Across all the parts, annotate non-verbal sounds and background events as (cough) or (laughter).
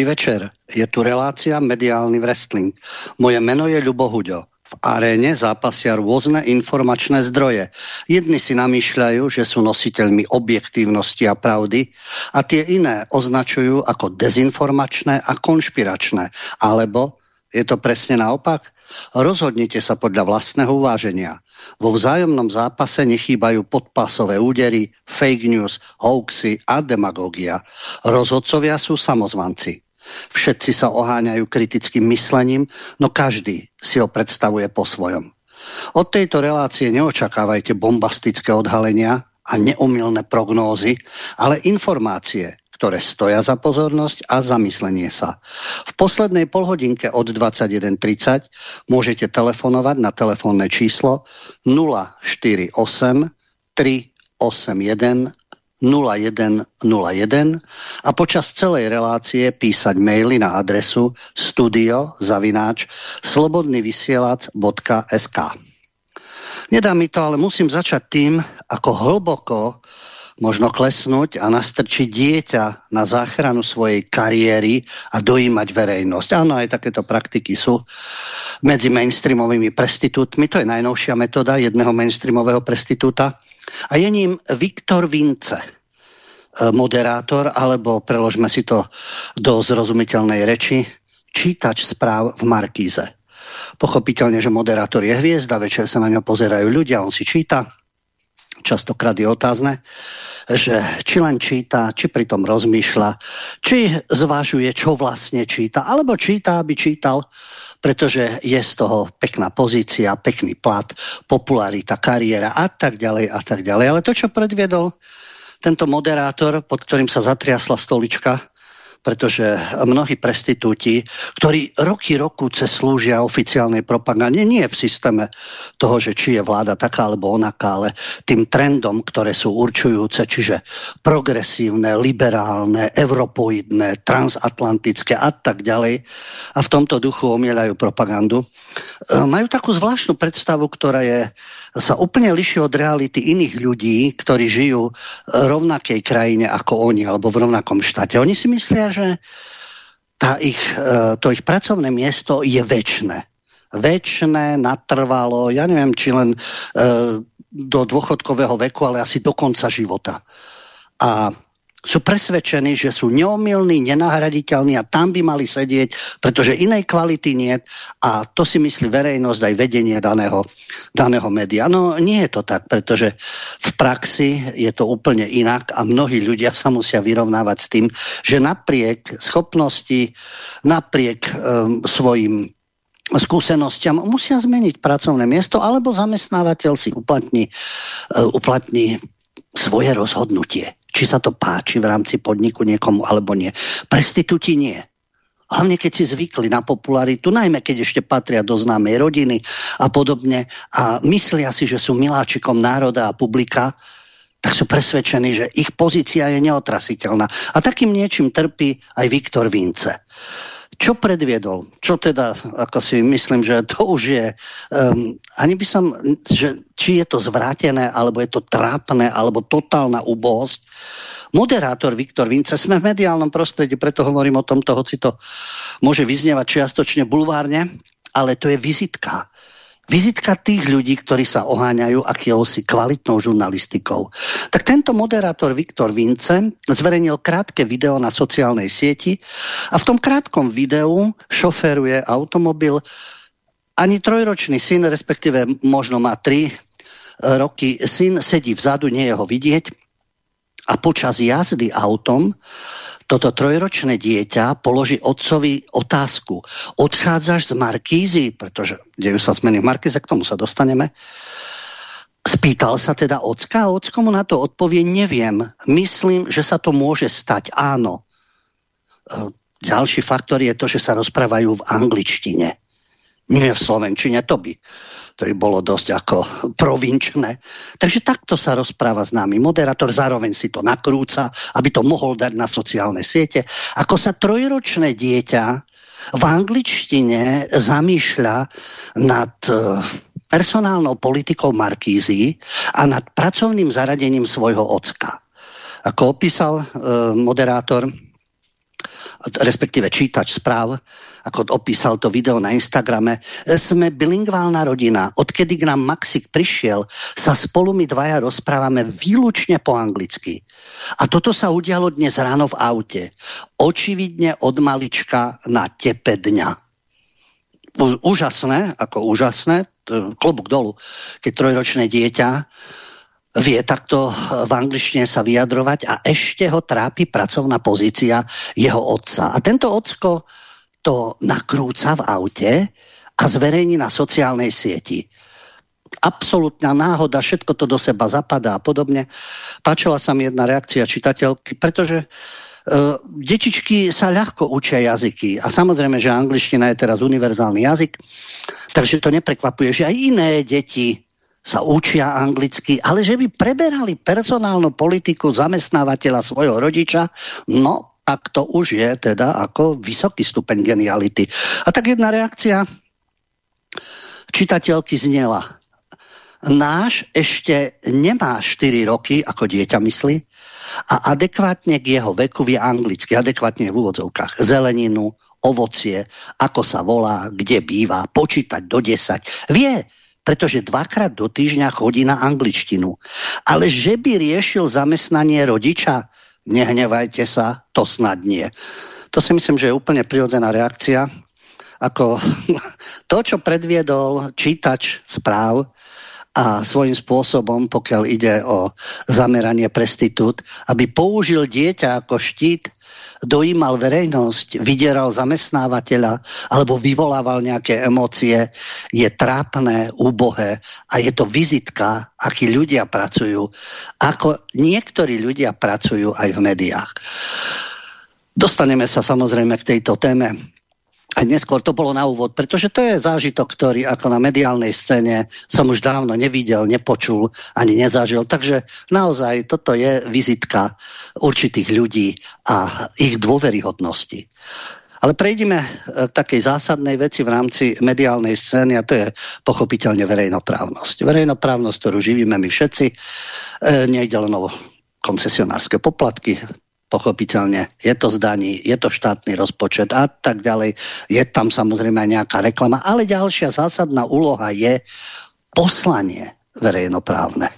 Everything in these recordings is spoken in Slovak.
Dobrý večer, je tu relácia Mediálny wrestling. Moje meno je Ľubo Huďo. V aréne zápasia rôzne informačné zdroje. Jedni si namýšľajú, že sú nositeľmi objektívnosti a pravdy a tie iné označujú ako dezinformačné a konšpiračné. Alebo je to presne naopak? Rozhodnite sa podľa vlastného uváženia. Vo vzájomnom zápase nechýbajú podpásové údery, fake news, hoaxy a demagógia. Rozhodcovia sú samozvanci. Všetci sa oháňajú kritickým myslením, no každý si ho predstavuje po svojom. Od tejto relácie neočakávajte bombastické odhalenia a neumilné prognózy, ale informácie, ktoré stoja za pozornosť a zamyslenie sa. V poslednej polhodinke od 21.30 môžete telefonovať na telefónne číslo 048 381 0101 a počas celej relácie písať maily na adresu studio zavináč slobodnyvysielac.sk Nedá mi to, ale musím začať tým, ako hlboko možno klesnúť a nastrčiť dieťa na záchranu svojej kariéry a dojímať verejnosť. Áno, aj takéto praktiky sú medzi mainstreamovými prestitútmi. To je najnovšia metóda jedného mainstreamového prestitúta. A je ním Viktor Vince, e, moderátor, alebo preložme si to do zrozumiteľnej reči, čítač správ v Markíze. Pochopiteľne, že moderátor je hviezda, večer sa na ňo pozerajú ľudia, on si číta, častokrát je otázne, že či len číta, či pritom rozmýšľa, či zvažuje, čo vlastne číta, alebo číta, aby čítal, pretože je z toho pekná pozícia, pekný plat, popularita, kariéra a tak ďalej a tak ďalej. Ale to, čo predviedol tento moderátor, pod ktorým sa zatriasla stolička, pretože mnohí prestitúti, ktorí roky roku cez slúžia oficiálnej propagande, nie v systéme toho, že či je vláda taká alebo onaká, ale tým trendom, ktoré sú určujúce, čiže progresívne, liberálne, europoidné, transatlantické a tak ďalej. A v tomto duchu omielajú propagandu. E, majú takú zvláštnu predstavu, ktorá je sa úplne liší od reality iných ľudí, ktorí žijú v rovnakej krajine ako oni, alebo v rovnakom štáte. Oni si myslia, že tá ich, e, to ich pracovné miesto je väčšie. Väčšie, natrvalo, ja neviem, či len e, do dôchodkového veku, ale asi do konca života. A sú presvedčení, že sú neomilní, nenahraditeľní a tam by mali sedieť, pretože inej kvality nie a to si myslí verejnosť aj vedenie daného, daného média. No nie je to tak, pretože v praxi je to úplne inak a mnohí ľudia sa musia vyrovnávať s tým, že napriek schopnosti, napriek um, svojim skúsenostiam musia zmeniť pracovné miesto alebo zamestnávateľ si uplatní, uh, uplatní svoje rozhodnutie či sa to páči v rámci podniku niekomu alebo nie. Prestitúti nie. Hlavne keď si zvykli na popularitu, najmä keď ešte patria do známej rodiny a podobne a myslia si, že sú miláčikom národa a publika, tak sú presvedčení, že ich pozícia je neotrasiteľná. A takým niečím trpí aj Viktor Vince. Čo predviedol? Čo teda, ako si myslím, že to už je, um, ani by som, že či je to zvrátené, alebo je to trápne, alebo totálna úbohosť. Moderátor Viktor Vince, sme v mediálnom prostredí, preto hovorím o tomto, hoci to môže vyznievať čiastočne bulvárne, ale to je vizitka vizitka tých ľudí, ktorí sa oháňajú akýhosi kvalitnou žurnalistikou. Tak tento moderátor Viktor Vince zverejnil krátke video na sociálnej sieti a v tom krátkom videu šoféruje automobil ani trojročný syn, respektíve možno má tri roky, syn sedí vzadu, nie je ho vidieť a počas jazdy autom toto trojročné dieťa položí otcovi otázku. Odchádzaš z Markízy, pretože dejú sa zmeny v Markíze, k tomu sa dostaneme. Spýtal sa teda ocka a ocko mu na to odpovie, neviem. Myslím, že sa to môže stať, áno. E, ďalší faktor je to, že sa rozprávajú v angličtine. Nie v slovenčine, to by to by bolo dosť ako provinčné. Takže takto sa rozpráva s nami. Moderátor zároveň si to nakrúca, aby to mohol dať na sociálne siete. Ako sa trojročné dieťa v angličtine zamýšľa nad e, personálnou politikou Markízy a nad pracovným zaradením svojho ocka. Ako opísal e, moderátor, respektíve čítač správ, ako opísal to video na Instagrame. Sme bilingválna rodina. Odkedy k nám Maxik prišiel, sa spolu my dvaja rozprávame výlučne po anglicky. A toto sa udialo dnes ráno v aute. Očividne od malička na tepe dňa. Úžasné, ako úžasné, klobúk dolu, keď trojročné dieťa vie takto v angličtine sa vyjadrovať a ešte ho trápi pracovná pozícia jeho otca. A tento ocko to nakrúca v aute a zverejní na sociálnej sieti. Absolutná náhoda, všetko to do seba zapadá a podobne. Páčila sa mi jedna reakcia čitateľky, pretože uh, detičky sa ľahko učia jazyky a samozrejme, že angličtina je teraz univerzálny jazyk, takže to neprekvapuje, že aj iné deti sa učia anglicky, ale že by preberali personálnu politiku zamestnávateľa svojho rodiča, no tak to už je teda ako vysoký stupeň geniality. A tak jedna reakcia čitateľky znela. Náš ešte nemá 4 roky, ako dieťa myslí, a adekvátne k jeho veku vie anglicky, adekvátne v úvodzovkách zeleninu, ovocie, ako sa volá, kde býva, počítať do 10. Vie, pretože dvakrát do týždňa chodí na angličtinu. Ale že by riešil zamestnanie rodiča, nehnevajte sa, to snad nie. To si myslím, že je úplne prirodzená reakcia. Ako (laughs) to, čo predviedol čítač správ a svojím spôsobom, pokiaľ ide o zameranie prestitút, aby použil dieťa ako štít dojímal verejnosť, vydieral zamestnávateľa alebo vyvolával nejaké emócie, je trápne, úbohé a je to vizitka, akí ľudia pracujú, ako niektorí ľudia pracujú aj v médiách. Dostaneme sa samozrejme k tejto téme a neskôr to bolo na úvod, pretože to je zážitok, ktorý ako na mediálnej scéne som už dávno nevidel, nepočul, ani nezažil. Takže naozaj toto je vizitka určitých ľudí a ich dôveryhodnosti. Ale prejdime k takej zásadnej veci v rámci mediálnej scény a to je pochopiteľne verejnoprávnosť. Verejnoprávnosť, ktorú živíme my všetci, e, nejde len o koncesionárske poplatky, pochopiteľne je to zdaní, je to štátny rozpočet a tak ďalej. Je tam samozrejme aj nejaká reklama, ale ďalšia zásadná úloha je poslanie verejnoprávne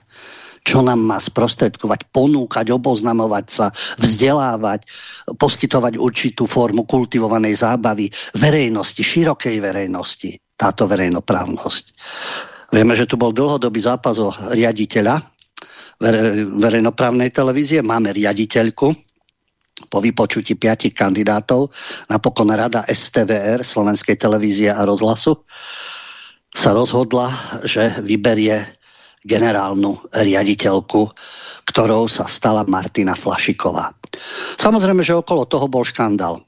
čo nám má sprostredkovať, ponúkať, oboznamovať sa, vzdelávať, poskytovať určitú formu kultivovanej zábavy verejnosti, širokej verejnosti, táto verejnoprávnosť. Vieme, že tu bol dlhodobý zápas o riaditeľa verejnoprávnej televízie, máme riaditeľku, po vypočutí piatich kandidátov napokon rada STVR, Slovenskej televízie a rozhlasu, sa rozhodla, že vyberie generálnu riaditeľku, ktorou sa stala Martina Flašiková. Samozrejme, že okolo toho bol škandál.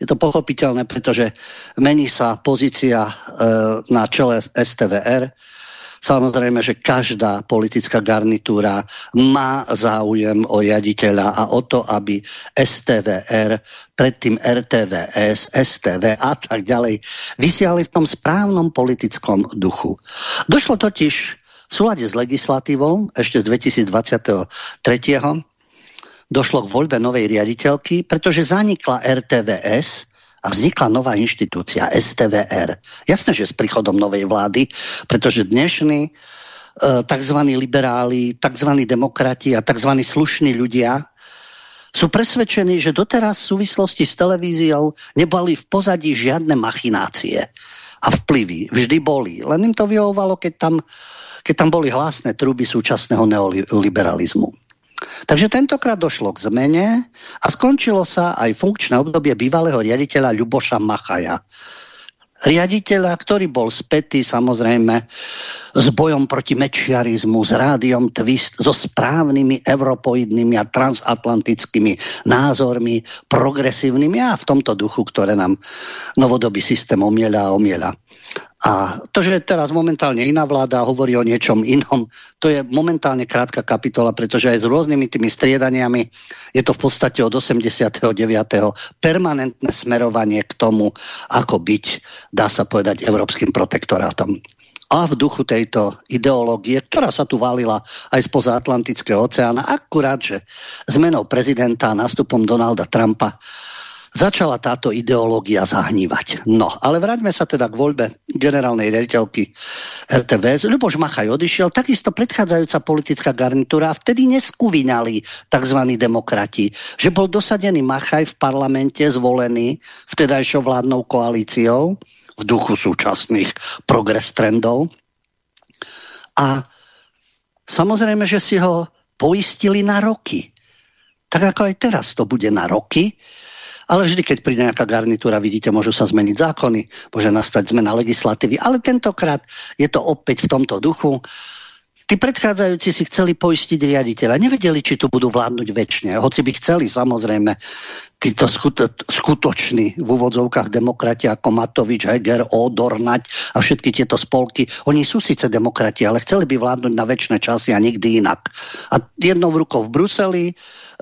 Je to pochopiteľné, pretože mení sa pozícia e, na čele STVR, Samozrejme, že každá politická garnitúra má záujem o riaditeľa a o to, aby STVR, predtým RTVS, STV a tak ďalej vysiali v tom správnom politickom duchu. Došlo totiž v súlade s legislatívou ešte z 2023 došlo k voľbe novej riaditeľky, pretože zanikla RTVS a vznikla nová inštitúcia STVR. Jasné, že s príchodom novej vlády, pretože dnešní e, tzv. liberáli, tzv. demokrati a tzv. slušní ľudia sú presvedčení, že doteraz v súvislosti s televíziou neboli v pozadí žiadne machinácie a vplyvy. Vždy boli. Len im to vyhovovalo, keď tam, keď tam boli hlasné truby súčasného neoliberalizmu. Takže tentokrát došlo k zmene a skončilo sa aj funkčné obdobie bývalého riaditeľa Ľuboša Machaja. Riaditeľa, ktorý bol spätý samozrejme s bojom proti mečiarizmu, s rádiom Twist, so správnymi europoidnými a transatlantickými názormi, progresívnymi a v tomto duchu, ktoré nám novodobý systém omieľa a omieľa. A to, že teraz momentálne iná vláda hovorí o niečom inom, to je momentálne krátka kapitola, pretože aj s rôznymi tými striedaniami je to v podstate od 89. permanentné smerovanie k tomu, ako byť, dá sa povedať, európskym protektorátom a v duchu tejto ideológie, ktorá sa tu valila aj spoza Atlantického oceána, akurát, že zmenou prezidenta a nástupom Donalda Trumpa začala táto ideológia zahnívať. No, ale vráťme sa teda k voľbe generálnej riaditeľky RTVS. Ľuboš Machaj odišiel, takisto predchádzajúca politická garnitúra a vtedy neskuvinali tzv. demokrati, že bol dosadený Machaj v parlamente zvolený vtedajšou vládnou koalíciou v duchu súčasných progres trendov. A samozrejme, že si ho poistili na roky. Tak ako aj teraz to bude na roky, ale vždy, keď príde nejaká garnitúra, vidíte, môžu sa zmeniť zákony, môže nastať zmena legislatívy, ale tentokrát je to opäť v tomto duchu. Tí predchádzajúci si chceli poistiť riaditeľa. Nevedeli, či tu budú vládnuť väčšine. Hoci by chceli, samozrejme, títo skutoční v úvodzovkách demokrati ako Matovič, Heger, Odornať a všetky tieto spolky. Oni sú síce demokrati, ale chceli by vládnuť na väčšie časy a nikdy inak. A jednou rukou v Bruseli,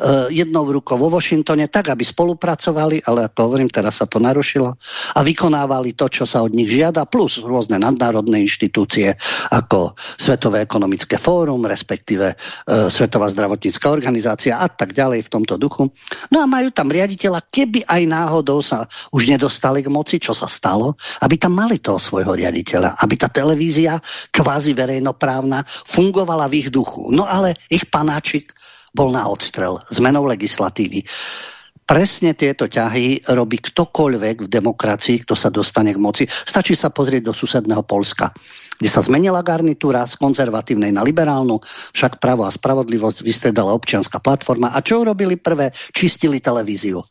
Eh, jednou rukou vo Washingtone, tak, aby spolupracovali, ale ako hovorím, teraz sa to narušilo, a vykonávali to, čo sa od nich žiada, plus rôzne nadnárodné inštitúcie, ako Svetové ekonomické fórum, respektíve e, Svetová zdravotnícká organizácia a tak ďalej v tomto duchu. No a majú tam riaditeľa, keby aj náhodou sa už nedostali k moci, čo sa stalo, aby tam mali toho svojho riaditeľa, aby tá televízia kvázi verejnoprávna fungovala v ich duchu. No ale ich panáčik bol na odstrel zmenou legislatívy. Presne tieto ťahy robí ktokoľvek v demokracii, kto sa dostane k moci. Stačí sa pozrieť do susedného Polska, kde sa zmenila garnitúra z konzervatívnej na liberálnu, však právo a spravodlivosť vystredala občianská platforma. A čo urobili prvé? Čistili televíziu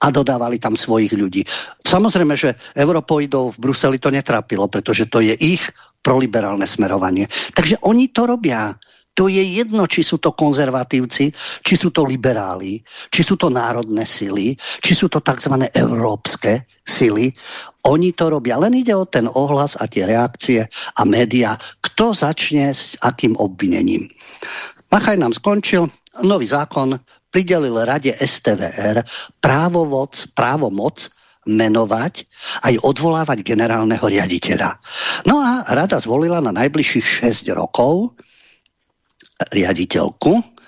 a dodávali tam svojich ľudí. Samozrejme, že Europoidov v Bruseli to netrápilo, pretože to je ich proliberálne smerovanie. Takže oni to robia. To je jedno, či sú to konzervatívci, či sú to liberáli, či sú to národné sily, či sú to tzv. európske sily. Oni to robia. Len ide o ten ohlas a tie reakcie a média. Kto začne s akým obvinením. Machaj nám skončil. Nový zákon pridelil rade STVR právomoc, právomoc menovať aj odvolávať generálneho riaditeľa. No a rada zvolila na najbližších 6 rokov riaditeľku,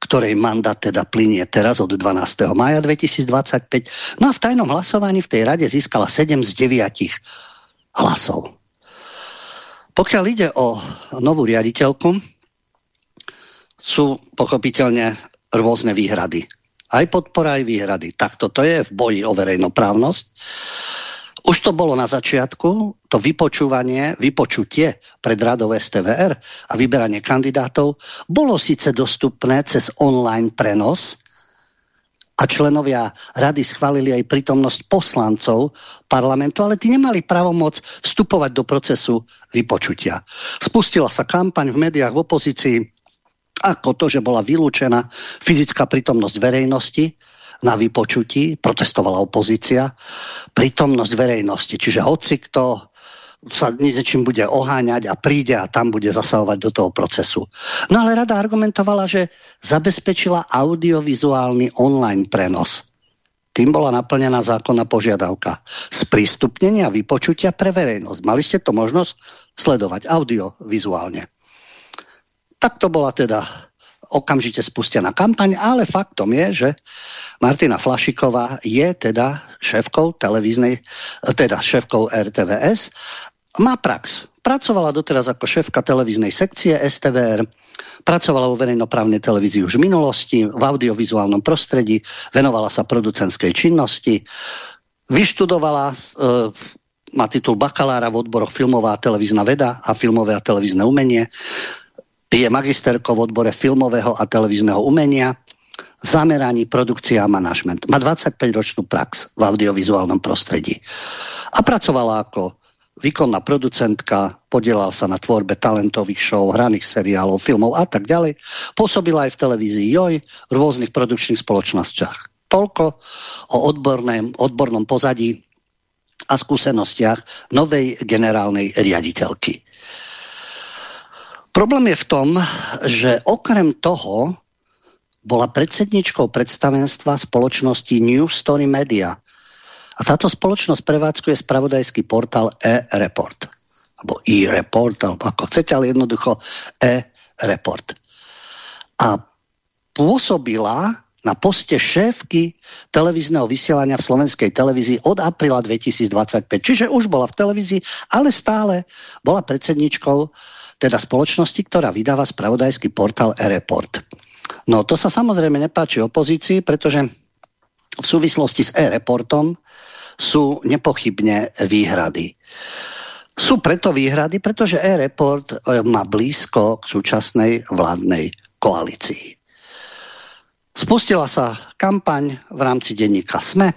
ktorej mandát teda plinie teraz od 12. maja 2025. No a v tajnom hlasovaní v tej rade získala 7 z 9 hlasov. Pokiaľ ide o novú riaditeľku, sú pochopiteľne rôzne výhrady. Aj podpora, aj výhrady. Tak toto je v boji o verejnoprávnosť. Už to bolo na začiatku, to vypočúvanie, vypočutie pred radou STVR a vyberanie kandidátov bolo síce dostupné cez online prenos a členovia rady schválili aj prítomnosť poslancov parlamentu, ale tí nemali pravomoc vstupovať do procesu vypočutia. Spustila sa kampaň v médiách v opozícii ako to, že bola vylúčená fyzická prítomnosť verejnosti, na vypočutí, protestovala opozícia, prítomnosť verejnosti. Čiže hoci kto sa niečím bude oháňať a príde a tam bude zasahovať do toho procesu. No ale rada argumentovala, že zabezpečila audiovizuálny online prenos. Tým bola naplnená zákonná požiadavka. Sprístupnenia vypočutia pre verejnosť. Mali ste to možnosť sledovať audiovizuálne. Tak to bola teda okamžite spustená kampaň, ale faktom je, že Martina Flašiková je teda šéfkou televíznej, teda šéfkou RTVS. Má prax. Pracovala doteraz ako šéfka televíznej sekcie STVR, pracovala vo verejnoprávnej televízii už v minulosti, v audiovizuálnom prostredí, venovala sa producentskej činnosti, vyštudovala, e, má titul bakalára v odboroch filmová a televízna veda a filmové a televízne umenie, je magisterkou v odbore filmového a televízneho umenia, zameraní produkcia a manažment. Má 25-ročnú prax v audiovizuálnom prostredí. A pracovala ako výkonná producentka, podielal sa na tvorbe talentových show, hraných seriálov, filmov a tak ďalej. Pôsobila aj v televízii JOJ, v rôznych produkčných spoločnostiach. Toľko o odborném, odbornom pozadí a skúsenostiach novej generálnej riaditeľky. Problém je v tom, že okrem toho bola predsedničkou predstavenstva spoločnosti New Story Media. A táto spoločnosť prevádzkuje spravodajský portál e-report. Alebo e-report, alebo ako chcete, ale jednoducho e-report. A pôsobila na poste šéfky televízneho vysielania v slovenskej televízii od apríla 2025. Čiže už bola v televízii, ale stále bola predsedničkou teda spoločnosti, ktorá vydáva spravodajský portál e-report. No to sa samozrejme nepáči opozícii, pretože v súvislosti s e-reportom sú nepochybne výhrady. Sú preto výhrady, pretože e-report e, má blízko k súčasnej vládnej koalícii. Spustila sa kampaň v rámci denníka SME,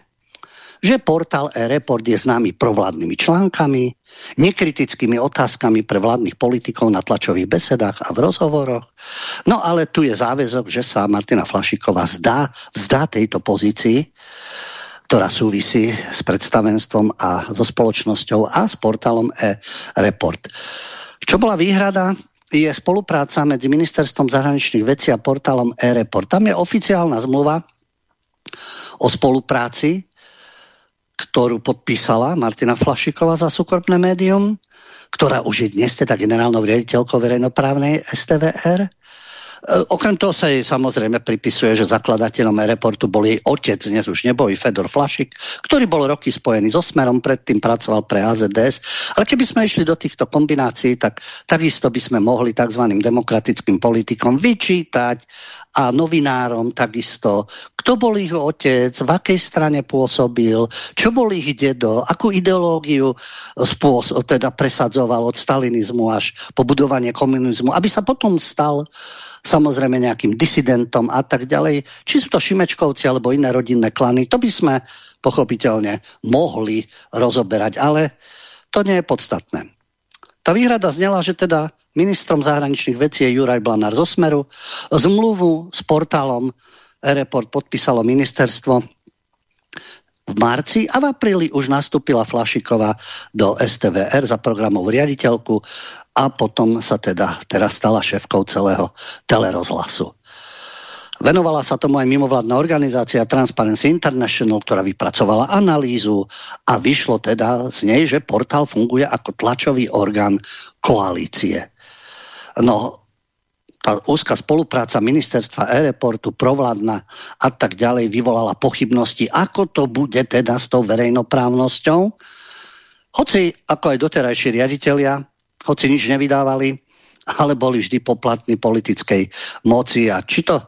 že portál e-report je známy provládnymi článkami, nekritickými otázkami pre vládnych politikov na tlačových besedách a v rozhovoroch. No ale tu je záväzok, že sa Martina Flašiková zdá, vzdá tejto pozícii, ktorá súvisí s predstavenstvom a so spoločnosťou a s portálom e-report. Čo bola výhrada? je spolupráca medzi Ministerstvom zahraničných vecí a portálom e-report. Tam je oficiálna zmluva o spolupráci, ktorú podpísala Martina Flašiková za súkromné médium, ktorá už je dnes teda generálnou riaditeľkou verejnoprávnej STVR okrem toho sa jej samozrejme pripisuje, že zakladateľom e-reportu bol jej otec, dnes už neboj Fedor Flašik, ktorý bol roky spojený so Smerom, predtým pracoval pre AZDS. Ale keby sme išli do týchto kombinácií, tak takisto by sme mohli tzv. demokratickým politikom vyčítať a novinárom takisto, kto bol ich otec, v akej strane pôsobil, čo bol ich dedo, akú ideológiu spôsob, teda presadzoval od stalinizmu až po budovanie komunizmu, aby sa potom stal samozrejme nejakým disidentom a tak ďalej. Či sú to Šimečkovci alebo iné rodinné klany, to by sme pochopiteľne mohli rozoberať, ale to nie je podstatné. Tá výhrada znela, že teda ministrom zahraničných vecí je Juraj Blanár zo Smeru. Zmluvu s portálom e-report podpísalo ministerstvo v marci a v apríli už nastúpila Flašiková do STVR za programovú riaditeľku a potom sa teda teraz stala šéfkou celého telerozhlasu. Venovala sa tomu aj mimovládna organizácia Transparency International, ktorá vypracovala analýzu a vyšlo teda z nej, že portál funguje ako tlačový orgán koalície. No, tá úzka spolupráca ministerstva e-reportu, provládna a tak ďalej vyvolala pochybnosti, ako to bude teda s tou verejnoprávnosťou. Hoci, ako aj doterajší riaditeľia, hoci nič nevydávali, ale boli vždy poplatní politickej moci a či to,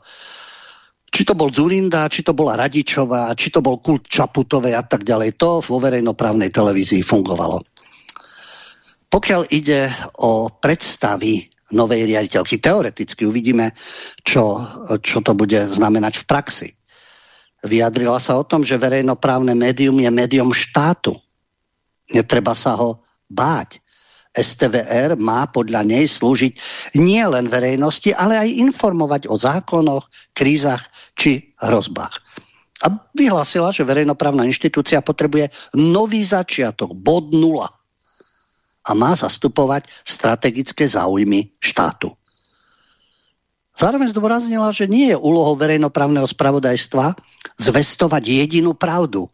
či to bol Zurinda, či to bola Radičová, či to bol kult Čaputovej a tak ďalej, to vo verejnoprávnej televízii fungovalo. Pokiaľ ide o predstavy novej riaditeľky, teoreticky uvidíme, čo, čo to bude znamenať v praxi. Vyjadrila sa o tom, že verejnoprávne médium je médium štátu. Netreba sa ho báť. STVR má podľa nej slúžiť nie verejnosti, ale aj informovať o zákonoch, krízach či hrozbách. A vyhlásila, že verejnoprávna inštitúcia potrebuje nový začiatok, bod nula. A má zastupovať strategické záujmy štátu. Zároveň zdôraznila, že nie je úlohou verejnoprávneho spravodajstva zvestovať jedinú pravdu,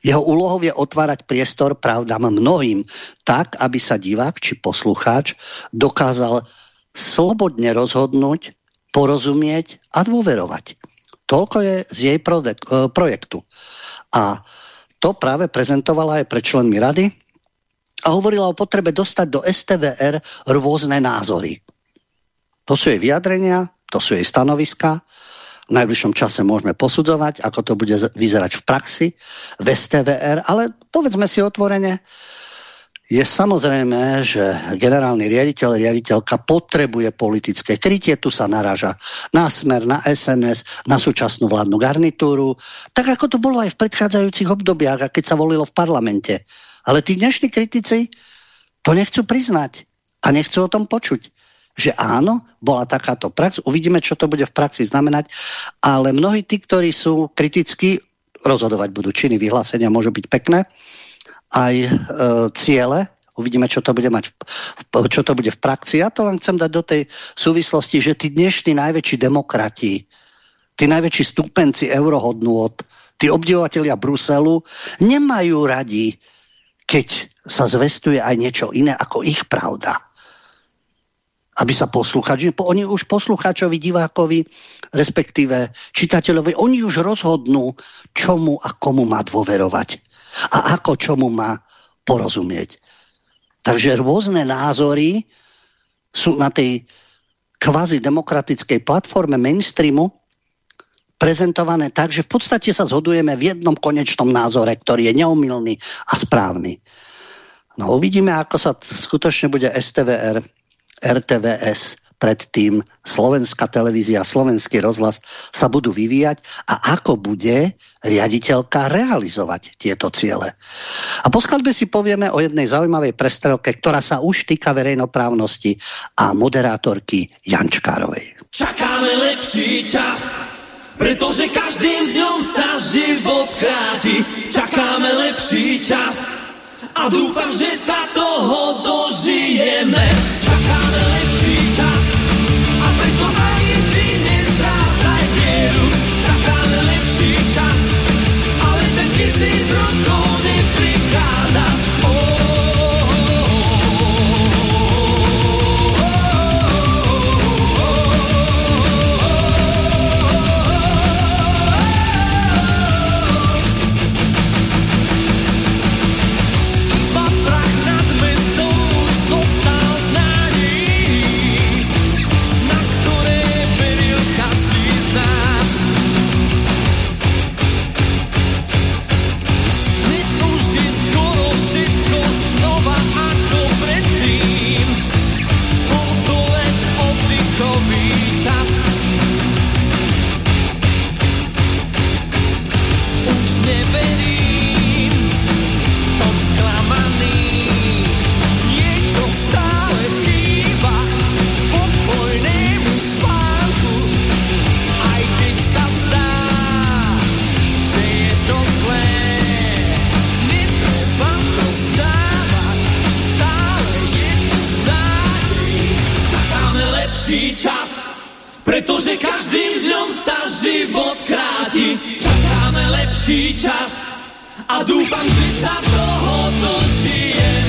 jeho úlohou je otvárať priestor pravdám mnohým, tak, aby sa divák či poslucháč dokázal slobodne rozhodnúť, porozumieť a dôverovať. Toľko je z jej e, projektu. A to práve prezentovala aj pre členmi rady a hovorila o potrebe dostať do STVR rôzne názory. To sú jej vyjadrenia, to sú jej stanoviska v najbližšom čase môžeme posudzovať, ako to bude vyzerať v praxi, v STVR, ale povedzme si otvorene, je samozrejme, že generálny riaditeľ, riaditeľka potrebuje politické krytie, tu sa naraža na smer, na SNS, na súčasnú vládnu garnitúru, tak ako to bolo aj v predchádzajúcich obdobiach, a keď sa volilo v parlamente. Ale tí dnešní kritici to nechcú priznať a nechcú o tom počuť že áno, bola takáto prax, uvidíme, čo to bude v praxi znamenať, ale mnohí tí, ktorí sú kritickí, rozhodovať budú činy, vyhlásenia môžu byť pekné, aj e, ciele, uvidíme, čo to bude mať, čo to bude v praxi. Ja to len chcem dať do tej súvislosti, že tí dnešní najväčší demokrati, tí najväčší stúpenci eurohodnôt, tí obdivovatelia Bruselu nemajú radi, keď sa zvestuje aj niečo iné ako ich pravda. aby sa poslúchať. Oni už poslucháčovi, divákovi, respektíve čitateľovi, oni už rozhodnú, čomu a komu má dôverovať. A ako čomu má porozumieť. Takže rôzne názory sú na tej kvazi demokratickej platforme mainstreamu prezentované tak, že v podstate sa zhodujeme v jednom konečnom názore, ktorý je neumilný a správny. No uvidíme, ako sa skutočne bude STVR, RTVS, predtým Slovenská televízia, Slovenský rozhlas sa budú vyvíjať a ako bude riaditeľka realizovať tieto ciele. A po skladbe si povieme o jednej zaujímavej prestrelke, ktorá sa už týka verejnoprávnosti a moderátorky Jančkárovej. Čakáme lepší čas, pretože každým dňom sa život kráti. Čakáme lepší čas a dúfam, že sa toho dožijeme. Čakáme pretože každým dňom sa život kráti. Čakáme lepší čas a dúfam, že sa toho dožijeme.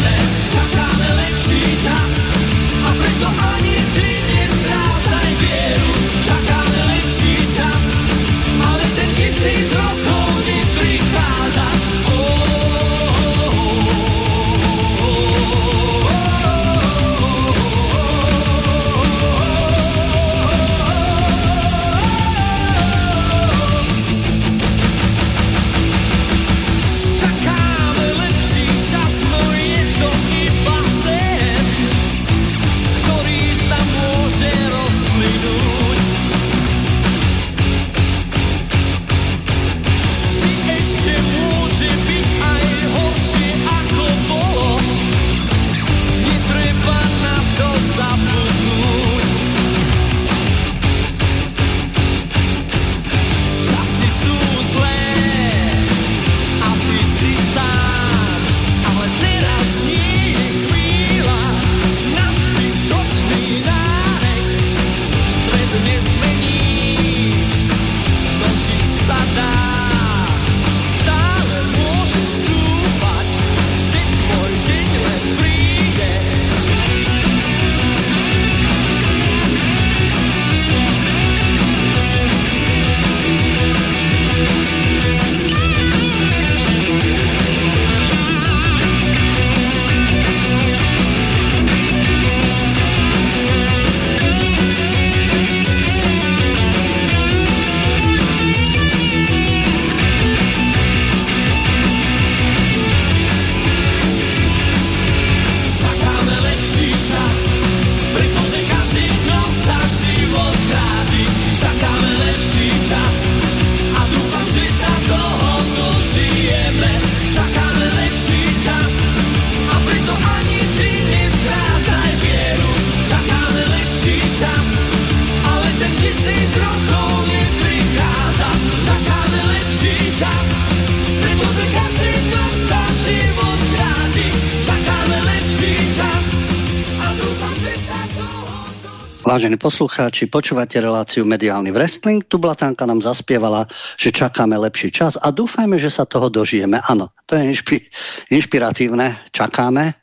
Vážení poslucháči, počúvate reláciu Mediálny wrestling. Tu Blatanka nám zaspievala, že čakáme lepší čas a dúfajme, že sa toho dožijeme. Áno, to je inšpi- inšpiratívne, čakáme.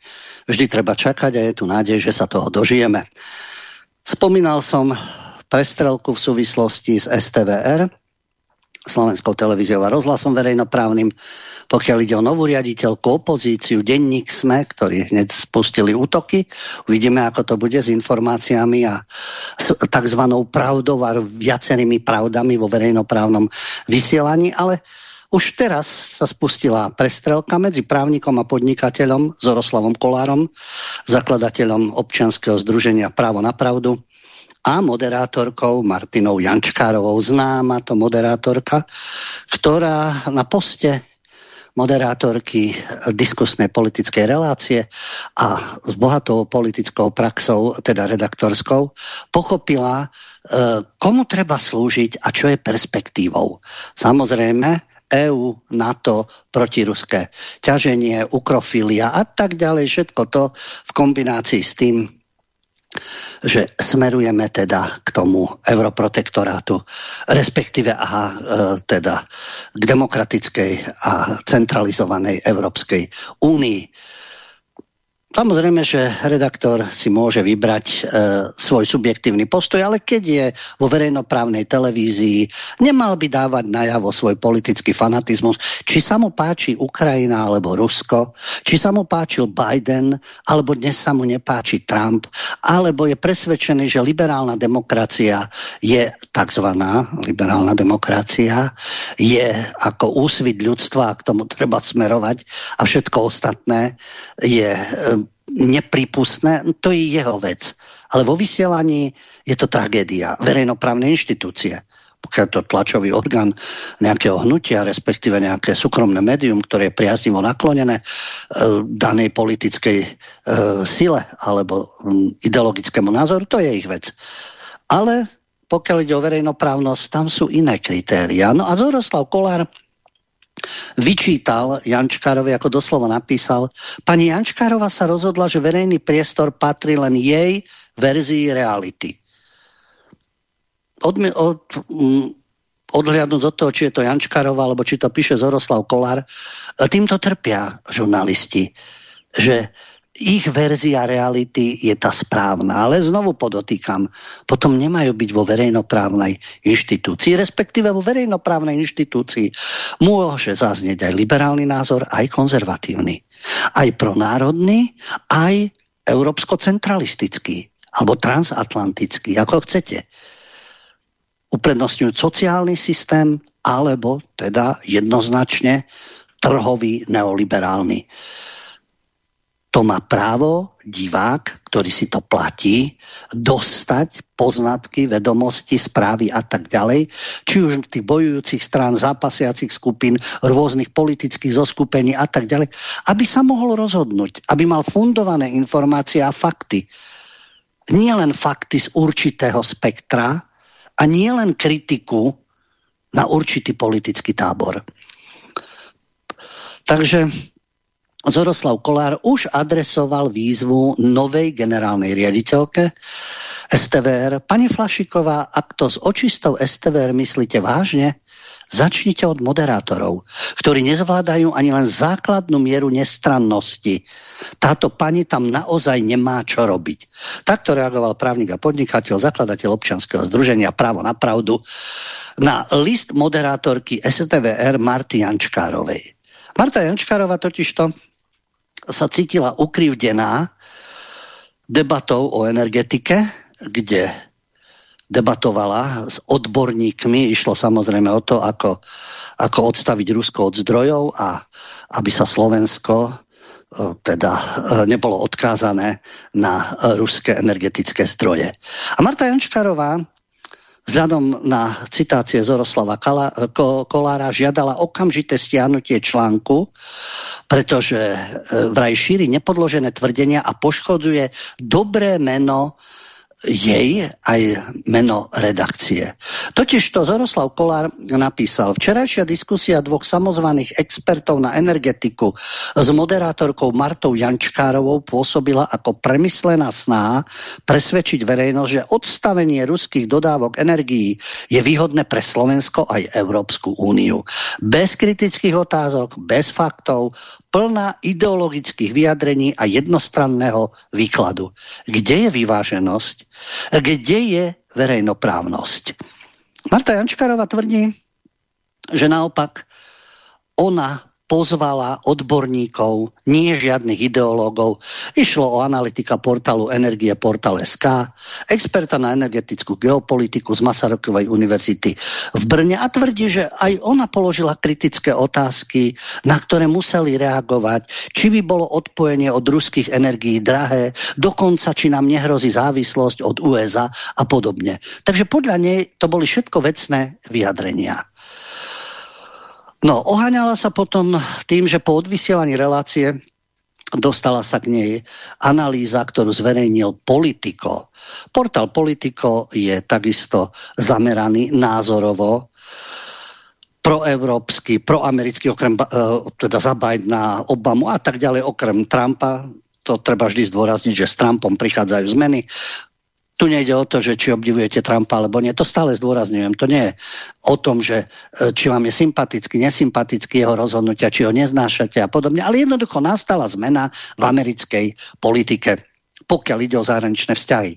Vždy treba čakať a je tu nádej, že sa toho dožijeme. Spomínal som prestrelku v súvislosti s STVR, Slovenskou televíziou a rozhlasom verejnoprávnym, pokiaľ ide o novú riaditeľku, opozíciu, denník SME, ktorí hneď spustili útoky. Uvidíme, ako to bude s informáciami a s tzv. pravdou a viacerými pravdami vo verejnoprávnom vysielaní, ale už teraz sa spustila prestrelka medzi právnikom a podnikateľom Zoroslavom Kolárom, zakladateľom občianskeho združenia Právo na pravdu a moderátorkou Martinou Jančkárovou, známa to moderátorka, ktorá na poste moderátorky diskusnej politickej relácie a s bohatou politickou praxou, teda redaktorskou, pochopila, e, komu treba slúžiť a čo je perspektívou. Samozrejme, EU, NATO, protiruské ťaženie, ukrofilia a tak ďalej. Všetko to v kombinácii s tým, že smerujeme teda k tomu europrotektorátu, respektíve aha, e, teda k demokratickej a centralizovanej Európskej únii. Samozrejme, že redaktor si môže vybrať e, svoj subjektívny postoj, ale keď je vo verejnoprávnej televízii, nemal by dávať najavo svoj politický fanatizmus, či sa mu páči Ukrajina alebo Rusko, či sa mu páčil Biden, alebo dnes sa mu nepáči Trump, alebo je presvedčený, že liberálna demokracia je tzv. liberálna demokracia, je ako úsvit ľudstva k tomu treba smerovať a všetko ostatné je e, nepripustné, to je jeho vec. Ale vo vysielaní je to tragédia verejnoprávnej inštitúcie. Pokiaľ to tlačový orgán nejakého hnutia, respektíve nejaké súkromné médium, ktoré je priaznivo naklonené e, danej politickej e, sile alebo m, ideologickému názoru, to je ich vec. Ale pokiaľ ide o verejnoprávnosť, tam sú iné kritéria. No a Zoroslav Kolár vyčítal Jančkárovi, ako doslova napísal, pani Jančkárova sa rozhodla, že verejný priestor patrí len jej verzii reality. Od, od, odhliadnúť od toho, či je to Jančkárova, alebo či to píše Zoroslav Kolár, týmto trpia žurnalisti, že ich verzia reality je tá správna. Ale znovu podotýkam, potom nemajú byť vo verejnoprávnej inštitúcii, respektíve vo verejnoprávnej inštitúcii môže zaznieť aj liberálny názor, aj konzervatívny. Aj pronárodný, aj európsko-centralistický alebo transatlantický, ako chcete. Uprednostňujú sociálny systém alebo teda jednoznačne trhový neoliberálny to má právo divák, ktorý si to platí, dostať poznatky, vedomosti, správy a tak ďalej, či už tých bojujúcich strán, zápasiacich skupín, rôznych politických zoskupení a tak ďalej, aby sa mohol rozhodnúť, aby mal fundované informácie a fakty. Nie len fakty z určitého spektra a nie len kritiku na určitý politický tábor. Takže Zoroslav Kolár už adresoval výzvu novej generálnej riaditeľke STVR. Pani Flašiková, ak to s očistou STVR myslíte vážne, začnite od moderátorov, ktorí nezvládajú ani len základnú mieru nestrannosti. Táto pani tam naozaj nemá čo robiť. Takto reagoval právnik a podnikateľ, zakladateľ občanského združenia Právo na pravdu na list moderátorky STVR Marty Jančkárovej. Marta Jančkárová totižto sa cítila ukrivdená debatou o energetike, kde debatovala s odborníkmi. Išlo samozrejme o to, ako, ako odstaviť Rusko od zdrojov a aby sa Slovensko e, teda e, nebolo odkázané na ruské energetické zdroje. A Marta Jančkarová vzhľadom na citácie Zoroslava Kolára žiadala okamžité stiahnutie článku, pretože e, vraj šíri nepodložené tvrdenia a poškodzuje dobré meno jej aj meno redakcie. Totiž to Zoroslav Kolár napísal, včerajšia diskusia dvoch samozvaných expertov na energetiku s moderátorkou Martou Jančkárovou pôsobila ako premyslená snaha presvedčiť verejnosť, že odstavenie ruských dodávok energií je výhodné pre Slovensko aj Európsku úniu. Bez kritických otázok, bez faktov, plná ideologických vyjadrení a jednostranného výkladu. Kde je vyváženosť? Kde je verejnoprávnosť? Marta Jančkarová tvrdí, že naopak ona pozvala odborníkov, nie žiadnych ideológov. Išlo o analytika portálu Energie Portal SK, experta na energetickú geopolitiku z Masarykovej univerzity v Brne a tvrdí, že aj ona položila kritické otázky, na ktoré museli reagovať, či by bolo odpojenie od ruských energií drahé, dokonca či nám nehrozí závislosť od USA a podobne. Takže podľa nej to boli všetko vecné vyjadrenia. No, oháňala sa potom tým, že po odvysielaní relácie dostala sa k nej analýza, ktorú zverejnil Politico. Portál Politico je takisto zameraný názorovo proeurópsky, proamerický, okrem, uh, teda za Bidena, Obamu a tak ďalej, okrem Trumpa. To treba vždy zdôrazniť, že s Trumpom prichádzajú zmeny. Tu nejde o to, že či obdivujete Trumpa alebo nie. To stále zdôrazňujem. To nie je o tom, že e, či vám je sympatický, nesympatický jeho rozhodnutia, či ho neznášate a podobne. Ale jednoducho nastala zmena v americkej politike, pokiaľ ide o zahraničné vzťahy.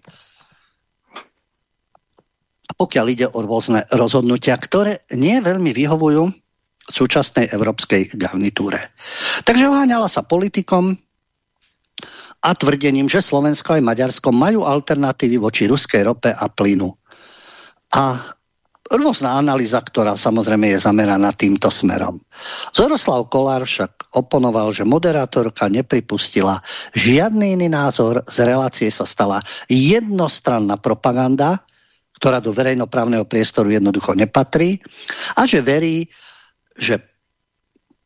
A pokiaľ ide o rôzne rozhodnutia, ktoré nie veľmi vyhovujú súčasnej európskej garnitúre. Takže oháňala sa politikom, a tvrdením, že Slovensko aj Maďarsko majú alternatívy voči ruskej rope a plynu. A rôzna analýza, ktorá samozrejme je zameraná týmto smerom. Zoroslav Kolár však oponoval, že moderátorka nepripustila žiadny iný názor, z relácie sa stala jednostranná propaganda, ktorá do verejnoprávneho priestoru jednoducho nepatrí a že verí, že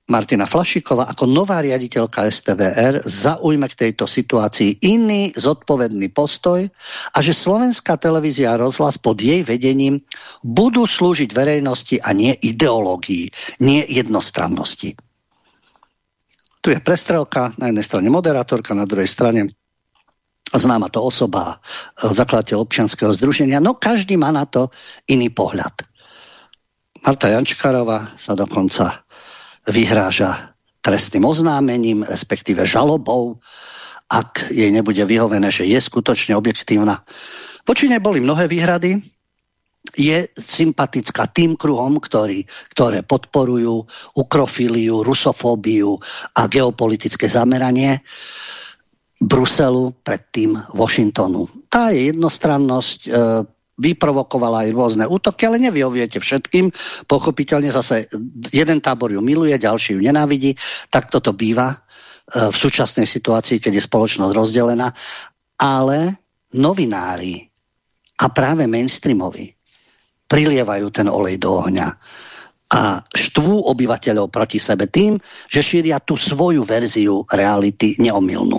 Martina Flašíková ako nová riaditeľka STVR zaujme k tejto situácii iný zodpovedný postoj a že slovenská televízia rozhlas pod jej vedením budú slúžiť verejnosti a nie ideológii, nie jednostrannosti. Tu je prestrelka, na jednej strane moderátorka, na druhej strane známa to osoba, zakladateľ občianského združenia, no každý má na to iný pohľad. Marta Jančkarová sa dokonca vyhráža trestným oznámením, respektíve žalobou, ak jej nebude vyhovené, že je skutočne objektívna. Voči nej boli mnohé výhrady, je sympatická tým kruhom, ktorý, ktoré podporujú ukrofíliu, rusofóbiu a geopolitické zameranie Bruselu, predtým Washingtonu. Tá je jednostrannosť e, vyprovokovala aj rôzne útoky, ale nevyhoviete všetkým. Pochopiteľne zase jeden tábor ju miluje, ďalší ju nenávidí. Tak toto býva e, v súčasnej situácii, keď je spoločnosť rozdelená. Ale novinári a práve mainstreamovi prilievajú ten olej do ohňa a štvú obyvateľov proti sebe tým, že šíria tú svoju verziu reality neomilnú.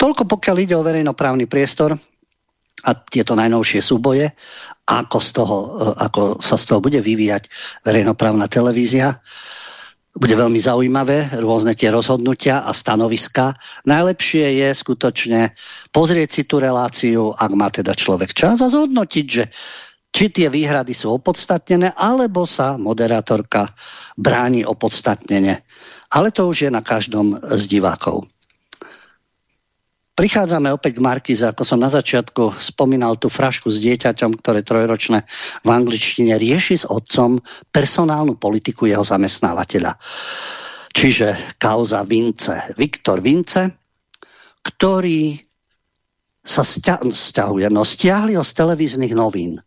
Toľko pokiaľ ide o verejnoprávny priestor, a tieto najnovšie súboje, ako, z toho, e, ako sa z toho bude vyvíjať verejnoprávna televízia. Bude veľmi zaujímavé, rôzne tie rozhodnutia a stanoviska. Najlepšie je skutočne pozrieť si tú reláciu, ak má teda človek čas a zhodnotiť, že či tie výhrady sú opodstatnené, alebo sa moderátorka bráni opodstatnene. Ale to už je na každom z divákov. Prichádzame opäť k Markize, ako som na začiatku spomínal tú frašku s dieťaťom, ktoré trojročné v angličtine rieši s otcom personálnu politiku jeho zamestnávateľa. Čiže kauza Vince. Viktor Vince, ktorý sa stiahuje, no stiahli ho z televíznych novín.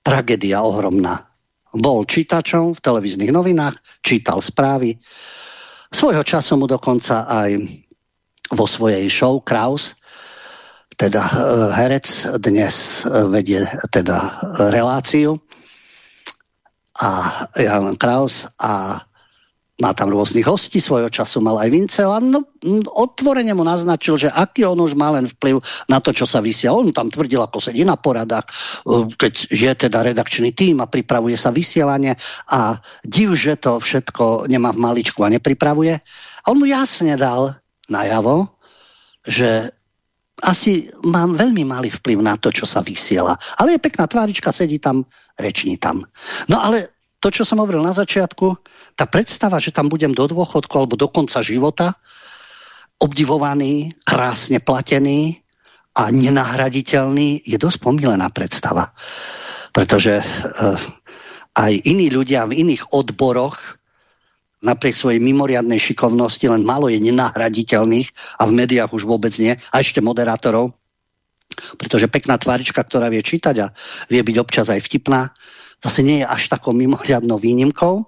Tragédia ohromná. Bol čítačom v televíznych novinách, čítal správy. Svojho času mu dokonca aj vo svojej show Kraus, teda e, herec, dnes e, vedie teda reláciu a Jan Kraus a má tam rôznych hostí, svojho času mal aj Vinceho a no, otvorene mu naznačil, že aký on už má len vplyv na to, čo sa vysia. On tam tvrdil, ako sedí na poradách, keď je teda redakčný tým a pripravuje sa vysielanie a div, že to všetko nemá v maličku a nepripravuje. A on mu jasne dal najavo, že asi mám veľmi malý vplyv na to, čo sa vysiela. Ale je pekná tvárička, sedí tam, reční tam. No ale to, čo som hovoril na začiatku, tá predstava, že tam budem do dôchodku alebo do konca života, obdivovaný, krásne platený a nenahraditeľný, je dosť pomílená predstava. Pretože uh, aj iní ľudia v iných odboroch napriek svojej mimoriadnej šikovnosti len málo je nenahraditeľných a v médiách už vôbec nie, a ešte moderátorov, pretože pekná tvárička, ktorá vie čítať a vie byť občas aj vtipná, zase nie je až takou mimoriadnou výnimkou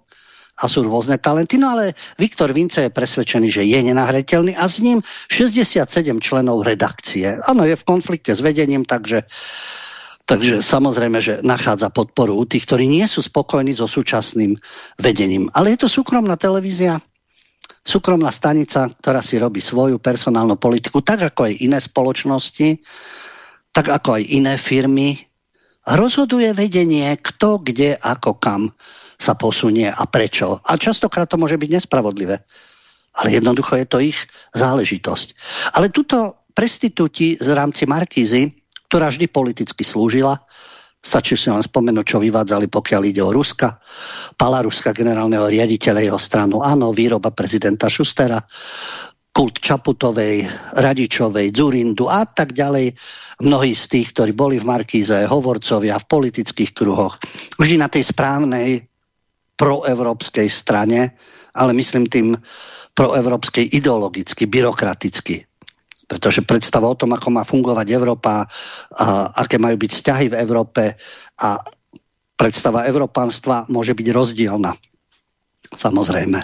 a sú rôzne talenty, no ale Viktor Vince je presvedčený, že je nenahraditeľný a s ním 67 členov redakcie. Áno, je v konflikte s vedením, takže Takže samozrejme, že nachádza podporu u tých, ktorí nie sú spokojní so súčasným vedením. Ale je to súkromná televízia, súkromná stanica, ktorá si robí svoju personálnu politiku, tak ako aj iné spoločnosti, tak ako aj iné firmy, rozhoduje vedenie, kto, kde, ako, kam sa posunie a prečo. A častokrát to môže byť nespravodlivé. Ale jednoducho je to ich záležitosť. Ale tuto prestitúti z rámci Markízy, ktorá vždy politicky slúžila, stačí si len spomenúť, čo vyvádzali, pokiaľ ide o Ruska, Pala Ruska, generálneho riaditeľa jeho stranu, áno, výroba prezidenta Šustera, kult Čaputovej, Radičovej, Zurindu a tak ďalej. Mnohí z tých, ktorí boli v Markíze, hovorcovia v politických kruhoch, vždy na tej správnej proevropskej strane, ale myslím tým proevropskej ideologicky, byrokraticky. Pretože predstava o tom, ako má fungovať Európa, a aké majú byť vzťahy v Európe a predstava európanstva môže byť rozdielna. Samozrejme.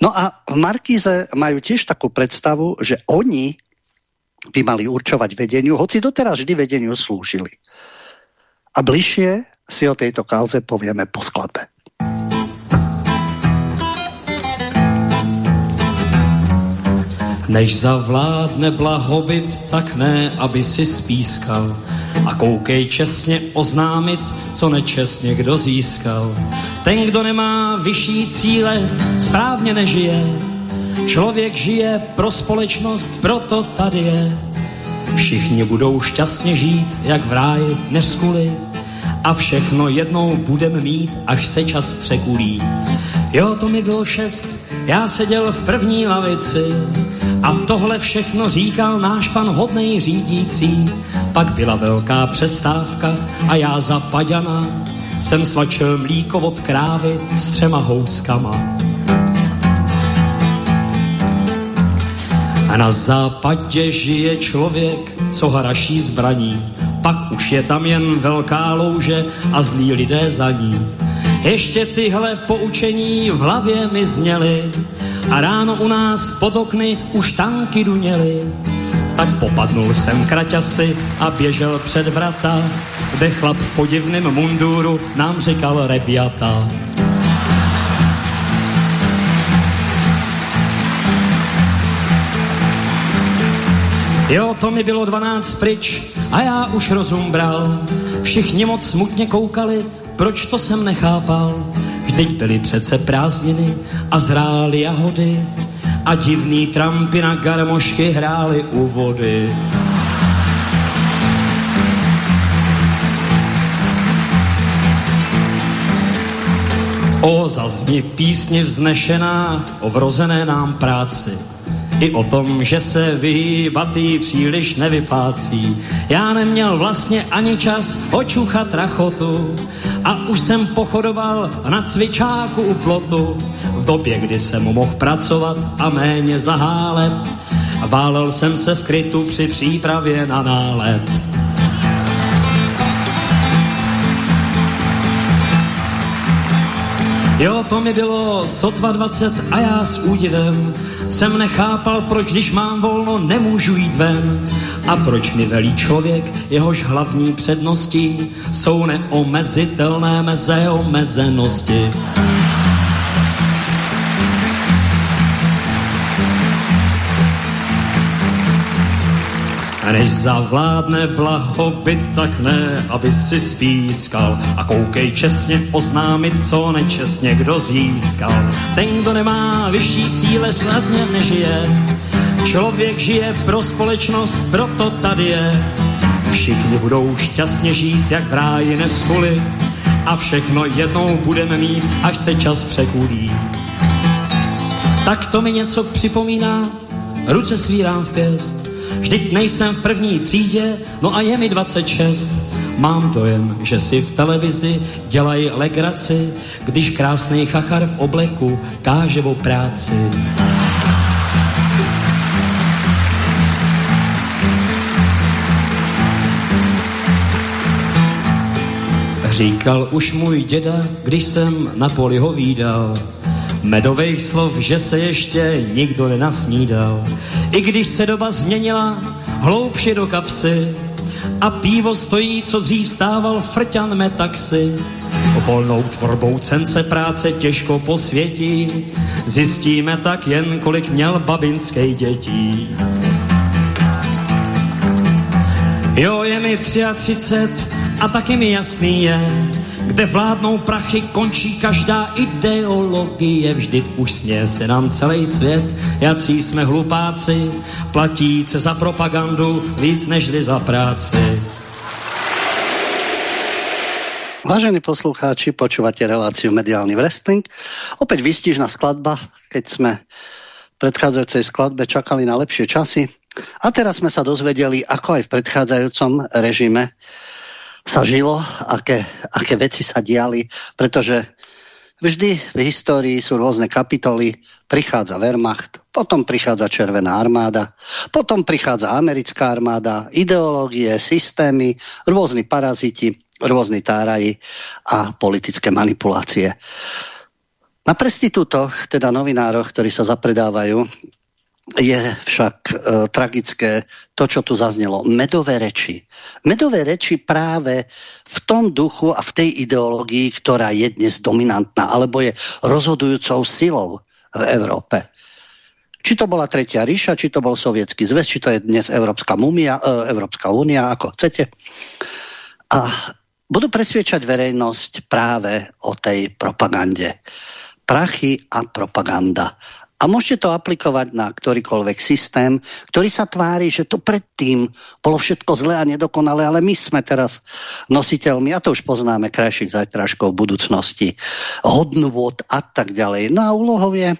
No a v Markíze majú tiež takú predstavu, že oni by mali určovať vedeniu, hoci doteraz vždy vedeniu slúžili. A bližšie si o tejto kauze povieme po skladbe. Než zavládne blahobyt, tak ne, aby si spískal a koukej čestně oznámit, co nečestně kdo získal. Ten, kdo nemá vyšší cíle, správně nežije. Člověk žije pro společnost, proto tady je. Všichni budou šťastně žít, jak v ráji neskuli. A všechno jednou budem mít, až se čas překulí. Jo, to mi bylo šest, já seděl v první lavici a tohle všechno říkal náš pan hodnej řídící. Pak byla velká přestávka a já za paďana jsem svačil mlíko od krávy s třema houskama. A na západě žije člověk, co haraší zbraní. Pak už je tam jen velká louže a zlí lidé za ní. Ještě tyhle poučení v hlavě mi zněly a ráno u nás pod okny už tanky duněly. Tak popadnul jsem kraťasy a běžel před vrata, kde chlap v podivném munduru nám říkal rebiata. Jo, to mi bylo dvanáct pryč a já už rozum bral. Všichni moc smutně koukali, proč to jsem nechápal. Vždyť byly přece prázdniny a zrály jahody a divný trampy na garmošky hrály u vody. O zazní písně vznešená o vrozené nám práci i o tom, že se vyhýbat jí příliš nevyplácí. Já neměl vlastně ani čas očuchat rachotu a už jsem pochodoval na cvičáku u plotu v době, kdy jsem mohl pracovat a méně zahálet. Válel jsem se v krytu při přípravě na nálet. Jo, to mi bylo sotva 20 a já s údivem jsem nechápal, proč když mám volno, nemůžu jít ven. A proč mi velí člověk, jehož hlavní přednosti jsou neomezitelné meze omezenosti. Než zavládne blahobyt, tak ne, aby si spískal a koukej čestně oznámit, co nečestně kdo získal. Ten, kdo nemá vyšší cíle, snadně nežije. Člověk žije pro společnost, proto tady je. Všichni budou šťastně žít, jak v ráji neschuli a všechno jednou budeme mít, až se čas překulí. Tak to mi něco připomíná, ruce svírám v pěst, Vždyť nejsem v první třídě, no a je mi 26. Mám dojem, že si v televizi dělají legraci, když krásný chachar v obleku káže o práci. Říkal už můj děda, když jsem na poli ho výdal, Medových slov, že se ještě nikdo nenasnídal. I když se doba změnila, hloubše do kapsy a pivo stojí, co dřív stával frťan metaxi. Volnou tvorbou cence práce těžko posvětí, zjistíme tak jen, kolik měl babinský dětí. Jo, je mi 33 a taky mi jasný je, kde vládnou prachy, končí každá ideologie. Vždyť už směje se nám celý svět, jací jsme hlupáci, platíce za propagandu víc nežli za práci. Vážení poslucháči, počúvate reláciu Mediálny wrestling. Opäť výstižná skladba, keď sme v predchádzajúcej skladbe čakali na lepšie časy. A teraz sme sa dozvedeli, ako aj v predchádzajúcom režime sa žilo, aké, aké veci sa diali, pretože vždy v histórii sú rôzne kapitoly, prichádza Wehrmacht, potom prichádza Červená armáda, potom prichádza americká armáda, ideológie, systémy, rôzni paraziti, rôzni táraji a politické manipulácie. Na prestitútoch, teda novinároch, ktorí sa zapredávajú, je však e, tragické to, čo tu zaznelo. Medové reči. Medové reči práve v tom duchu a v tej ideológii, ktorá je dnes dominantná, alebo je rozhodujúcou silou v Európe. Či to bola Tretia ríša, či to bol Sovietský zväz, či to je dnes Európska, mumia, e, Európska únia, ako chcete. A budú presviečať verejnosť práve o tej propagande. Prachy a propaganda. A môžete to aplikovať na ktorýkoľvek systém, ktorý sa tvári, že to predtým bolo všetko zlé a nedokonalé, ale my sme teraz nositeľmi, a to už poznáme, krajších zajtražkov budúcnosti, hodnôt a tak ďalej. No a úlohou je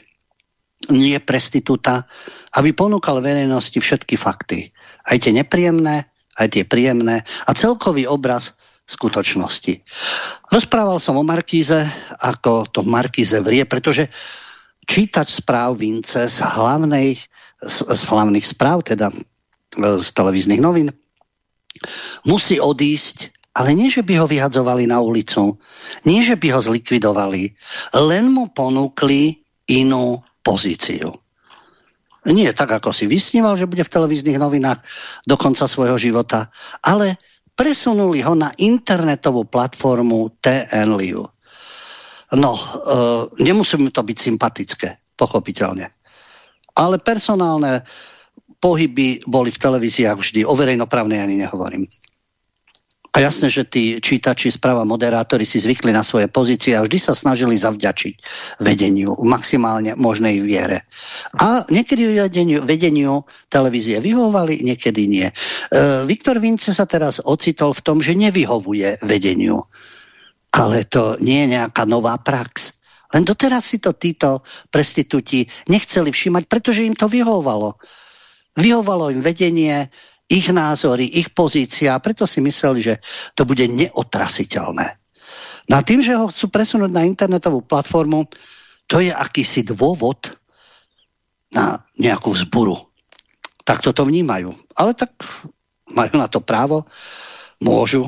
nie prestitúta, aby ponúkal verejnosti všetky fakty. Aj tie nepríjemné, aj tie príjemné a celkový obraz skutočnosti. Rozprával som o Markíze, ako to Markíze vrie, pretože čítač správ Vince z, hlavnej, z, z hlavných správ, teda e, z televíznych novín, musí odísť, ale nie, že by ho vyhadzovali na ulicu, nie, že by ho zlikvidovali, len mu ponúkli inú pozíciu. Nie tak, ako si vysníval, že bude v televíznych novinách do konca svojho života, ale presunuli ho na internetovú platformu TN Live. No, uh, nemusí mi to byť sympatické, pochopiteľne. Ale personálne pohyby boli v televíziách vždy, o verejnoprávnej ani nehovorím. A jasné, že tí čítači, správa moderátori si zvykli na svoje pozície a vždy sa snažili zavďačiť vedeniu v maximálne možnej viere. A niekedy vedeniu, vedeniu televízie vyhovovali, niekedy nie. E, Viktor Vince sa teraz ocitol v tom, že nevyhovuje vedeniu ale to nie je nejaká nová prax. Len doteraz si to títo prestitúti nechceli všímať, pretože im to vyhovovalo. Vyhovalo im vedenie, ich názory, ich pozícia preto si mysleli, že to bude neotrasiteľné. No tým, že ho chcú presunúť na internetovú platformu, to je akýsi dôvod na nejakú vzburu. Tak toto vnímajú. Ale tak majú na to právo, môžu,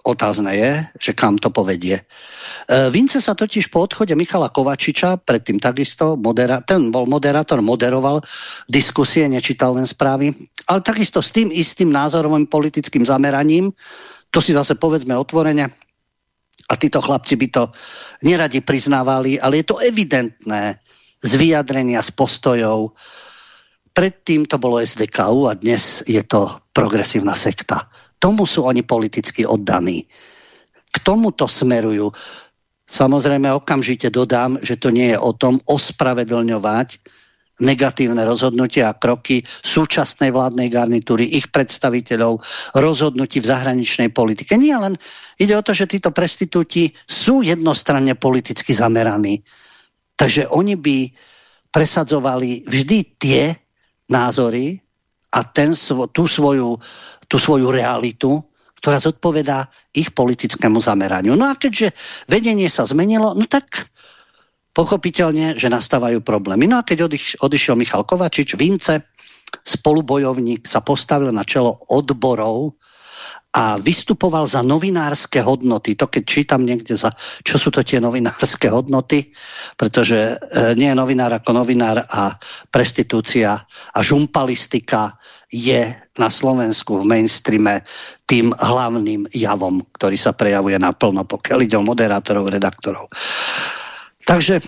Otázne je, že kam to povedie. E, Vince sa totiž po odchode Michala Kovačiča, predtým takisto, modera- ten bol moderátor, moderoval diskusie, nečítal len správy, ale takisto s tým istým názorovým politickým zameraním, to si zase povedzme otvorene, a títo chlapci by to neradi priznávali, ale je to evidentné z vyjadrenia, z postojov. Predtým to bolo SDKU a dnes je to progresívna sekta. Tomu sú oni politicky oddaní. K tomuto smerujú. Samozrejme okamžite dodám, že to nie je o tom ospravedlňovať negatívne rozhodnutia a kroky súčasnej vládnej garnitúry, ich predstaviteľov, rozhodnutí v zahraničnej politike. Nie len ide o to, že títo prestitúti sú jednostranne politicky zameraní. Takže oni by presadzovali vždy tie názory a ten, tú, svoju, tú svoju realitu, ktorá zodpovedá ich politickému zameraniu. No a keďže vedenie sa zmenilo, no tak pochopiteľne, že nastávajú problémy. No a keď odiš, odišiel Michal Kovačič, Vince, spolubojovník, sa postavil na čelo odborov a vystupoval za novinárske hodnoty. To keď čítam niekde za, čo sú to tie novinárske hodnoty, pretože e, nie je novinár ako novinár a prestitúcia a žumpalistika je na Slovensku v mainstreame tým hlavným javom, ktorý sa prejavuje naplno, pokiaľ ide o moderátorov, redaktorov. Takže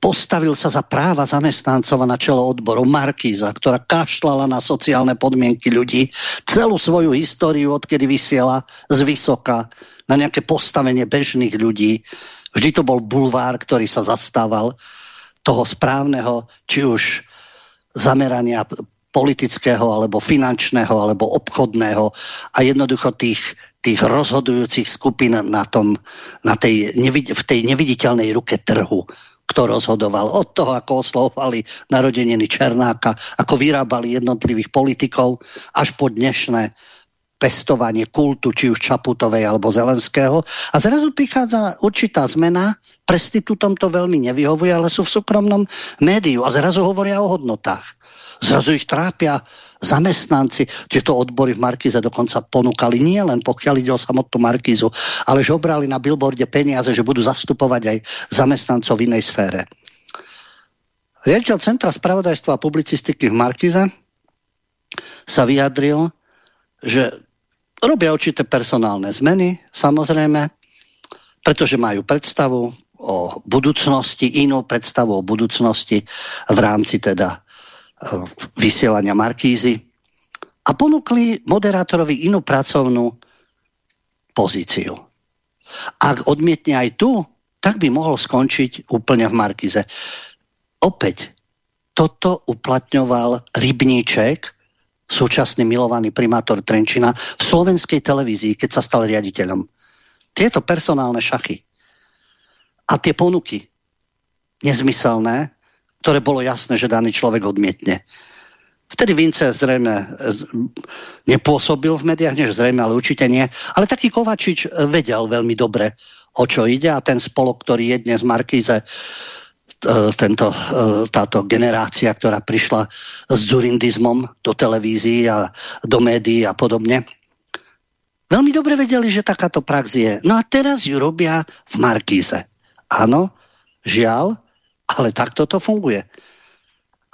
postavil sa za práva zamestnancov na čelo odboru Markíza, ktorá kašľala na sociálne podmienky ľudí celú svoju históriu, odkedy vysiela z vysoka na nejaké postavenie bežných ľudí. Vždy to bol bulvár, ktorý sa zastával toho správneho, či už zamerania politického, alebo finančného, alebo obchodného a jednoducho tých tých rozhodujúcich skupín na tom, na tej, v tej neviditeľnej ruke trhu, kto rozhodoval. Od toho, ako oslovovali narodeniny Černáka, ako vyrábali jednotlivých politikov, až po dnešné pestovanie kultu, či už Čaputovej alebo Zelenského. A zrazu prichádza určitá zmena, prestitútom to veľmi nevyhovuje, ale sú v súkromnom médiu a zrazu hovoria o hodnotách. Zrazu ich trápia zamestnanci. Tieto odbory v Markize dokonca ponúkali nie len pokiaľ ide o samotnú Markizu, ale že obrali na billboarde peniaze, že budú zastupovať aj zamestnancov v inej sfére. Riaditeľ Centra spravodajstva a publicistiky v Markize sa vyjadril, že robia určité personálne zmeny, samozrejme, pretože majú predstavu o budúcnosti, inú predstavu o budúcnosti v rámci teda vysielania Markízy a ponúkli moderátorovi inú pracovnú pozíciu. Ak odmietne aj tu, tak by mohol skončiť úplne v Markize. Opäť, toto uplatňoval Rybníček, súčasný milovaný primátor Trenčina, v slovenskej televízii, keď sa stal riaditeľom. Tieto personálne šachy a tie ponuky nezmyselné ktoré bolo jasné, že daný človek odmietne. Vtedy Vince zrejme e, nepôsobil v médiách, než zrejme, ale určite nie. Ale taký Kovačič vedel veľmi dobre, o čo ide a ten spolok, ktorý je dnes Markíze, e, tento, e, táto generácia, ktorá prišla s durindizmom do televízií a do médií a podobne, veľmi dobre vedeli, že takáto prax je. No a teraz ju robia v Markíze. Áno, žiaľ, ale takto to funguje.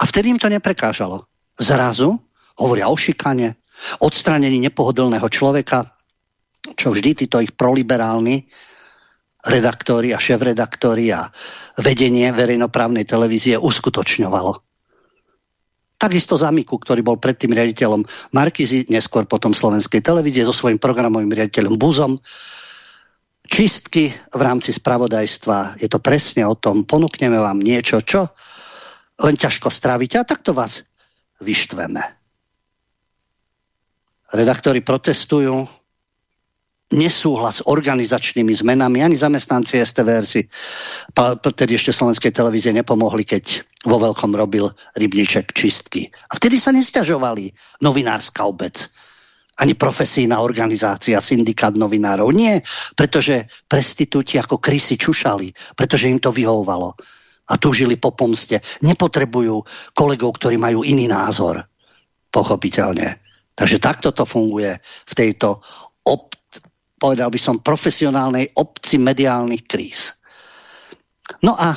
A vtedy im to neprekážalo. Zrazu hovoria o šikane, odstránení nepohodlného človeka, čo vždy títo ich proliberálni redaktori a šéf-redaktori a vedenie verejnoprávnej televízie uskutočňovalo. Takisto Zamiku, ktorý bol predtým riaditeľom Markizy, neskôr potom slovenskej televízie so svojím programovým riaditeľom Buzom, čistky v rámci spravodajstva. Je to presne o tom, ponúkneme vám niečo, čo len ťažko stráviť a takto vás vyštveme. Redaktori protestujú, nesúhlas s organizačnými zmenami, ani zamestnanci STVR si tedy ešte slovenskej televízie nepomohli, keď vo veľkom robil rybníček čistky. A vtedy sa nestiažovali novinárska obec ani profesijná organizácia, syndikát novinárov. Nie, pretože prestitúti ako krysy čušali, pretože im to vyhovovalo a túžili po pomste. Nepotrebujú kolegov, ktorí majú iný názor. Pochopiteľne. Takže takto to funguje v tejto, ob, povedal by som, profesionálnej obci mediálnych kríz. No a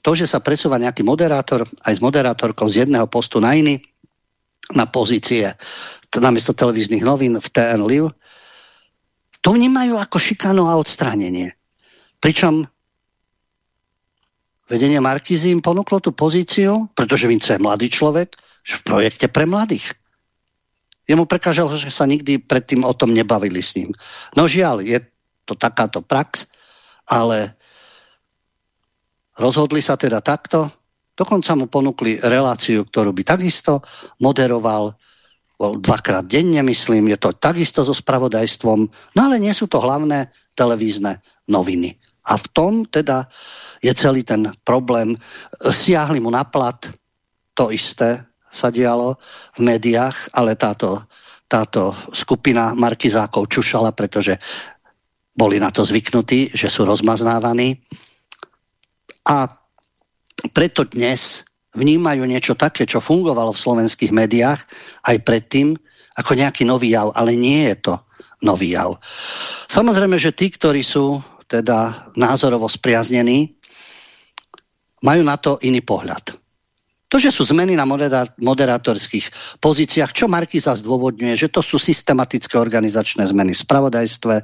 to, že sa presúva nejaký moderátor aj s moderátorkou z jedného postu na iný, na pozície namiesto televíznych novín v TN Live, to vnímajú ako šikanu a odstránenie. Pričom vedenie Markizy im ponúklo tú pozíciu, pretože Vince je mladý človek, že v projekte pre mladých. Jemu prekážalo, že sa nikdy predtým o tom nebavili s ním. No žiaľ, je to takáto prax, ale rozhodli sa teda takto. Dokonca mu ponúkli reláciu, ktorú by takisto moderoval dvakrát denne, myslím, je to takisto so spravodajstvom, no ale nie sú to hlavné televízne noviny. A v tom teda je celý ten problém. Siahli mu na plat, to isté sa dialo v médiách, ale táto, táto skupina markizákov čušala, pretože boli na to zvyknutí, že sú rozmaznávaní. A preto dnes vnímajú niečo také, čo fungovalo v slovenských médiách aj predtým, ako nejaký nový jav, ale nie je to nový jav. Samozrejme, že tí, ktorí sú teda názorovo spriaznení, majú na to iný pohľad. To, že sú zmeny na moderátorských pozíciách, čo Markiza zdôvodňuje, že to sú systematické organizačné zmeny v spravodajstve.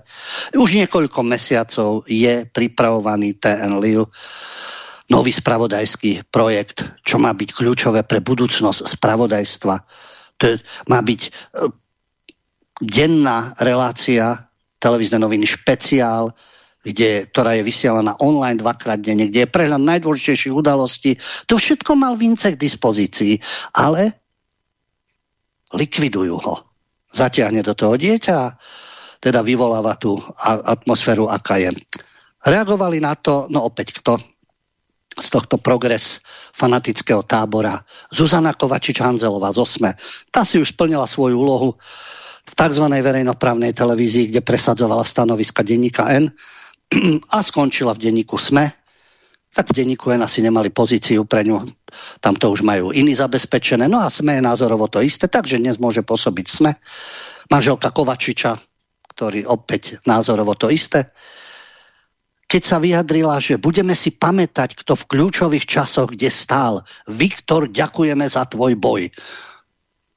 Už niekoľko mesiacov je pripravovaný TNLIU, nový spravodajský projekt, čo má byť kľúčové pre budúcnosť spravodajstva. To je, má byť e, denná relácia televízne noviny špeciál, kde, ktorá je vysielaná online dvakrát denne, kde je prehľad najdôležitejších udalostí. To všetko mal Vince k dispozícii, ale likvidujú ho. Zatiahne do toho dieťa a teda vyvoláva tú atmosféru, aká je. Reagovali na to, no opäť kto? Z tohto progres fanatického tábora. Zuzana Kovačič-Hanzelová z OSME. Tá si už splnila svoju úlohu v tzv. verejnoprávnej televízii, kde presadzovala stanoviska denníka N a skončila v denníku SME, tak v denníku N asi nemali pozíciu pre ňu, tam to už majú iní zabezpečené, no a SME je názorovo to isté, takže dnes môže pôsobiť SME. Manželka Kovačiča, ktorý opäť názorovo to isté, keď sa vyjadrila, že budeme si pamätať, kto v kľúčových časoch, kde stál. Viktor, ďakujeme za tvoj boj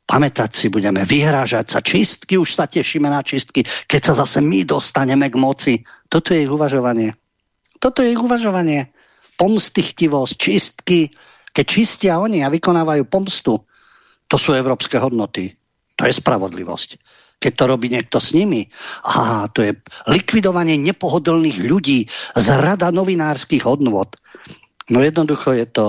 pamätať si budeme, vyhrážať sa, čistky, už sa tešíme na čistky, keď sa zase my dostaneme k moci. Toto je ich uvažovanie. Toto je ich uvažovanie. Pomstichtivosť, čistky, keď čistia oni a vykonávajú pomstu, to sú európske hodnoty. To je spravodlivosť. Keď to robí niekto s nimi, a to je likvidovanie nepohodlných ľudí, zrada novinárskych hodnot. No jednoducho je to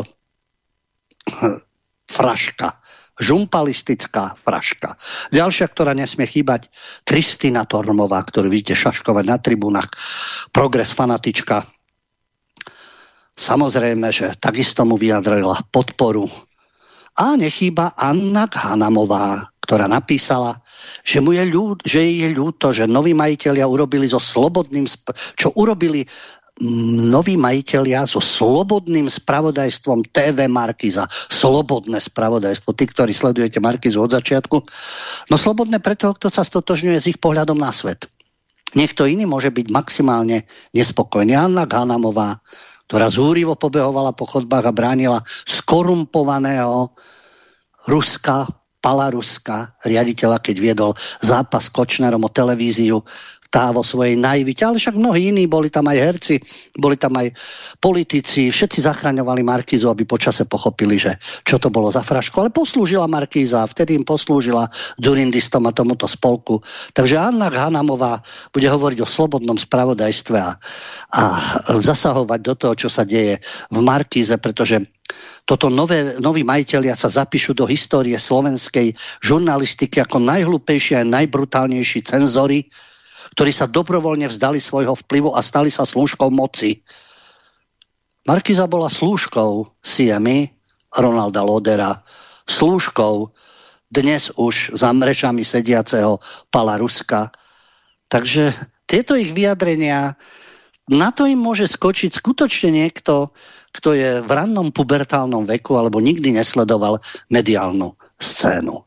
fraška žumpalistická fraška. Ďalšia, ktorá nesmie chýbať, Kristina Tormová, ktorú vidíte šaškovať na tribúnach, progres fanatička. Samozrejme, že takisto mu vyjadrila podporu. A nechýba Anna Hanamová, ktorá napísala, že, mu je ľud, že je ľúto, že noví majiteľia urobili so slobodným, čo urobili noví majiteľia so slobodným spravodajstvom TV Markiza. Slobodné spravodajstvo. Tí, ktorí sledujete Markizu od začiatku. No slobodné pre toho, kto sa stotožňuje s ich pohľadom na svet. Niekto iný môže byť maximálne nespokojný. Anna Ganamová, ktorá zúrivo pobehovala po chodbách a bránila skorumpovaného Ruska, Palaruska, riaditeľa, keď viedol zápas s Kočnerom o televíziu tá vo svojej naivite, ale však mnohí iní, boli tam aj herci, boli tam aj politici, všetci zachraňovali Markízu, aby počase pochopili, že čo to bolo za frašku, ale poslúžila Markíza, vtedy im poslúžila Durindistom a tomuto spolku. Takže Anna Hanamová bude hovoriť o slobodnom spravodajstve a, a zasahovať do toho, čo sa deje v Markíze, pretože toto nové, noví majiteľia sa zapíšu do histórie slovenskej žurnalistiky ako najhlúpejší a najbrutálnejší cenzory, ktorí sa dobrovoľne vzdali svojho vplyvu a stali sa slúžkou moci. Markiza bola slúžkou CMI, Ronalda Lodera, slúžkou dnes už za mrežami sediaceho Pala Ruska. Takže tieto ich vyjadrenia, na to im môže skočiť skutočne niekto, kto je v rannom pubertálnom veku alebo nikdy nesledoval mediálnu scénu.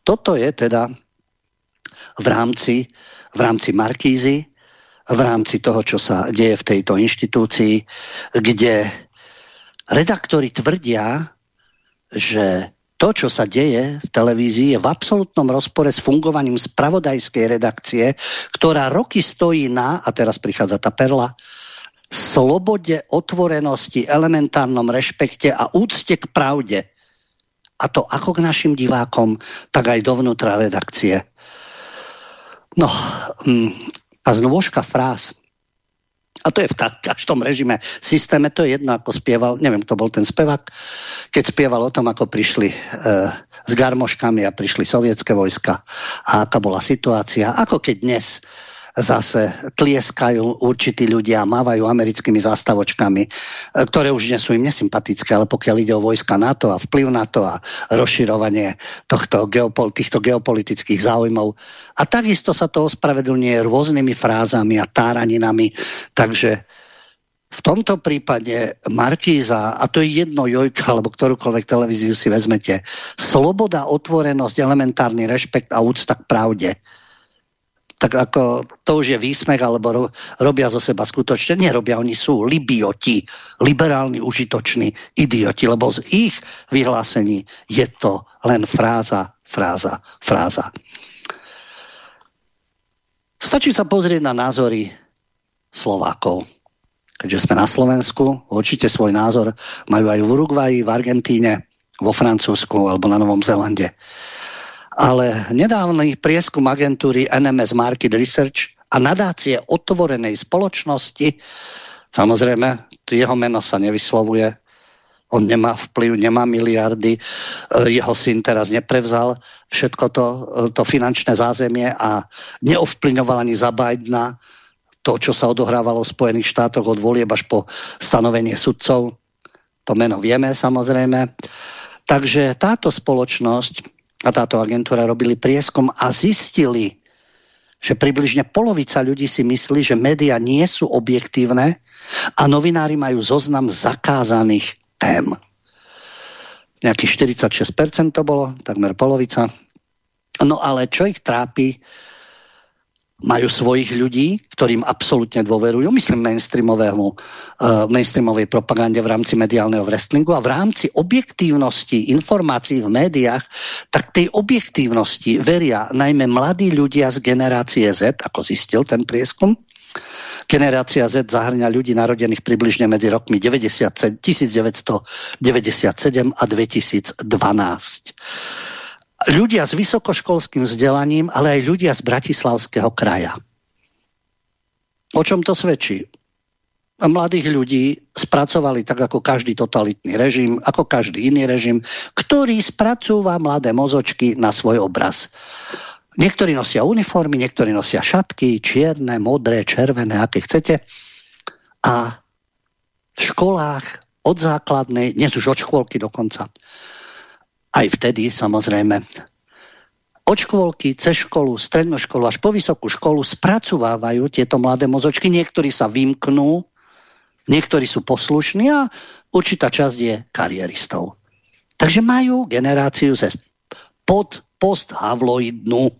Toto je teda v rámci v rámci Markízy, v rámci toho, čo sa deje v tejto inštitúcii, kde redaktori tvrdia, že to, čo sa deje v televízii, je v absolútnom rozpore s fungovaním spravodajskej redakcie, ktorá roky stojí na, a teraz prichádza tá perla, slobode, otvorenosti, elementárnom rešpekte a úcte k pravde. a to ako k našim divákom, tak aj dovnútra redakcie. No, mm, a znôžka fráz. A to je v každom režime, systéme, to je jedno, ako spieval, neviem, kto bol ten spevák, keď spieval o tom, ako prišli e, s garmoškami a prišli sovietské vojska a aká bola situácia, ako keď dnes zase tlieskajú určití ľudia, mávajú americkými zástavočkami, e, ktoré už nie sú im nesympatické, ale pokiaľ ide o vojska NATO a vplyv NATO a rozširovanie tohto geopol týchto geopolitických záujmov. A takisto sa to ospravedlňuje rôznymi frázami a táraninami, takže v tomto prípade Markíza, a to je jedno Jojka, alebo ktorúkoľvek televíziu si vezmete, sloboda, otvorenosť, elementárny rešpekt a úcta k pravde tak ako to už je výsmech, alebo ro, robia zo seba skutočne, nerobia, oni sú libioti, liberálni, užitoční idioti, lebo z ich vyhlásení je to len fráza, fráza, fráza. Stačí sa pozrieť na názory Slovákov. Keďže sme na Slovensku, určite svoj názor majú aj v Uruguayi, v Argentíne, vo Francúzsku alebo na Novom Zelande ale nedávny prieskum agentúry NMS Market Research a nadácie otvorenej spoločnosti, samozrejme, jeho meno sa nevyslovuje, on nemá vplyv, nemá miliardy, e, jeho syn teraz neprevzal všetko to, e, to finančné zázemie a neovplyňoval ani za Bidena to, čo sa odohrávalo v Spojených štátoch od volieb až po stanovenie sudcov. To meno vieme samozrejme. Takže táto spoločnosť a táto agentúra robili prieskom a zistili, že približne polovica ľudí si myslí, že médiá nie sú objektívne a novinári majú zoznam zakázaných tém. Nejakých 46% to bolo, takmer polovica. No ale čo ich trápi, majú svojich ľudí, ktorým absolútne dôverujú, myslím mainstreamovému, uh, mainstreamovej propagande v rámci mediálneho wrestlingu a v rámci objektívnosti informácií v médiách, tak tej objektívnosti veria najmä mladí ľudia z generácie Z, ako zistil ten prieskum. Generácia Z zahrňa ľudí narodených približne medzi rokmi 90, 1997 a 2012 ľudia s vysokoškolským vzdelaním, ale aj ľudia z Bratislavského kraja. O čom to svedčí? Mladých ľudí spracovali tak ako každý totalitný režim, ako každý iný režim, ktorý spracúva mladé mozočky na svoj obraz. Niektorí nosia uniformy, niektorí nosia šatky, čierne, modré, červené, aké chcete. A v školách od základnej, dnes už od škôlky dokonca, aj vtedy samozrejme od škôlky, cez školu, strednú školu až po vysokú školu spracovávajú tieto mladé mozočky. Niektorí sa vymknú, niektorí sú poslušní a určitá časť je karieristov. Takže majú generáciu ze pod post-havloidnú,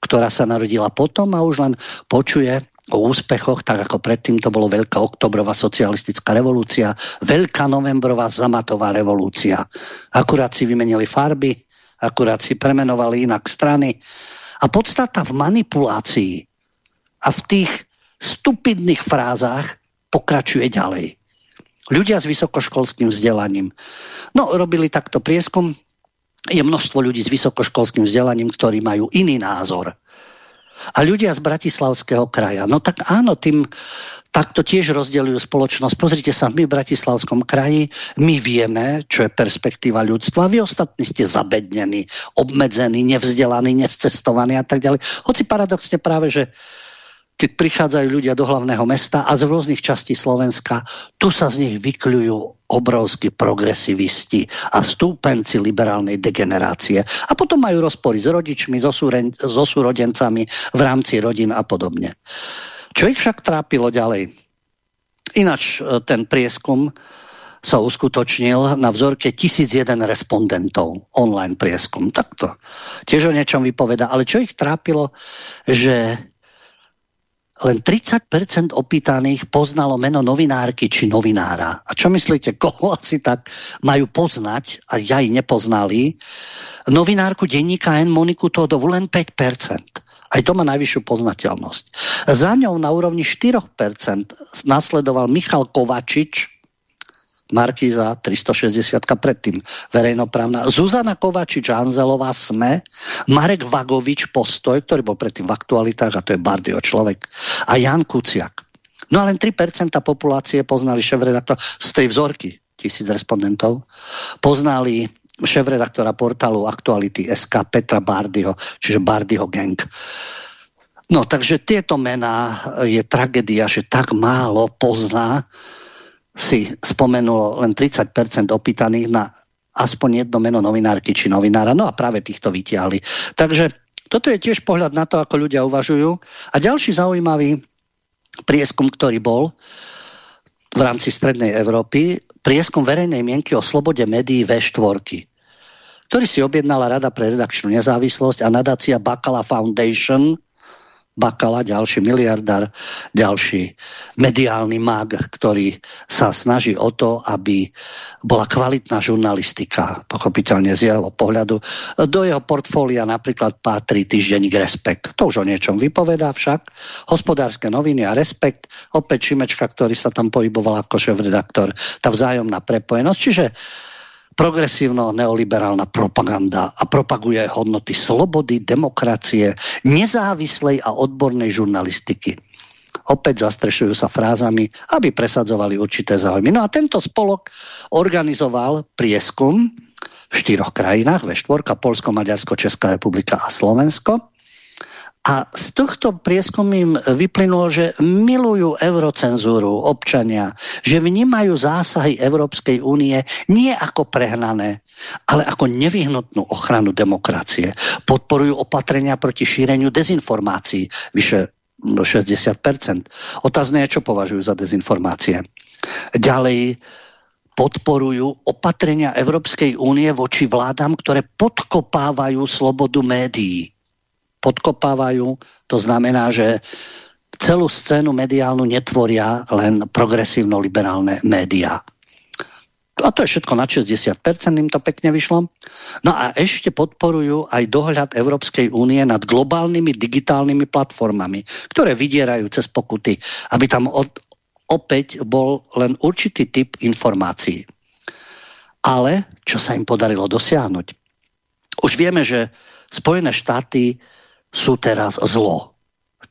ktorá sa narodila potom a už len počuje o úspechoch, tak ako predtým to bolo Veľká oktobrová socialistická revolúcia, Veľká novembrová zamatová revolúcia. Akurát si vymenili farby, akurát si premenovali inak strany. A podstata v manipulácii a v tých stupidných frázach pokračuje ďalej. Ľudia s vysokoškolským vzdelaním. No, robili takto prieskum. Je množstvo ľudí s vysokoškolským vzdelaním, ktorí majú iný názor a ľudia z Bratislavského kraja. No tak áno, tým takto tiež rozdeľujú spoločnosť. Pozrite sa, my v Bratislavskom kraji, my vieme, čo je perspektíva ľudstva. Vy ostatní ste zabednení, obmedzení, nevzdelaní, nescestovaní a tak ďalej. Hoci paradoxne práve, že keď prichádzajú ľudia do hlavného mesta a z rôznych častí Slovenska, tu sa z nich vykľujú obrovskí progresivisti a stúpenci liberálnej degenerácie. A potom majú rozpory s rodičmi, so, súren, súrodencami v rámci rodín a podobne. Čo ich však trápilo ďalej? Ináč e, ten prieskum sa uskutočnil na vzorke 1001 respondentov, online prieskum. Takto tiež o niečom vypoveda. Ale čo ich trápilo, že len 30% opýtaných poznalo meno novinárky či novinára. A čo myslíte, (laughs) koho asi tak majú poznať, a ja ich nepoznali, novinárku denníka N Moniku Todovu len 5%. Aj to má najvyššiu poznateľnosť. Za ňou na úrovni 4% nasledoval Michal Kovačič, Markíza 360 predtým verejnoprávna, Zuzana Kovačič Anzelová SME, Marek Vagovič Postoj, ktorý bol predtým v aktualitách a to je Bardio človek a Jan Kuciak. No a len 3% populácie poznali šéf-redaktor z tej vzorky tisíc respondentov, poznali šéf-redaktora portálu Aktuality SK Petra Bardyho, čiže Bardyho gang. No, takže tieto mená je tragédia, že tak málo pozná si spomenulo len 30% opýtaných na aspoň jedno meno novinárky či novinára. No a práve týchto vytiahli. Takže toto je tiež pohľad na to, ako ľudia uvažujú. A ďalší zaujímavý prieskum, ktorý bol v rámci Strednej Európy, prieskum verejnej mienky o slobode médií V4, ktorý si objednala Rada pre redakčnú nezávislosť a nadácia Bakala Foundation – Bakala, ďalší miliardár, ďalší mediálny mag, ktorý sa snaží o to, aby bola kvalitná žurnalistika, pochopiteľne z jeho pohľadu. Do jeho portfólia napríklad patrí týždenník Respekt. To už o niečom vypovedá však. Hospodárske noviny a Respekt, opäť Šimečka, ktorý sa tam pohyboval ako šéf-redaktor, tá vzájomná prepojenosť. Čiže progresívno-neoliberálna propaganda a propaguje hodnoty slobody, demokracie, nezávislej a odbornej žurnalistiky. Opäť zastrešujú sa frázami, aby presadzovali určité záujmy. No a tento spolok organizoval prieskum v štyroch krajinách, ve štvorka, Polsko, Maďarsko, Česká republika a Slovensko a z tohto prieskumu im vyplynulo, že milujú eurocenzúru občania, že vnímajú zásahy Európskej únie nie ako prehnané, ale ako nevyhnutnú ochranu demokracie. Podporujú opatrenia proti šíreniu dezinformácií, vyše 60%. Otázne je, čo považujú za dezinformácie. Ďalej podporujú opatrenia Európskej únie voči vládam, ktoré podkopávajú slobodu médií podkopávajú. To znamená, že celú scénu mediálnu netvoria len progresívno-liberálne médiá. A to je všetko na 60%, im to pekne vyšlo. No a ešte podporujú aj dohľad Európskej únie nad globálnymi digitálnymi platformami, ktoré vydierajú cez pokuty, aby tam od, opäť bol len určitý typ informácií. Ale čo sa im podarilo dosiahnuť? Už vieme, že Spojené štáty sú teraz zlo.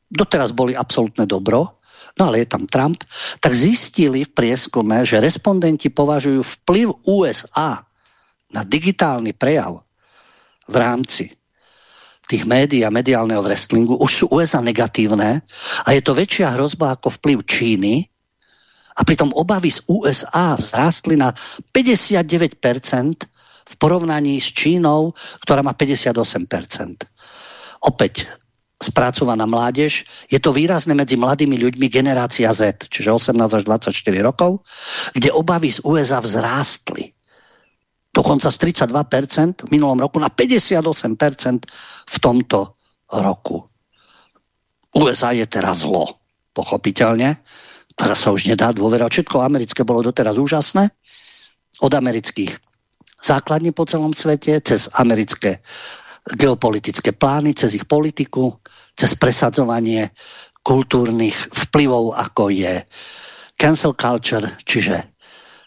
Doteraz boli absolútne dobro, no ale je tam Trump, tak zistili v prieskume, že respondenti považujú vplyv USA na digitálny prejav v rámci tých médií a mediálneho wrestlingu. Už sú USA negatívne a je to väčšia hrozba ako vplyv Číny. A pritom obavy z USA vzrástli na 59% v porovnaní s Čínou, ktorá má 58% opäť spracovaná mládež. Je to výrazné medzi mladými ľuďmi generácia Z, čiže 18 až 24 rokov, kde obavy z USA vzrástli. Dokonca z 32% v minulom roku na 58% v tomto roku. USA je teraz zlo, pochopiteľne. Teraz sa už nedá dôverať. Všetko americké bolo doteraz úžasné. Od amerických základní po celom svete, cez americké geopolitické plány, cez ich politiku, cez presadzovanie kultúrnych vplyvov, ako je cancel culture, čiže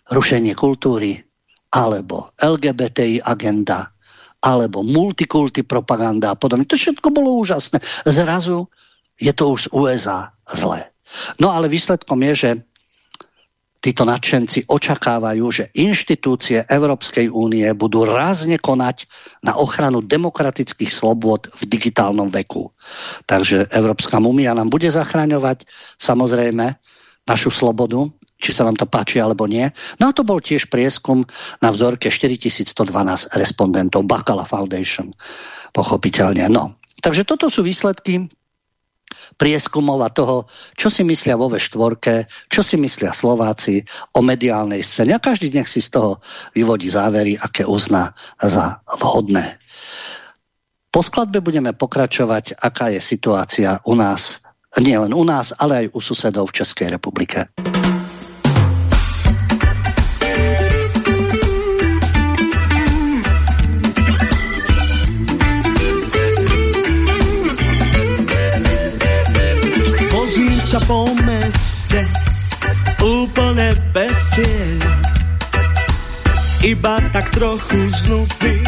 rušenie kultúry, alebo LGBTI agenda, alebo multikulty propaganda a podobne. To všetko bolo úžasné. Zrazu je to už z USA zlé. No ale výsledkom je, že títo nadšenci očakávajú, že inštitúcie Európskej únie budú rázne konať na ochranu demokratických slobôd v digitálnom veku. Takže Európska mumia nám bude zachraňovať samozrejme našu slobodu, či sa nám to páči alebo nie. No a to bol tiež prieskum na vzorke 4112 respondentov Bacala Foundation, pochopiteľne. No. Takže toto sú výsledky prieskumov a toho, čo si myslia vo V4, čo si myslia Slováci o mediálnej scéne. A každý nech si z toho vyvodí závery, aké uzná za vhodné. Po skladbe budeme pokračovať, aká je situácia u nás, nie len u nás, ale aj u susedov v Českej republike. Sa po meste úplne bez cieľa. iba tak trochu znutý.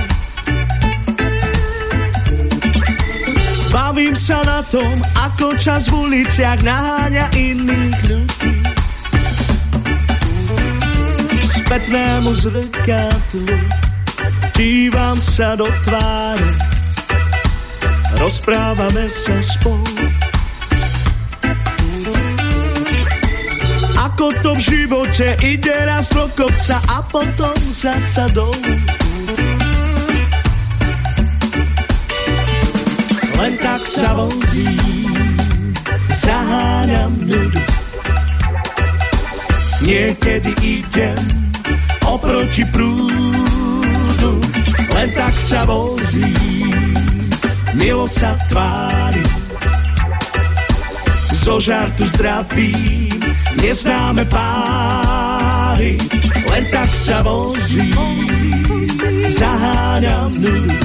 Bavím sa na tom, ako čas v uliciach naháňa iných ľudí. Spätnému zrkadlu dívam sa do tváre, rozprávame sa spolu. Ako to v živote ide raz do kopca a potom zasa dolu. Len tak sa vozím, zaháňam nudu. Niekedy idem oproti prúdu, len tak sa vozím, milo sa tvári. Zo žartu zdravím, neznáme páry, len tak sa vozím, zaháňam nudu.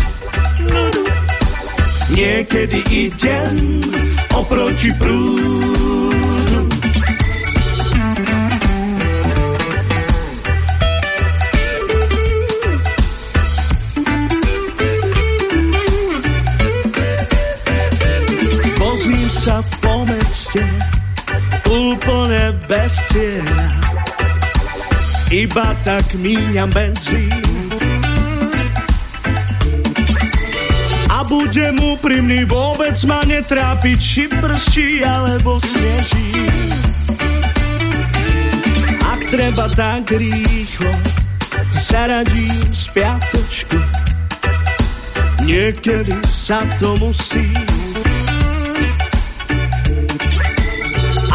Niekedy idem oproti prúdu. Meste úplne bez cieľa. Iba tak míňam benzín budem úprimný, vôbec ma netrápi, či prší alebo sneží. Ak treba tak rýchlo, zaradím spiatočku. Niekedy sa to musí.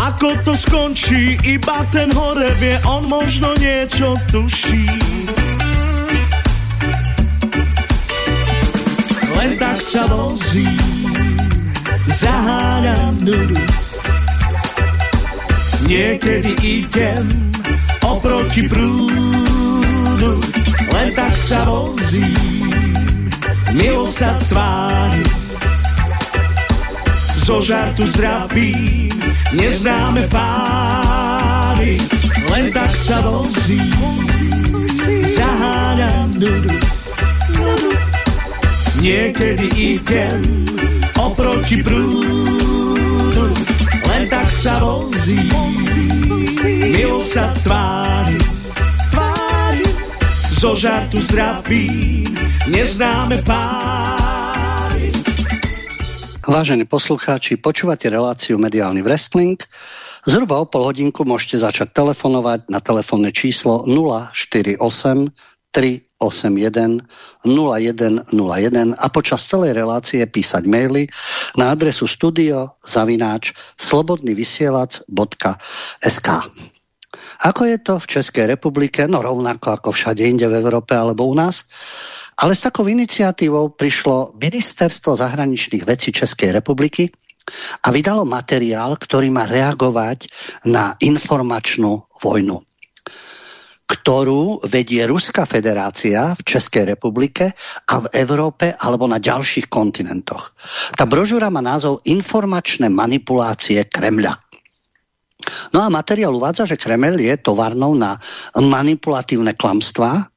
Ako to skončí, iba ten hore vie, on možno niečo tuší. len tak sa vozím, zaháňam nudu. Niekedy idem oproti prúdu, len tak sa vozím, milo sa tvári. Zo žartu zdravím, neznáme páry, len tak sa vozím, zaháňam nudu Niekedy idem oproti prúdu, len tak sa vozí, milo sa tvári, tvári, zo žartu zdraví, neznáme páry. Vážení poslucháči, počúvate reláciu Mediálny wrestling. Zhruba o pol hodinku môžete začať telefonovať na telefónne číslo 048 3 81 0101 a počas celej relácie písať maily na adresu studio zavináč slobodnyvysielac.sk Ako je to v Českej republike? No rovnako ako všade inde v Európe alebo u nás. Ale s takou iniciatívou prišlo Ministerstvo zahraničných vecí Českej republiky a vydalo materiál, ktorý má reagovať na informačnú vojnu ktorú vedie Ruská federácia v Českej republike a v Európe alebo na ďalších kontinentoch. Tá brožúra má názov Informačné manipulácie Kremľa. No a materiál uvádza, že Kreml je továrnou na manipulatívne klamstvá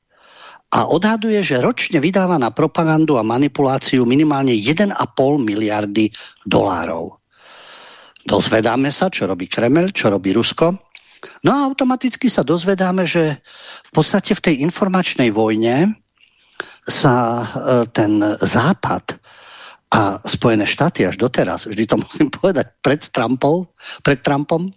a odhaduje, že ročne vydáva na propagandu a manipuláciu minimálne 1,5 miliardy dolárov. Dozvedáme sa, čo robí Kreml, čo robí Rusko No a automaticky sa dozvedáme, že v podstate v tej informačnej vojne sa e, ten západ a Spojené štáty až doteraz, vždy to (laughs) musím povedať pred Trumpom, pred Trumpom,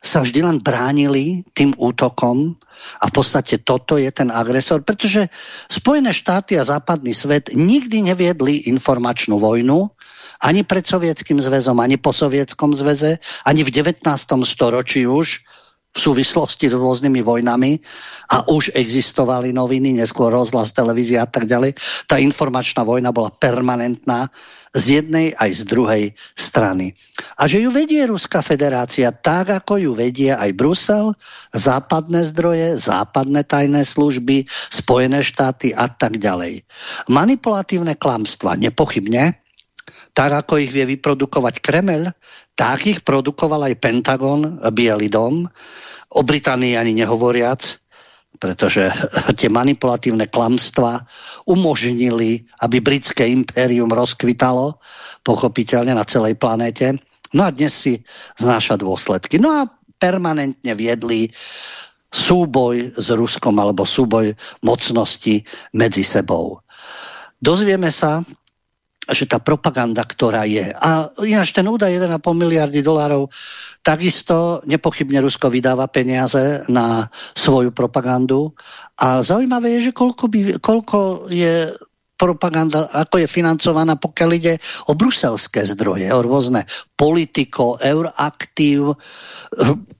sa vždy len bránili tým útokom a v podstate toto je ten agresor, pretože Spojené štáty a západný svet nikdy neviedli informačnú vojnu, ani pred sovietským zväzom, ani po sovietskom zväze, ani v 19. storočí už v súvislosti s rôznymi vojnami a už existovali noviny, neskôr rozhlas, televízia a tak ďalej. Tá informačná vojna bola permanentná z jednej aj z druhej strany. A že ju vedie Ruská federácia tak, ako ju vedie aj Brusel, západné zdroje, západné tajné služby, Spojené štáty a tak ďalej. Manipulatívne klamstva, nepochybne, tak ako ich vie vyprodukovať Kremel, tak ich produkoval aj Pentagon, Bielý dom, o Británii ani nehovoriac, pretože (laughs) tie manipulatívne klamstva umožnili, aby britské impérium rozkvitalo, pochopiteľne na celej planéte. No a dnes si znáša dôsledky. No a permanentne viedli súboj s Ruskom alebo súboj mocnosti medzi sebou. Dozvieme sa, že tá propaganda, ktorá je. A ináč ten údaj 1,5 miliardy dolárov, takisto nepochybne Rusko vydáva peniaze na svoju propagandu. A zaujímavé je, že koľko, by, koľko je propaganda, ako je financovaná, pokiaľ ide o bruselské zdroje, o rôzne politiko, Euraktiv,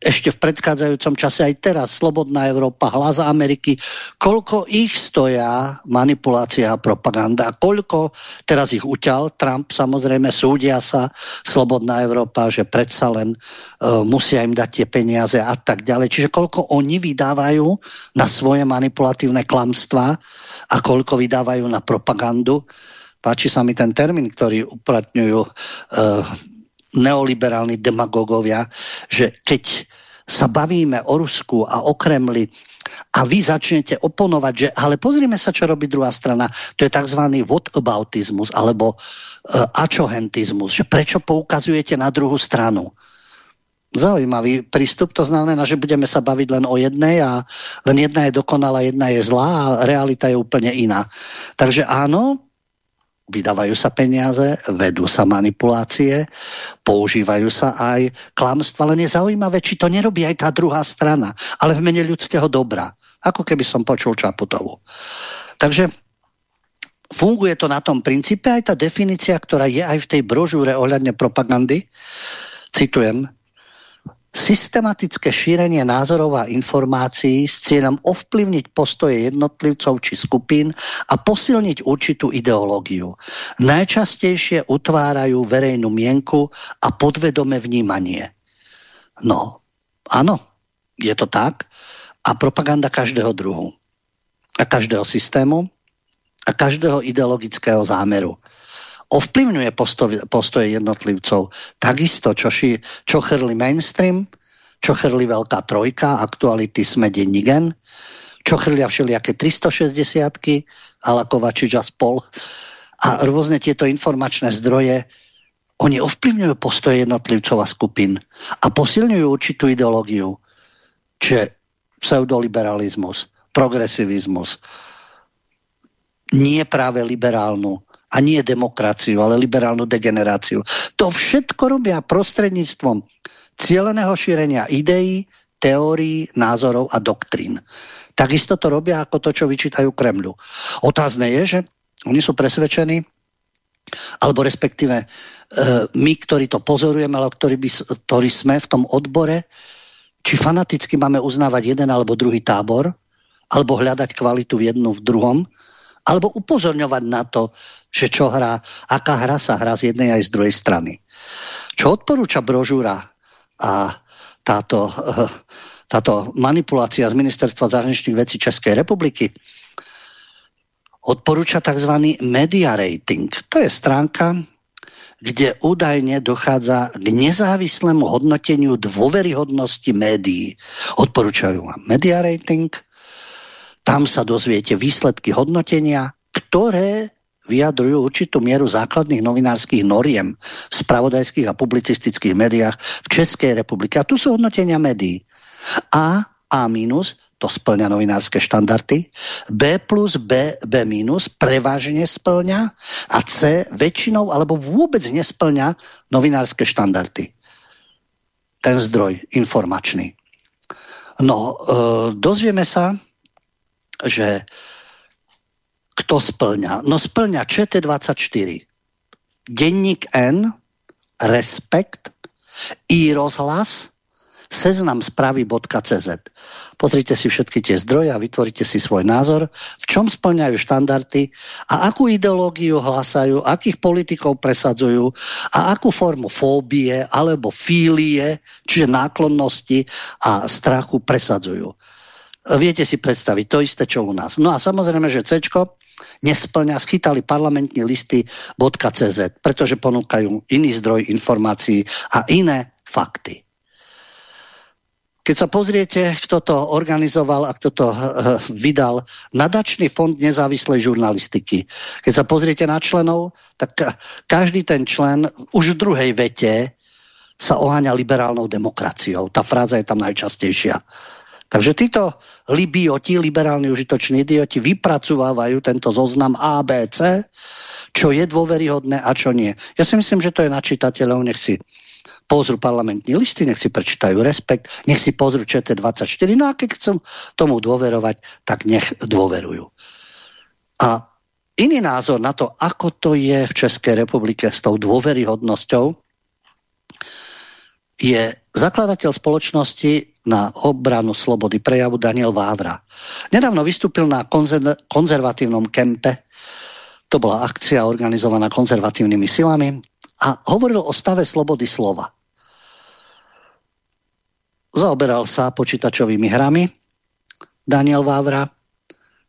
ešte v predchádzajúcom čase aj teraz, Slobodná Európa, Hlas Ameriky, koľko ich stoja manipulácia a propaganda, koľko teraz ich uťal, Trump samozrejme súdia sa, Slobodná Európa, že predsa len uh, musia im dať tie peniaze a tak ďalej. Čiže koľko oni vydávajú na svoje manipulatívne klamstvá a koľko vydávajú na propagandu. Páči sa mi ten termín, ktorý uplatňujú uh, neoliberálni demagógovia, že keď sa bavíme o Rusku a o Kremli a vy začnete oponovať, že ale pozrime sa, čo robí druhá strana. To je tzv. whataboutismus alebo uh, ačohentizmus, že prečo poukazujete na druhú stranu zaujímavý prístup. To znamená, že budeme sa baviť len o jednej a len jedna je dokonalá, jedna je zlá a realita je úplne iná. Takže áno, vydávajú sa peniaze, vedú sa manipulácie, používajú sa aj klamstva, len je zaujímavé, či to nerobí aj tá druhá strana, ale v mene ľudského dobra. Ako keby som počul Čaputovu. Takže funguje to na tom princípe, aj tá definícia, ktorá je aj v tej brožúre ohľadne propagandy. Citujem, systematické šírenie názorov a informácií s cieľom ovplyvniť postoje jednotlivcov či skupín a posilniť určitú ideológiu. Najčastejšie utvárajú verejnú mienku a podvedome vnímanie. No, áno, je to tak. A propaganda každého druhu. A každého systému a každého ideologického zámeru ovplyvňuje postoje jednotlivcov. Takisto, čo, ši, čo chrli mainstream, čo chrli Veľká trojka, aktuality sme Denigen, čo chrlia všelijaké 360 ala a spol. A rôzne tieto informačné zdroje, oni ovplyvňujú postoje jednotlivcov a skupín a posilňujú určitú ideológiu, čiže pseudoliberalizmus, progresivizmus, nie práve liberálnu, a nie demokraciu, ale liberálnu degeneráciu. To všetko robia prostredníctvom cieleného šírenia ideí, teórií, názorov a doktrín. Takisto to robia ako to, čo vyčítajú Kremľu. Otázne je, že oni sú presvedčení, alebo respektíve e, my, ktorí to pozorujeme, ale ktorí, by, ktorí sme v tom odbore, či fanaticky máme uznávať jeden alebo druhý tábor, alebo hľadať kvalitu v jednu v druhom, alebo upozorňovať na to, že čo hrá, aká hra sa hrá z jednej aj z druhej strany. Čo odporúča brožúra a táto, táto manipulácia z Ministerstva zahraničných vecí Českej republiky, odporúča tzv. media rating. To je stránka, kde údajne dochádza k nezávislému hodnoteniu dôveryhodnosti médií. Odporúčajú vám media rating, tam sa dozviete výsledky hodnotenia, ktoré vyjadrujú určitú mieru základných novinárskych noriem v spravodajských a publicistických médiách v Českej republike. A tu sú hodnotenia médií. A, A minus, to splňa novinárske štandardy, B plus, B, B minus prevažne splňa a C väčšinou alebo vôbec nesplňa novinárske štandardy. Ten zdroj informačný. No, e, dozvieme sa, že kto splňa? No splňa ČT24, Denník N, Respekt, i rozhlas, seznam spravy.cz. Pozrite si všetky tie zdroje a vytvorite si svoj názor, v čom splňajú štandardy a akú ideológiu hlasajú, akých politikov presadzujú a akú formu fóbie alebo fílie, čiže náklonnosti a strachu presadzujú. Viete si predstaviť to isté, čo u nás. No a samozrejme, že C nesplňa, schytali parlamentní listy .cz, pretože ponúkajú iný zdroj informácií a iné fakty. Keď sa pozriete, kto to organizoval a kto to uh, vydal, nadačný fond nezávislej žurnalistiky. Keď sa pozriete na členov, tak každý ten člen už v druhej vete sa oháňa liberálnou demokraciou. Tá fráza je tam najčastejšia. Takže títo libioti, liberálni užitoční idioti, vypracovávajú tento zoznam ABC, čo je dôveryhodné a čo nie. Ja si myslím, že to je na čitateľov, nech si pozrú parlamentní listy, nech si prečítajú Respekt, nech si pozrú ČT24, no a keď chcem tomu dôverovať, tak nech dôverujú. A iný názor na to, ako to je v Českej republike s tou dôveryhodnosťou, je zakladateľ spoločnosti na obranu slobody prejavu Daniel Vávra. Nedávno vystúpil na konzer konzervatívnom kempe, to bola akcia organizovaná konzervatívnymi silami a hovoril o stave slobody slova. Zaoberal sa počítačovými hrami Daniel Vávra,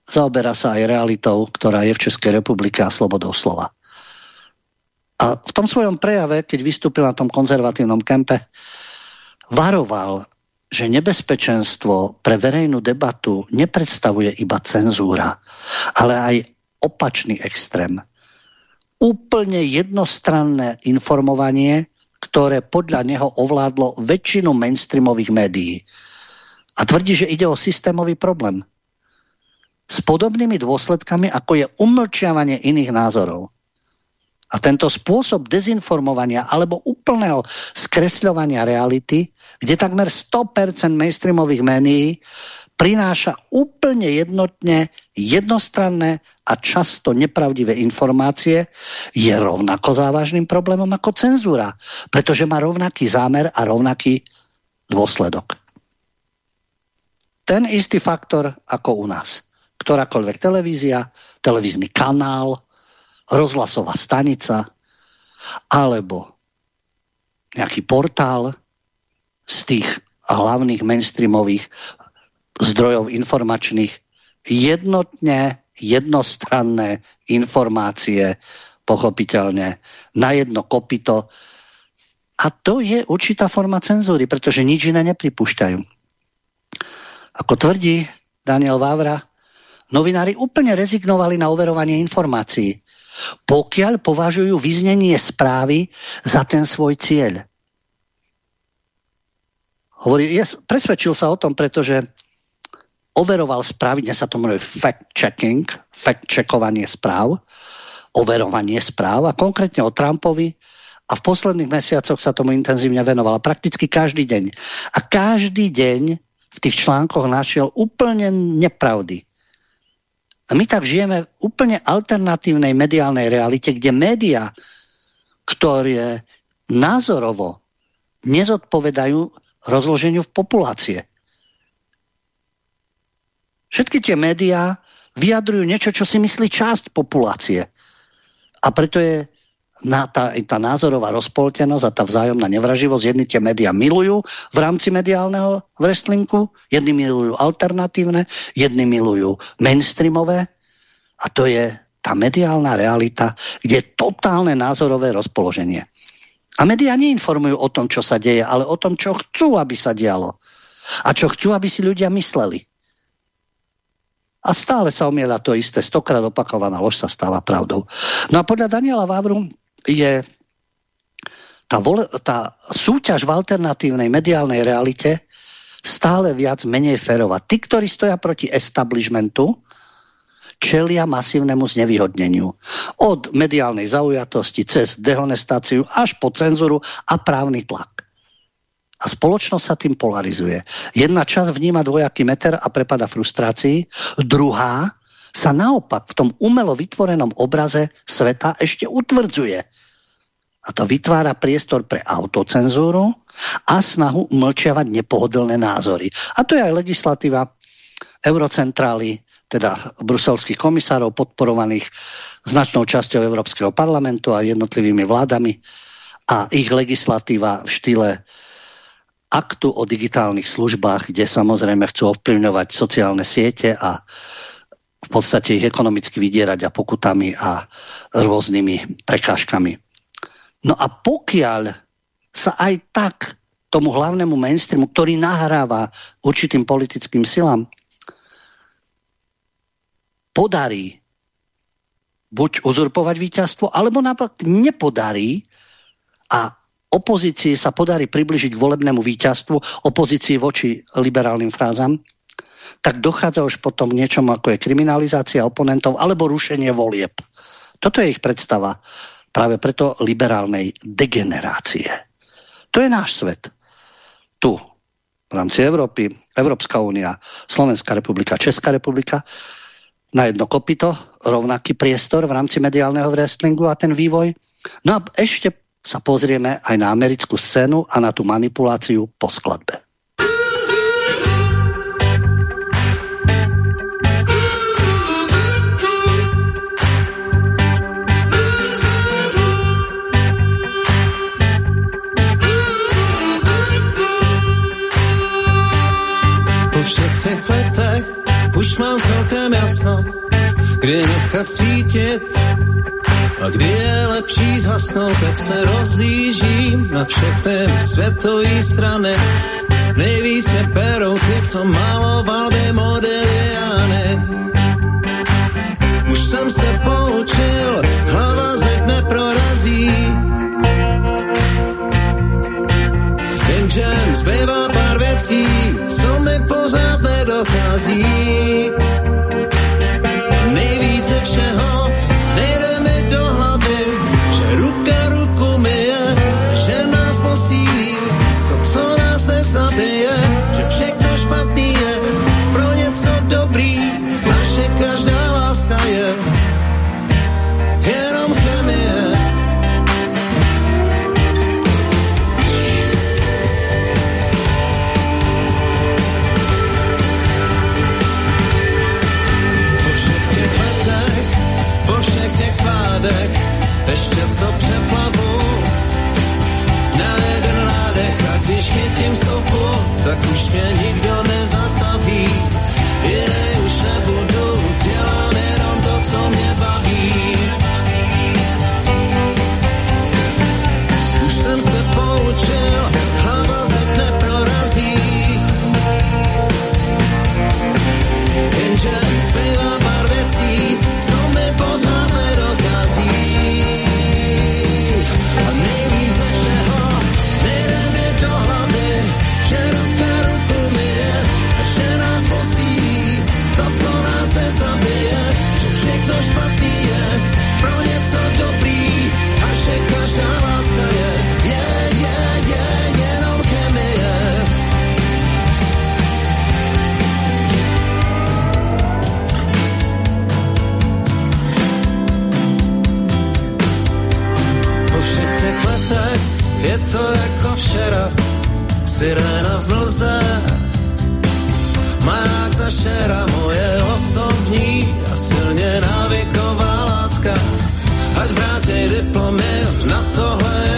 zaoberá sa aj realitou, ktorá je v Českej republike a slobodou slova. A v tom svojom prejave, keď vystúpil na tom konzervatívnom kempe, varoval, že nebezpečenstvo pre verejnú debatu nepredstavuje iba cenzúra, ale aj opačný extrém. Úplne jednostranné informovanie, ktoré podľa neho ovládlo väčšinu mainstreamových médií. A tvrdí, že ide o systémový problém. S podobnými dôsledkami, ako je umlčiavanie iných názorov. A tento spôsob dezinformovania alebo úplného skresľovania reality, kde takmer 100% mainstreamových médií prináša úplne jednotne jednostranné a často nepravdivé informácie, je rovnako závažným problémom ako cenzúra, pretože má rovnaký zámer a rovnaký dôsledok. Ten istý faktor ako u nás. Ktorákoľvek televízia, televízny kanál, rozhlasová stanica alebo nejaký portál z tých hlavných mainstreamových zdrojov informačných jednotne, jednostranné informácie pochopiteľne na jedno kopito. A to je určitá forma cenzúry, pretože nič iné nepripúšťajú. Ako tvrdí Daniel Vávra, novinári úplne rezignovali na overovanie informácií pokiaľ považujú vyznenie správy za ten svoj cieľ. Hovorí, ja presvedčil sa o tom, pretože overoval správy, dnes sa to môže fact-checking, fact-checkovanie správ, overovanie správ a konkrétne o Trumpovi a v posledných mesiacoch sa tomu intenzívne venovala prakticky každý deň. A každý deň v tých článkoch našiel úplne nepravdy. A my tak žijeme v úplne alternatívnej mediálnej realite, kde média, ktoré názorovo nezodpovedajú rozloženiu v populácie. Všetky tie médiá vyjadrujú niečo, čo si myslí časť populácie. A preto je na tá, tá názorová rozpoltenosť a tá vzájomná nevraživosť. Jedni tie médiá milujú v rámci mediálneho wrestlingu, jedni milujú alternatívne, jedni milujú mainstreamové a to je tá mediálna realita, kde je totálne názorové rozpoloženie. A médiá neinformujú o tom, čo sa deje, ale o tom, čo chcú, aby sa dialo. A čo chcú, aby si ľudia mysleli. A stále sa omiela to isté, stokrát opakovaná lož sa stáva pravdou. No a podľa Daniela Vávru je tá, vole, tá súťaž v alternatívnej mediálnej realite stále viac menej férová. Tí, ktorí stoja proti establishmentu, čelia masívnemu znevýhodneniu. Od mediálnej zaujatosti cez dehonestáciu až po cenzuru a právny tlak. A spoločnosť sa tým polarizuje. Jedna časť vníma dvojaký meter a prepada frustrácii, druhá sa naopak v tom umelo vytvorenom obraze sveta ešte utvrdzuje. A to vytvára priestor pre autocenzúru a snahu mlčiavať nepohodlné názory. A to je aj legislatíva Eurocentrály, teda bruselských komisárov podporovaných značnou časťou Európskeho parlamentu a jednotlivými vládami a ich legislatíva v štýle aktu o digitálnych službách, kde samozrejme chcú ovplyvňovať sociálne siete a v podstate ich ekonomicky vydierať a pokutami a rôznymi prekážkami. No a pokiaľ sa aj tak tomu hlavnému mainstreamu, ktorý nahráva určitým politickým silám, podarí buď uzurpovať víťazstvo, alebo naopak nepodarí a opozícii sa podarí približiť k volebnému víťazstvu, opozícii voči liberálnym frázam, tak dochádza už potom k niečomu, ako je kriminalizácia oponentov alebo rušenie volieb. Toto je ich predstava práve preto liberálnej degenerácie. To je náš svet. Tu, v rámci Európy, Európska únia, Slovenská republika, Česká republika, na jedno kopito, rovnaký priestor v rámci mediálneho wrestlingu a ten vývoj. No a ešte sa pozrieme aj na americkú scénu a na tú manipuláciu po skladbe. Jasno, kdy nechat svítit a kdy je lepší zhasnout, tak se rozlížím na všechny světové strany. Nejvíc mě perou ty, co maloval by Modigliani. Už jsem se poučil, hlava zeď neprorazí. Jenže zbývá pár věcí, co mi pořád nedochází. je to jako včera, sirena v mlze, maják za šera, moje osobní a silně návyková látka, ať vrátěj diplomy na tohle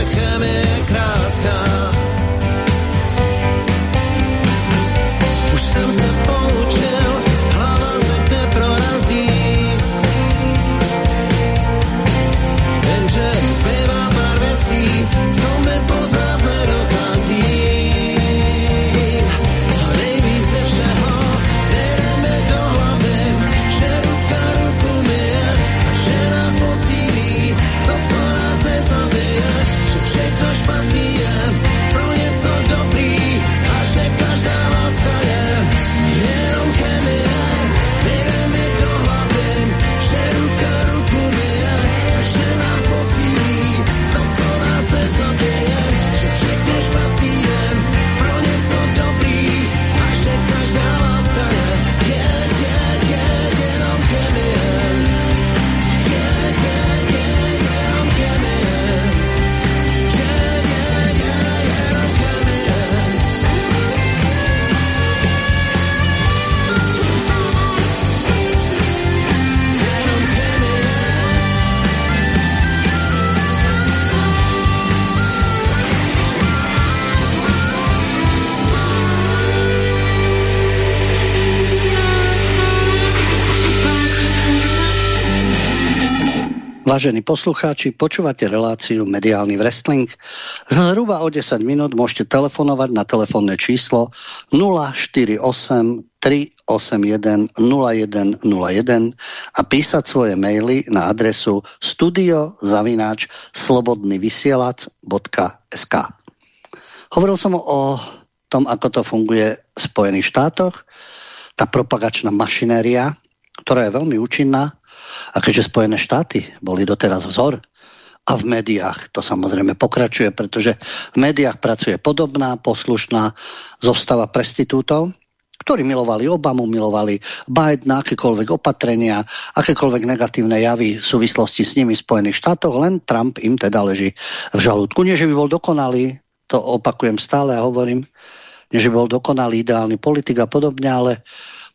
Vážení poslucháči, počúvate reláciu Mediálny wrestling. Zhruba o 10 minút môžete telefonovať na telefónne číslo 048 381 0101 a písať svoje maily na adresu studiozavináč slobodnyvysielac.sk Hovoril som o tom, ako to funguje v Spojených štátoch, tá propagačná mašinéria, ktorá je veľmi účinná, a keďže Spojené štáty boli doteraz vzor, a v médiách to samozrejme pokračuje, pretože v médiách pracuje podobná, poslušná zostava prestitútov, ktorí milovali Obamu, milovali Bidena, akékoľvek opatrenia, akékoľvek negatívne javy v súvislosti s nimi v Spojených štátoch, len Trump im teda leží v žalúdku. Nie, že by bol dokonalý, to opakujem stále a hovorím, nie, že by bol dokonalý ideálny politik a podobne, ale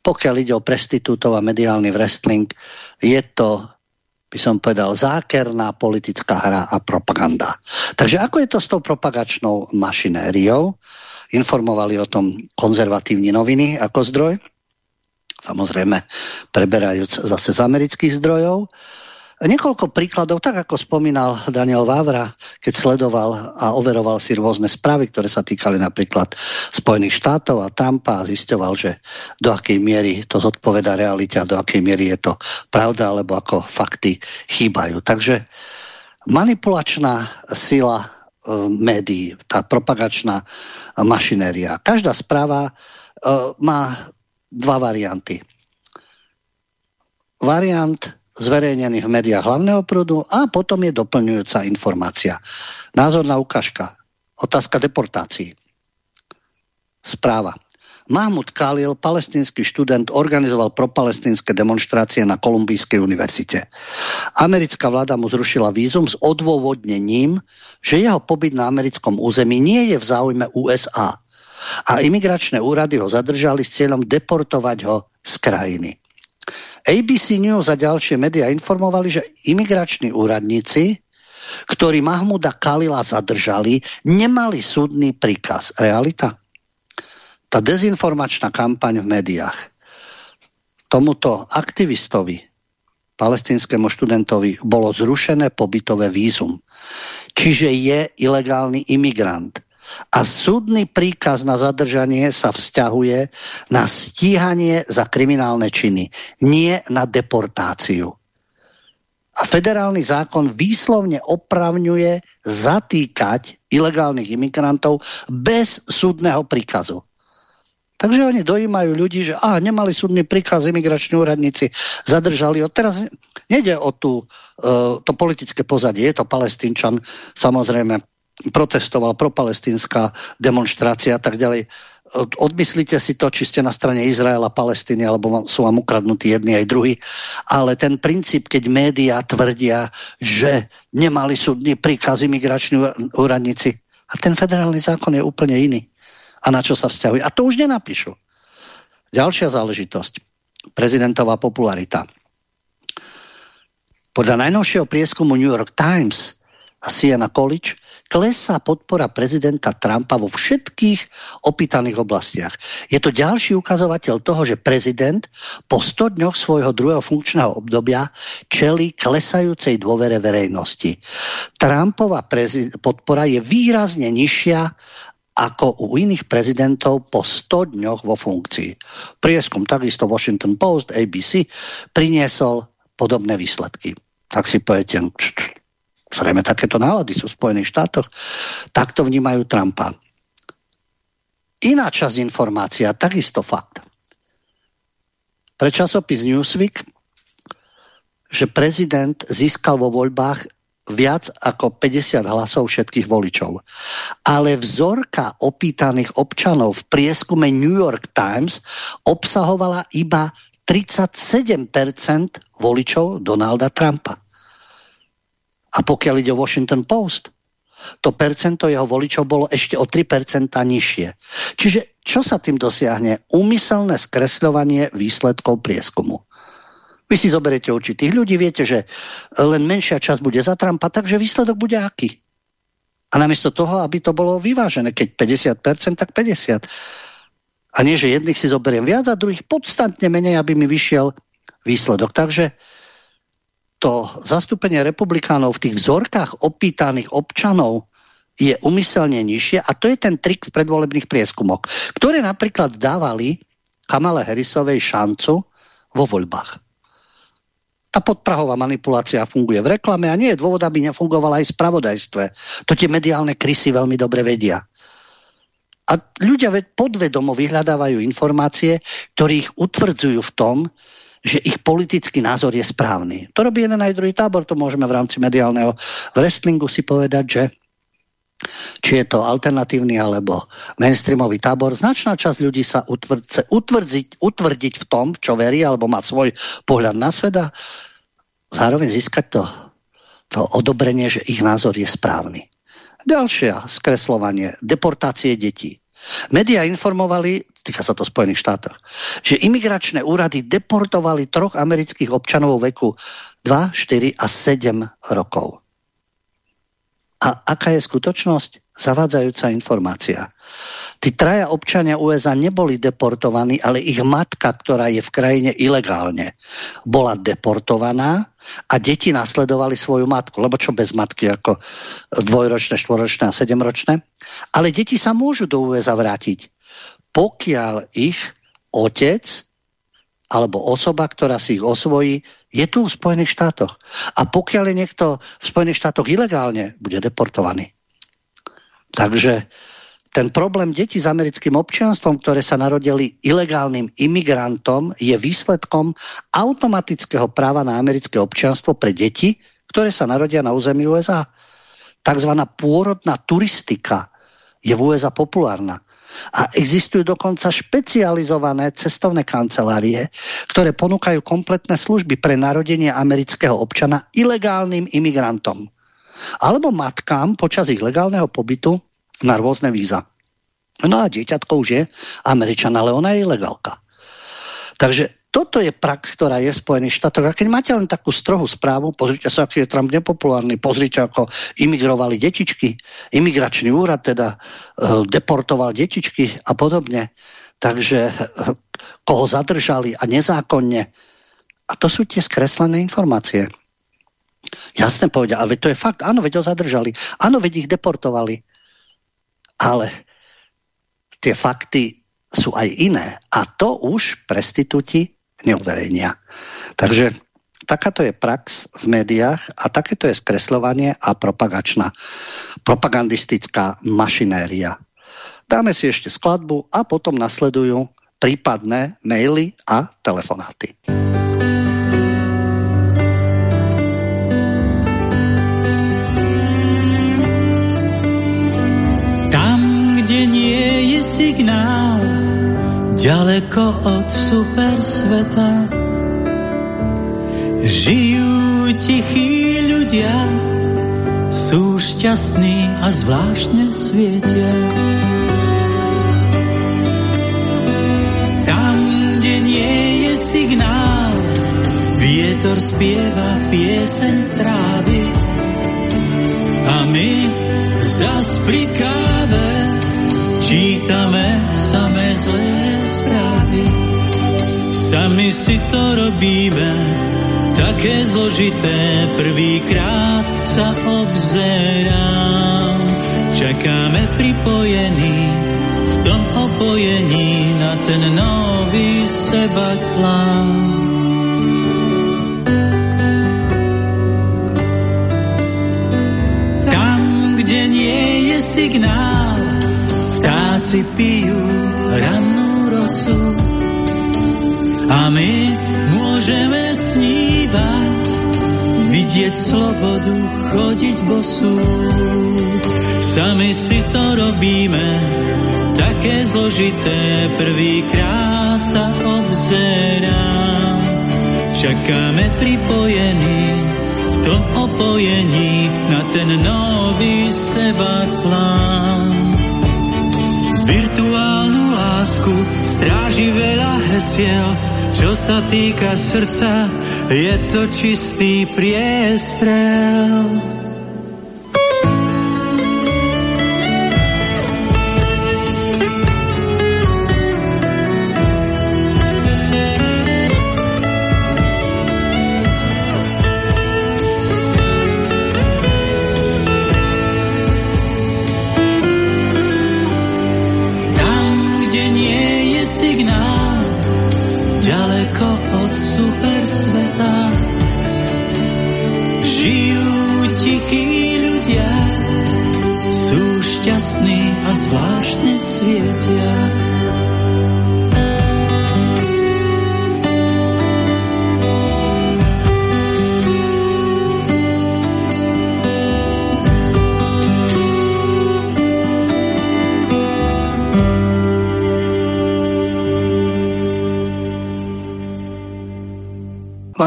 pokiaľ ide o prestitútov a mediálny wrestling, je to by som povedal, zákerná politická hra a propaganda. Takže ako je to s tou propagačnou mašinériou? Informovali o tom konzervatívni noviny ako zdroj, samozrejme preberajúc zase z amerických zdrojov. Niekoľko príkladov, tak ako spomínal Daniel Vávra, keď sledoval a overoval si rôzne správy, ktoré sa týkali napríklad Spojených štátov a Trumpa a zisťoval, že do akej miery to zodpoveda realite a do akej miery je to pravda, alebo ako fakty chýbajú. Takže manipulačná sila e, médií, tá propagačná mašinéria. Každá správa e, má dva varianty. Variant zverejnených v médiách hlavného prúdu a potom je doplňujúca informácia. Názorná ukážka. Otázka deportácií. Správa. Mahmud Khalil, palestínsky študent, organizoval propalestínske demonstrácie na Kolumbijskej univerzite. Americká vláda mu zrušila vízum s odôvodnením, že jeho pobyt na americkom území nie je v záujme USA a imigračné úrady ho zadržali s cieľom deportovať ho z krajiny. ABC News a ďalšie médiá informovali, že imigrační úradníci, ktorí Mahmuda Kalila zadržali, nemali súdny príkaz. Realita? Tá dezinformačná kampaň v médiách tomuto aktivistovi, palestinskému študentovi, bolo zrušené pobytové vízum. Čiže je ilegálny imigrant a súdny príkaz na zadržanie sa vzťahuje na stíhanie za kriminálne činy, nie na deportáciu. A federálny zákon výslovne opravňuje zatýkať ilegálnych imigrantov bez súdneho príkazu. Takže oni dojímajú ľudí, že á, nemali súdny príkaz imigrační úradníci, zadržali ho. Teraz nejde o tú, uh, to politické pozadie, je to palestínčan, samozrejme protestoval propalestínska demonstrácia a tak ďalej. Odmyslíte si to, či ste na strane Izraela, Palestíny, alebo sú vám ukradnutí jedni aj druhí. Ale ten princíp, keď médiá tvrdia, že nemali súdny príkaz imigrační úradníci, a ten federálny zákon je úplne iný. A na čo sa vzťahuje? A to už nenapíšu. Ďalšia záležitosť. Prezidentová popularita. Podľa najnovšieho prieskumu New York Times a Siena College klesá podpora prezidenta Trumpa vo všetkých opýtaných oblastiach. Je to ďalší ukazovateľ toho, že prezident po 100 dňoch svojho druhého funkčného obdobia čeli klesajúcej dôvere verejnosti. Trumpova podpora je výrazne nižšia ako u iných prezidentov po 100 dňoch vo funkcii. Prieskum takisto Washington Post, ABC priniesol podobné výsledky. Tak si poviete, Zrejme takéto nálady sú v Spojených štátoch. Takto vnímajú Trumpa. Iná časť informácia, takisto fakt. Pre časopis Newsweek, že prezident získal vo voľbách viac ako 50 hlasov všetkých voličov. Ale vzorka opýtaných občanov v prieskume New York Times obsahovala iba 37% voličov Donalda Trumpa. A pokiaľ ide o Washington Post, to percento jeho voličov bolo ešte o 3% nižšie. Čiže čo sa tým dosiahne? Úmyselné skresľovanie výsledkov prieskumu. Vy si zoberiete určitých ľudí, viete, že len menšia časť bude za Trumpa, takže výsledok bude aký? A namiesto toho, aby to bolo vyvážené, keď 50%, tak 50%. A nie, že jedných si zoberiem viac a druhých podstatne menej, aby mi vyšiel výsledok. Takže to zastúpenie republikánov v tých vzorkách opýtaných občanov je umyselne nižšie a to je ten trik v predvolebných prieskumoch, ktoré napríklad dávali Kamale Harrisovej šancu vo voľbách. Tá podprahová manipulácia funguje v reklame a nie je dôvod, aby nefungovala aj v spravodajstve. To tie mediálne krysy veľmi dobre vedia. A ľudia podvedomo vyhľadávajú informácie, ktoré ich utvrdzujú v tom, že ich politický názor je správny. To robí jeden aj druhý tábor, to môžeme v rámci mediálneho wrestlingu si povedať, že či je to alternatívny alebo mainstreamový tábor, značná časť ľudí sa utvrdze, utvrdziť, utvrdiť v tom, čo verí, alebo má svoj pohľad na svet a zároveň získať to, to odobrenie, že ich názor je správny. Ďalšia skreslovanie, deportácie detí. Media informovali, týka sa to Spojených štátov, že imigračné úrady deportovali troch amerických občanov veku 2, 4 a 7 rokov. A aká je skutočnosť? Zavádzajúca informácia. Tí traja občania USA neboli deportovaní, ale ich matka, ktorá je v krajine ilegálne, bola deportovaná a deti nasledovali svoju matku. Lebo čo bez matky, ako dvojročné, štvoročné a sedemročné? Ale deti sa môžu do USA vrátiť, pokiaľ ich otec alebo osoba, ktorá si ich osvojí, je tu v Spojených štátoch. A pokiaľ je niekto v Spojených štátoch ilegálne, bude deportovaný. Takže ten problém detí s americkým občianstvom, ktoré sa narodili ilegálnym imigrantom, je výsledkom automatického práva na americké občianstvo pre deti, ktoré sa narodia na území USA. Takzvaná pôrodná turistika je v USA populárna. A existujú dokonca špecializované cestovné kancelárie, ktoré ponúkajú kompletné služby pre narodenie amerického občana ilegálnym imigrantom. Alebo matkám počas ich legálneho pobytu na rôzne víza. No a dieťatko už je Američan, ale ona je ilegálka. Takže toto je prax, ktorá je v Spojených štátoch. A keď máte len takú strohú správu, pozrite sa, aký je Trump nepopulárny, pozrite, ako imigrovali detičky, imigračný úrad teda e, deportoval detičky a podobne. Takže e, koho zadržali a nezákonne. A to sú tie skreslené informácie. Jasne povedia, ale to je fakt, áno, veď ho zadržali, áno, veď ich deportovali. Ale tie fakty sú aj iné. A to už prestitúti neuverejnia. Takže takáto je prax v médiách a takéto je skreslovanie a propagačná, propagandistická mašinéria. Dáme si ešte skladbu a potom nasledujú prípadné maily a telefonáty. Nie je signál, ďaleko od super sveta. Žijú tichí ľudia, sú šťastní a zvláštne svietia. Tam, kde nie je signál, vietor spieva pieseň trávy a my zas pri káve čítame samé zlé správy. Sami si to robíme, také zložité, prvýkrát sa obzerám. Čakáme pripojení, v tom opojení na ten nový seba klám. Tam, kde nie je signál, vtáci pijú rannú rosu a my môžeme snívať, vidieť slobodu, chodiť bosú. Sami si to robíme, také zložité, prvýkrát sa obzerám. Čakáme pripojení, v tom opojení na ten nový seba klám. Virtuálnu lásku stráži veľa hesiel, čo sa týka srdca, je to čistý priestrel.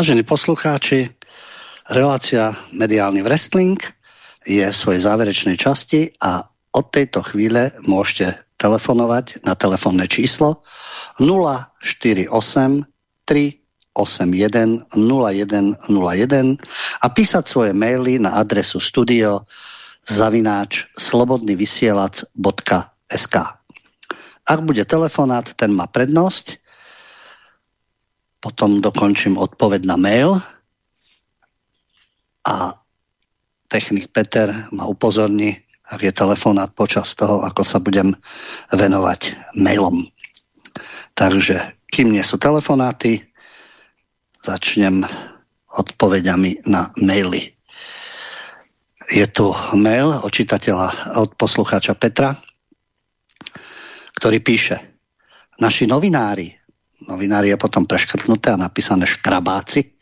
Vážení poslucháči, relácia Mediálny wrestling je v svojej záverečnej časti a od tejto chvíle môžete telefonovať na telefónne číslo 048 381 0101 a písať svoje maily na adresu studio zavináč slobodnyvysielac.sk Ak bude telefonát, ten má prednosť potom dokončím odpoveď na mail a technik Peter ma upozorní, ak je telefonát počas toho, ako sa budem venovať mailom. Takže, kým nie sú telefonáty, začnem odpovedami na maily. Je tu mail od čitateľa, od poslucháča Petra, ktorý píše Naši novinári novinári je potom preškrtnuté a napísané škrabáci,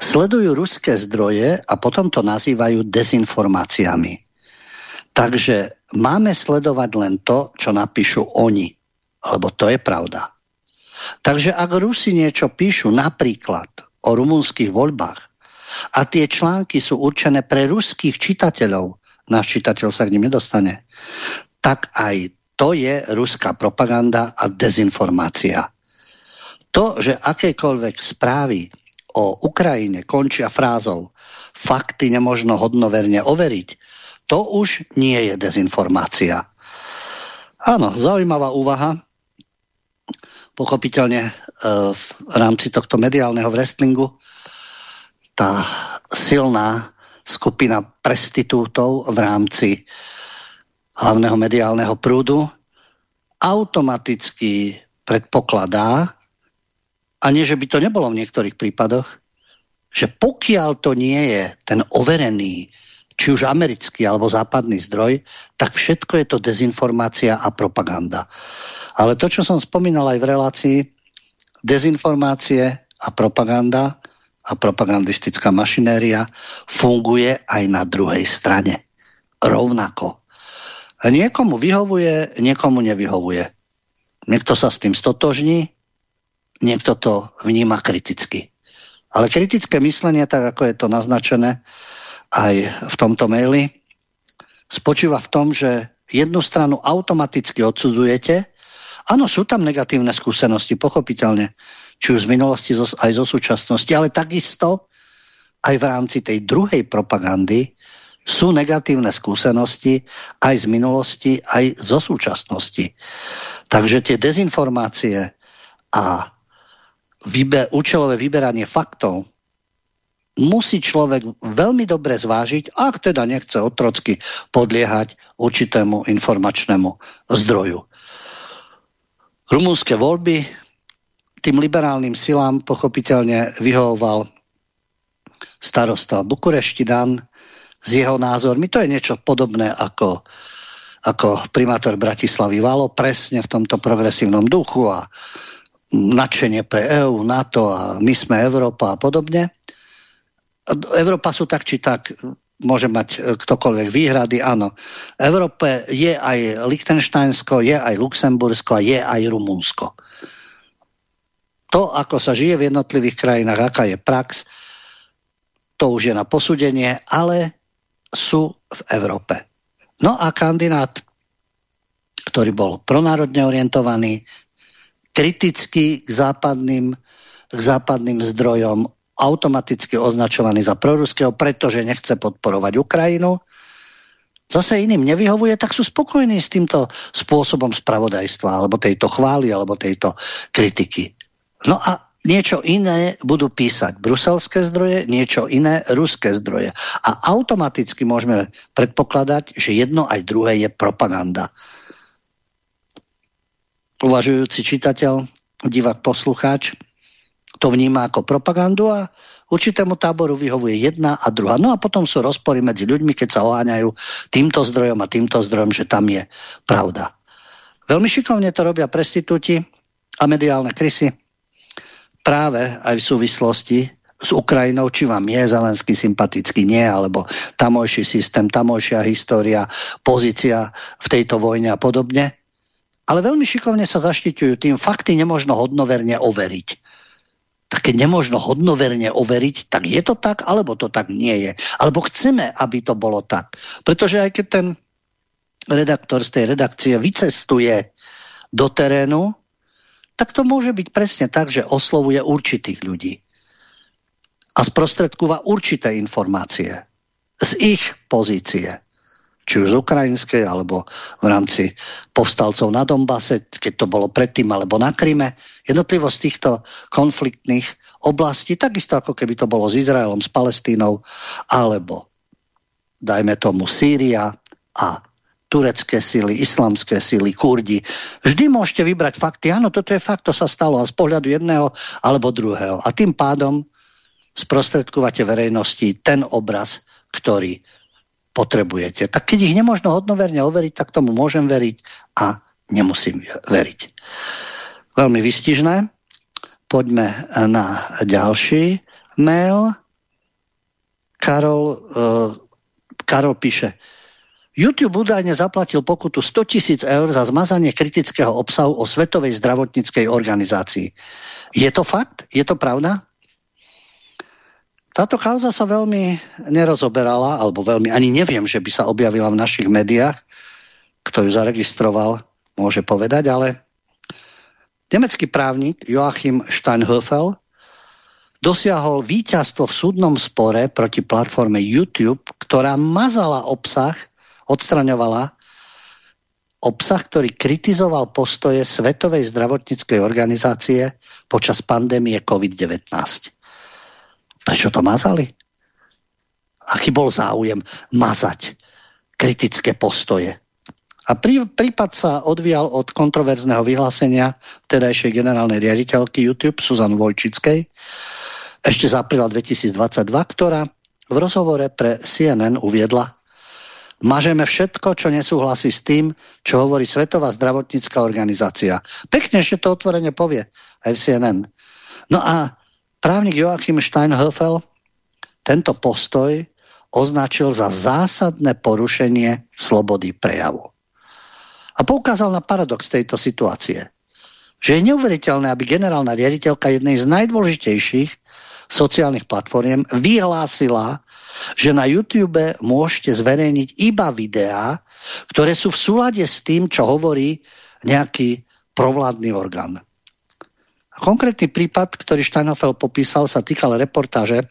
sledujú ruské zdroje a potom to nazývajú dezinformáciami. Takže máme sledovať len to, čo napíšu oni, lebo to je pravda. Takže ak Rusi niečo píšu napríklad o rumunských voľbách a tie články sú určené pre ruských čitateľov, náš čitateľ sa k nim nedostane, tak aj to je ruská propaganda a dezinformácia. To, že akékoľvek správy o Ukrajine končia frázou fakty nemožno hodnoverne overiť, to už nie je dezinformácia. Áno, zaujímavá úvaha. Pochopiteľne e, v rámci tohto mediálneho wrestlingu tá silná skupina prestitútov v rámci hlavného mediálneho prúdu automaticky predpokladá, a nie, že by to nebolo v niektorých prípadoch, že pokiaľ to nie je ten overený, či už americký alebo západný zdroj, tak všetko je to dezinformácia a propaganda. Ale to, čo som spomínal aj v relácii, dezinformácie a propaganda a propagandistická mašinéria funguje aj na druhej strane. Rovnako. Niekomu vyhovuje, niekomu nevyhovuje. Niekto sa s tým stotožní, niekto to vníma kriticky. Ale kritické myslenie, tak ako je to naznačené aj v tomto maili, spočíva v tom, že jednu stranu automaticky odsudzujete. Áno, sú tam negatívne skúsenosti, pochopiteľne, či už z minulosti, aj zo súčasnosti, ale takisto aj v rámci tej druhej propagandy sú negatívne skúsenosti aj z minulosti, aj zo súčasnosti. Takže tie dezinformácie a vyber, účelové vyberanie faktov musí človek veľmi dobre zvážiť, ak teda nechce otrocky podliehať určitému informačnému zdroju. Rumunské voľby tým liberálnym silám pochopiteľne vyhovoval starosta Bukurešti s jeho názormi. To je niečo podobné ako, ako primátor Bratislavy Valo, presne v tomto progresívnom duchu a nadšenie pre EU, NATO a my sme Európa a podobne. Európa sú tak či tak, môže mať e, ktokoľvek výhrady, áno. Európe je aj Liechtensteinsko, je aj Luxembursko a je aj Rumunsko. To, ako sa žije v jednotlivých krajinách, aká je prax, to už je na posúdenie, ale sú v Európe. No a kandidát, ktorý bol pronárodne orientovaný, kriticky k západným, k západným zdrojom automaticky označovaný za proruského, pretože nechce podporovať Ukrajinu. Zase iným nevyhovuje, tak sú spokojní s týmto spôsobom spravodajstva, alebo tejto chvály, alebo tejto kritiky. No a niečo iné budú písať bruselské zdroje, niečo iné ruské zdroje. A automaticky môžeme predpokladať, že jedno aj druhé je propaganda uvažujúci čitateľ, divák, poslucháč to vníma ako propagandu a Určitému táboru vyhovuje jedna a druhá. No a potom sú rozpory medzi ľuďmi, keď sa oháňajú týmto zdrojom a týmto zdrojom, že tam je pravda. Veľmi šikovne to robia prestitúti a mediálne krysy práve aj v súvislosti s Ukrajinou, či vám je Zelenský sympatický, nie, alebo tamojší systém, tamojšia história, pozícia v tejto vojne a podobne. Ale veľmi šikovne sa zaštiťujú tým, fakty nemožno hodnoverne overiť. Tak keď nemožno hodnoverne overiť, tak je to tak, alebo to tak nie je. Alebo chceme, aby to bolo tak. Pretože aj keď ten redaktor z tej redakcie vycestuje do terénu, tak to môže byť presne tak, že oslovuje určitých ľudí a sprostredkúva určité informácie z ich pozície, či už z ukrajinskej, alebo v rámci povstalcov na Dombase, keď to bolo predtým, alebo na Kryme. Jednotlivo týchto konfliktných oblastí, takisto ako keby to bolo s Izraelom, s Palestínou, alebo dajme tomu Sýria a turecké sily, islamské sily, kurdi. Vždy môžete vybrať fakty. Áno, toto je fakt, to sa stalo a z pohľadu jedného alebo druhého. A tým pádom sprostredkúvate verejnosti ten obraz, ktorý potrebujete. Tak keď ich nemôžno hodnoverne overiť, tak tomu môžem veriť a nemusím veriť. Veľmi vystižné. Poďme na ďalší mail. Karol, uh, Karol píše, YouTube údajne zaplatil pokutu 100 tisíc eur za zmazanie kritického obsahu o Svetovej zdravotníckej organizácii. Je to fakt? Je to pravda? Táto kauza sa veľmi nerozoberala, alebo veľmi, ani neviem, že by sa objavila v našich médiách. Kto ju zaregistroval, môže povedať, ale nemecký právnik Joachim Steinhöfel dosiahol víťazstvo v súdnom spore proti platforme YouTube, ktorá mazala obsah odstraňovala obsah, ktorý kritizoval postoje Svetovej zdravotníckej organizácie počas pandémie COVID-19. Prečo to mazali? Aký bol záujem mazať kritické postoje? A prí, prípad sa odvíjal od kontroverzného vyhlásenia vtedajšej generálnej riaditeľky YouTube Suzan Vojčickej ešte z apríla 2022, ktorá v rozhovore pre CNN uviedla, Mažeme všetko, čo nesúhlasí s tým, čo hovorí Svetová zdravotnícká organizácia. Pekne ešte to otvorene povie aj v CNN. No a právnik Joachim Steinhöfel tento postoj označil za zásadné porušenie slobody prejavu. A poukázal na paradox tejto situácie. Že je neuveriteľné, aby generálna riaditeľka jednej z najdôležitejších sociálnych platform vyhlásila, že na YouTube môžete zverejniť iba videá, ktoré sú v súlade s tým, čo hovorí nejaký provládny orgán. Konkrétny prípad, ktorý Steinhoffel popísal, sa týkal reportáže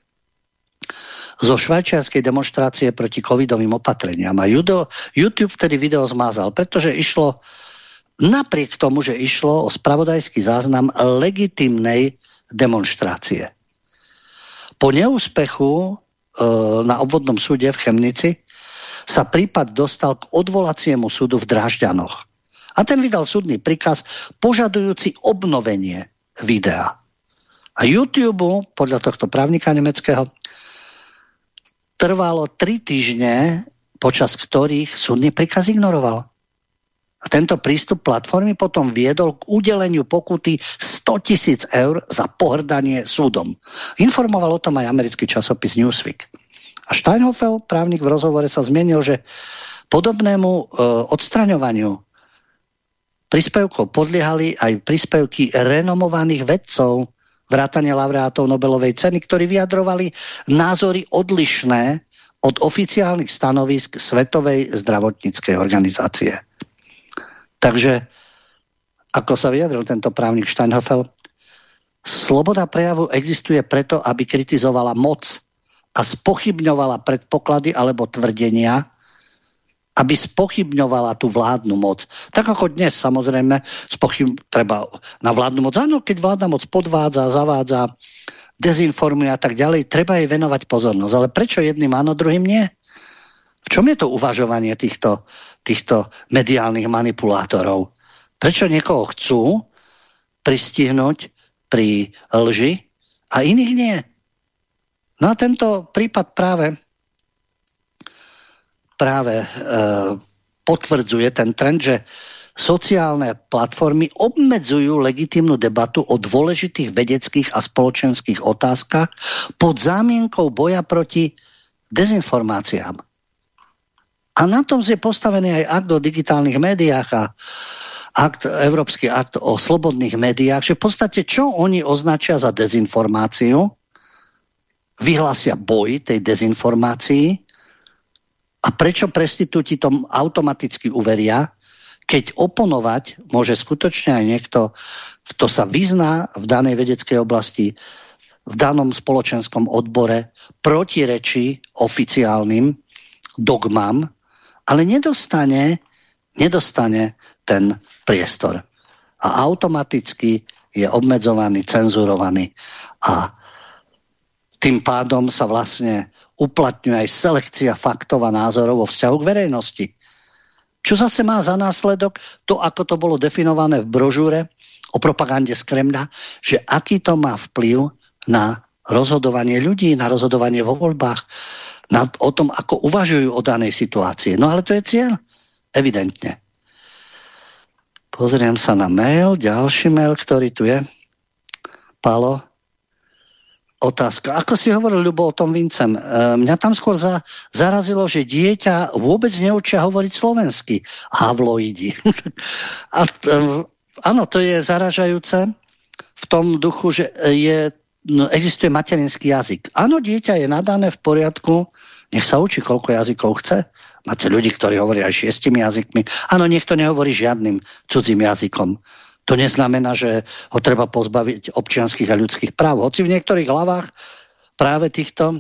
zo švajčiarskej demonstrácie proti covidovým opatreniam. A YouTube vtedy video zmázal, pretože išlo napriek tomu, že išlo o spravodajský záznam legitimnej demonstrácie. Po neúspechu e, na obvodnom súde v Chemnici sa prípad dostal k odvolaciemu súdu v Drážďanoch. A ten vydal súdny príkaz požadujúci obnovenie videa. A YouTube, podľa tohto právnika nemeckého, trvalo tri týždne, počas ktorých súdny príkaz ignoroval. A tento prístup platformy potom viedol k udeleniu pokuty 100 tisíc eur za pohrdanie súdom. Informoval o tom aj americký časopis Newsweek. A Steinhoffel, právnik v rozhovore, sa zmienil, že podobnému e, odstraňovaniu príspevkov podliehali aj príspevky renomovaných vedcov, vrátane laureátov Nobelovej ceny, ktorí vyjadrovali názory odlišné od oficiálnych stanovisk Svetovej zdravotníckej organizácie. Takže, ako sa vyjadril tento právnik Steinhoffel, sloboda prejavu existuje preto, aby kritizovala moc a spochybňovala predpoklady alebo tvrdenia, aby spochybňovala tú vládnu moc. Tak ako dnes, samozrejme, spochyb... treba na vládnu moc. Áno, keď vládna moc podvádza, zavádza, dezinformuje a tak ďalej, treba jej venovať pozornosť. Ale prečo jedným áno, druhým nie? V čom je to uvažovanie týchto, týchto mediálnych manipulátorov? Prečo niekoho chcú pristihnúť pri lži a iných nie? No a tento prípad práve práve e, potvrdzuje ten trend, že sociálne platformy obmedzujú legitímnu debatu o dôležitých vedeckých a spoločenských otázkach pod zámienkou boja proti dezinformáciám. A na tom je postavený aj akt o digitálnych médiách a akt, Európsky akt o slobodných médiách, že v podstate čo oni označia za dezinformáciu, vyhlásia boj tej dezinformácii a prečo prestitúti tom automaticky uveria, keď oponovať môže skutočne aj niekto, kto sa vyzná v danej vedeckej oblasti, v danom spoločenskom odbore, protirečí oficiálnym dogmám, ale nedostane, nedostane ten priestor. A automaticky je obmedzovaný, cenzurovaný a tým pádom sa vlastne uplatňuje aj selekcia faktov a názorov vo vzťahu k verejnosti. Čo zase má za následok to, ako to bolo definované v brožúre o propagande z Kremľa, že aký to má vplyv na rozhodovanie ľudí, na rozhodovanie vo voľbách, na, o tom, ako uvažujú o danej situácii. No ale to je cieľ, evidentne. Pozriem sa na mail, ďalší mail, ktorý tu je. Palo, otázka. Ako si hovoril, Ľubo, o tom Vincem, e, mňa tam skôr za, zarazilo, že dieťa vôbec neučia hovoriť slovensky. Havloidi. (laughs) A, e, áno, to je zaražajúce v tom duchu, že je, no, existuje materinský jazyk. Áno, dieťa je nadané v poriadku, nech sa učí, koľko jazykov chce. Máte ľudí, ktorí hovoria aj šiestimi jazykmi. Áno, niekto nehovorí žiadnym cudzím jazykom. To neznamená, že ho treba pozbaviť občianských a ľudských práv. Hoci v niektorých hlavách práve týchto,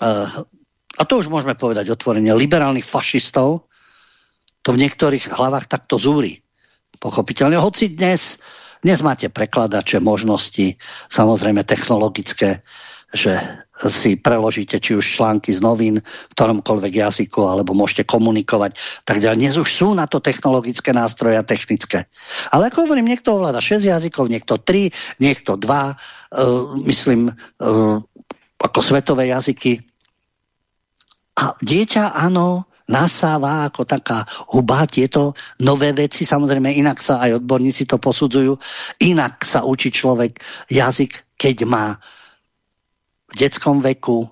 uh, a to už môžeme povedať otvorene, liberálnych fašistov, to v niektorých hlavách takto zúri. Pochopiteľne. Hoci dnes, dnes máte prekladače, možnosti, samozrejme technologické, že si preložíte či už články z novín v ktoromkoľvek jazyku, alebo môžete komunikovať. Tak ďalej. Dnes už sú na to technologické nástroje a technické. Ale ako hovorím, niekto ovláda 6 jazykov, niekto 3, niekto 2, uh, e, myslím, uh, ako svetové jazyky. A dieťa, áno, nasáva ako taká huba tieto nové veci. Samozrejme, inak sa aj odborníci to posudzujú. Inak sa učí človek jazyk, keď má v detskom veku,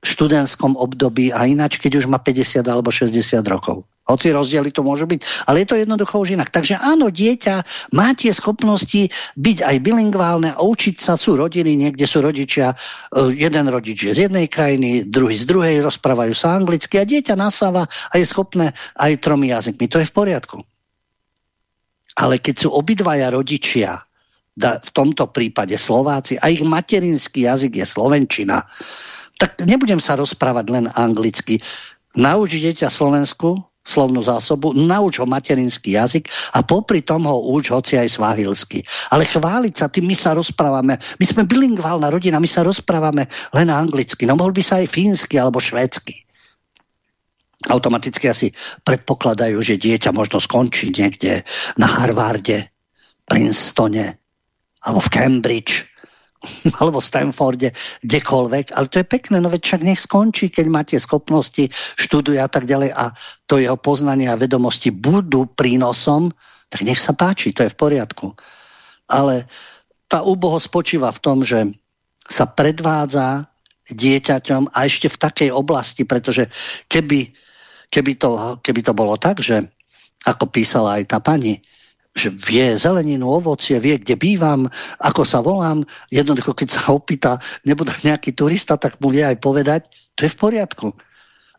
študentskom období a ináč, keď už má 50 alebo 60 rokov. Hoci rozdiely to môžu byť, ale je to jednoducho už inak. Takže áno, dieťa má tie schopnosti byť aj bilingválne a učiť sa, sú rodiny, niekde sú rodičia, e, jeden rodič je z jednej krajiny, druhý z druhej, rozprávajú sa anglicky a dieťa nasáva a je schopné aj tromi jazykmi. To je v poriadku. Ale keď sú obidvaja rodičia v tomto prípade Slováci a ich materinský jazyk je Slovenčina, tak nebudem sa rozprávať len anglicky. Nauč dieťa Slovensku, slovnú zásobu, nauč ho materinský jazyk a popri tom ho uč hoci aj svahilsky. Ale chváliť sa tým, my sa rozprávame, my sme bilingválna rodina, my sa rozprávame len anglicky, no mohol by sa aj fínsky alebo švédsky. Automaticky asi predpokladajú, že dieťa možno skončí niekde na Harvarde, Princetone, alebo v Cambridge, (laughs) alebo v Stanforde, kdekoľvek, ale to je pekné, no veď však nech skončí, keď máte schopnosti, študuje a tak ďalej a to jeho poznanie a vedomosti budú prínosom, tak nech sa páči, to je v poriadku. Ale tá úboho spočíva v tom, že sa predvádza dieťaťom a ešte v takej oblasti, pretože keby, keby, to, keby to bolo tak, že ako písala aj tá pani, že vie zeleninu, ovocie, vie, kde bývam, ako sa volám. Jednoducho, keď sa opýta, nebude nejaký turista, tak mu vie aj povedať, to je v poriadku.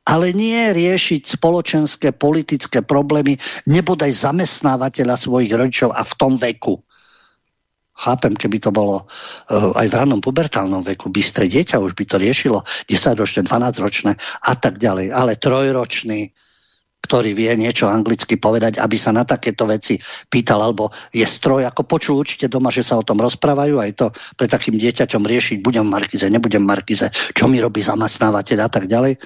Ale nie riešiť spoločenské, politické problémy, nebodaj zamestnávateľa svojich rodičov a v tom veku. Chápem, keby to bolo uh, aj v ranom pubertálnom veku, bystre dieťa už by to riešilo, 10-ročné, 12-ročné a tak ďalej. Ale trojročný, ktorý vie niečo anglicky povedať, aby sa na takéto veci pýtal, alebo je stroj, ako počul určite doma, že sa o tom rozprávajú, aj to pre takým dieťaťom riešiť, budem v Markize, nebudem v Markize, čo mi robí zamestnávateľ a tak ďalej.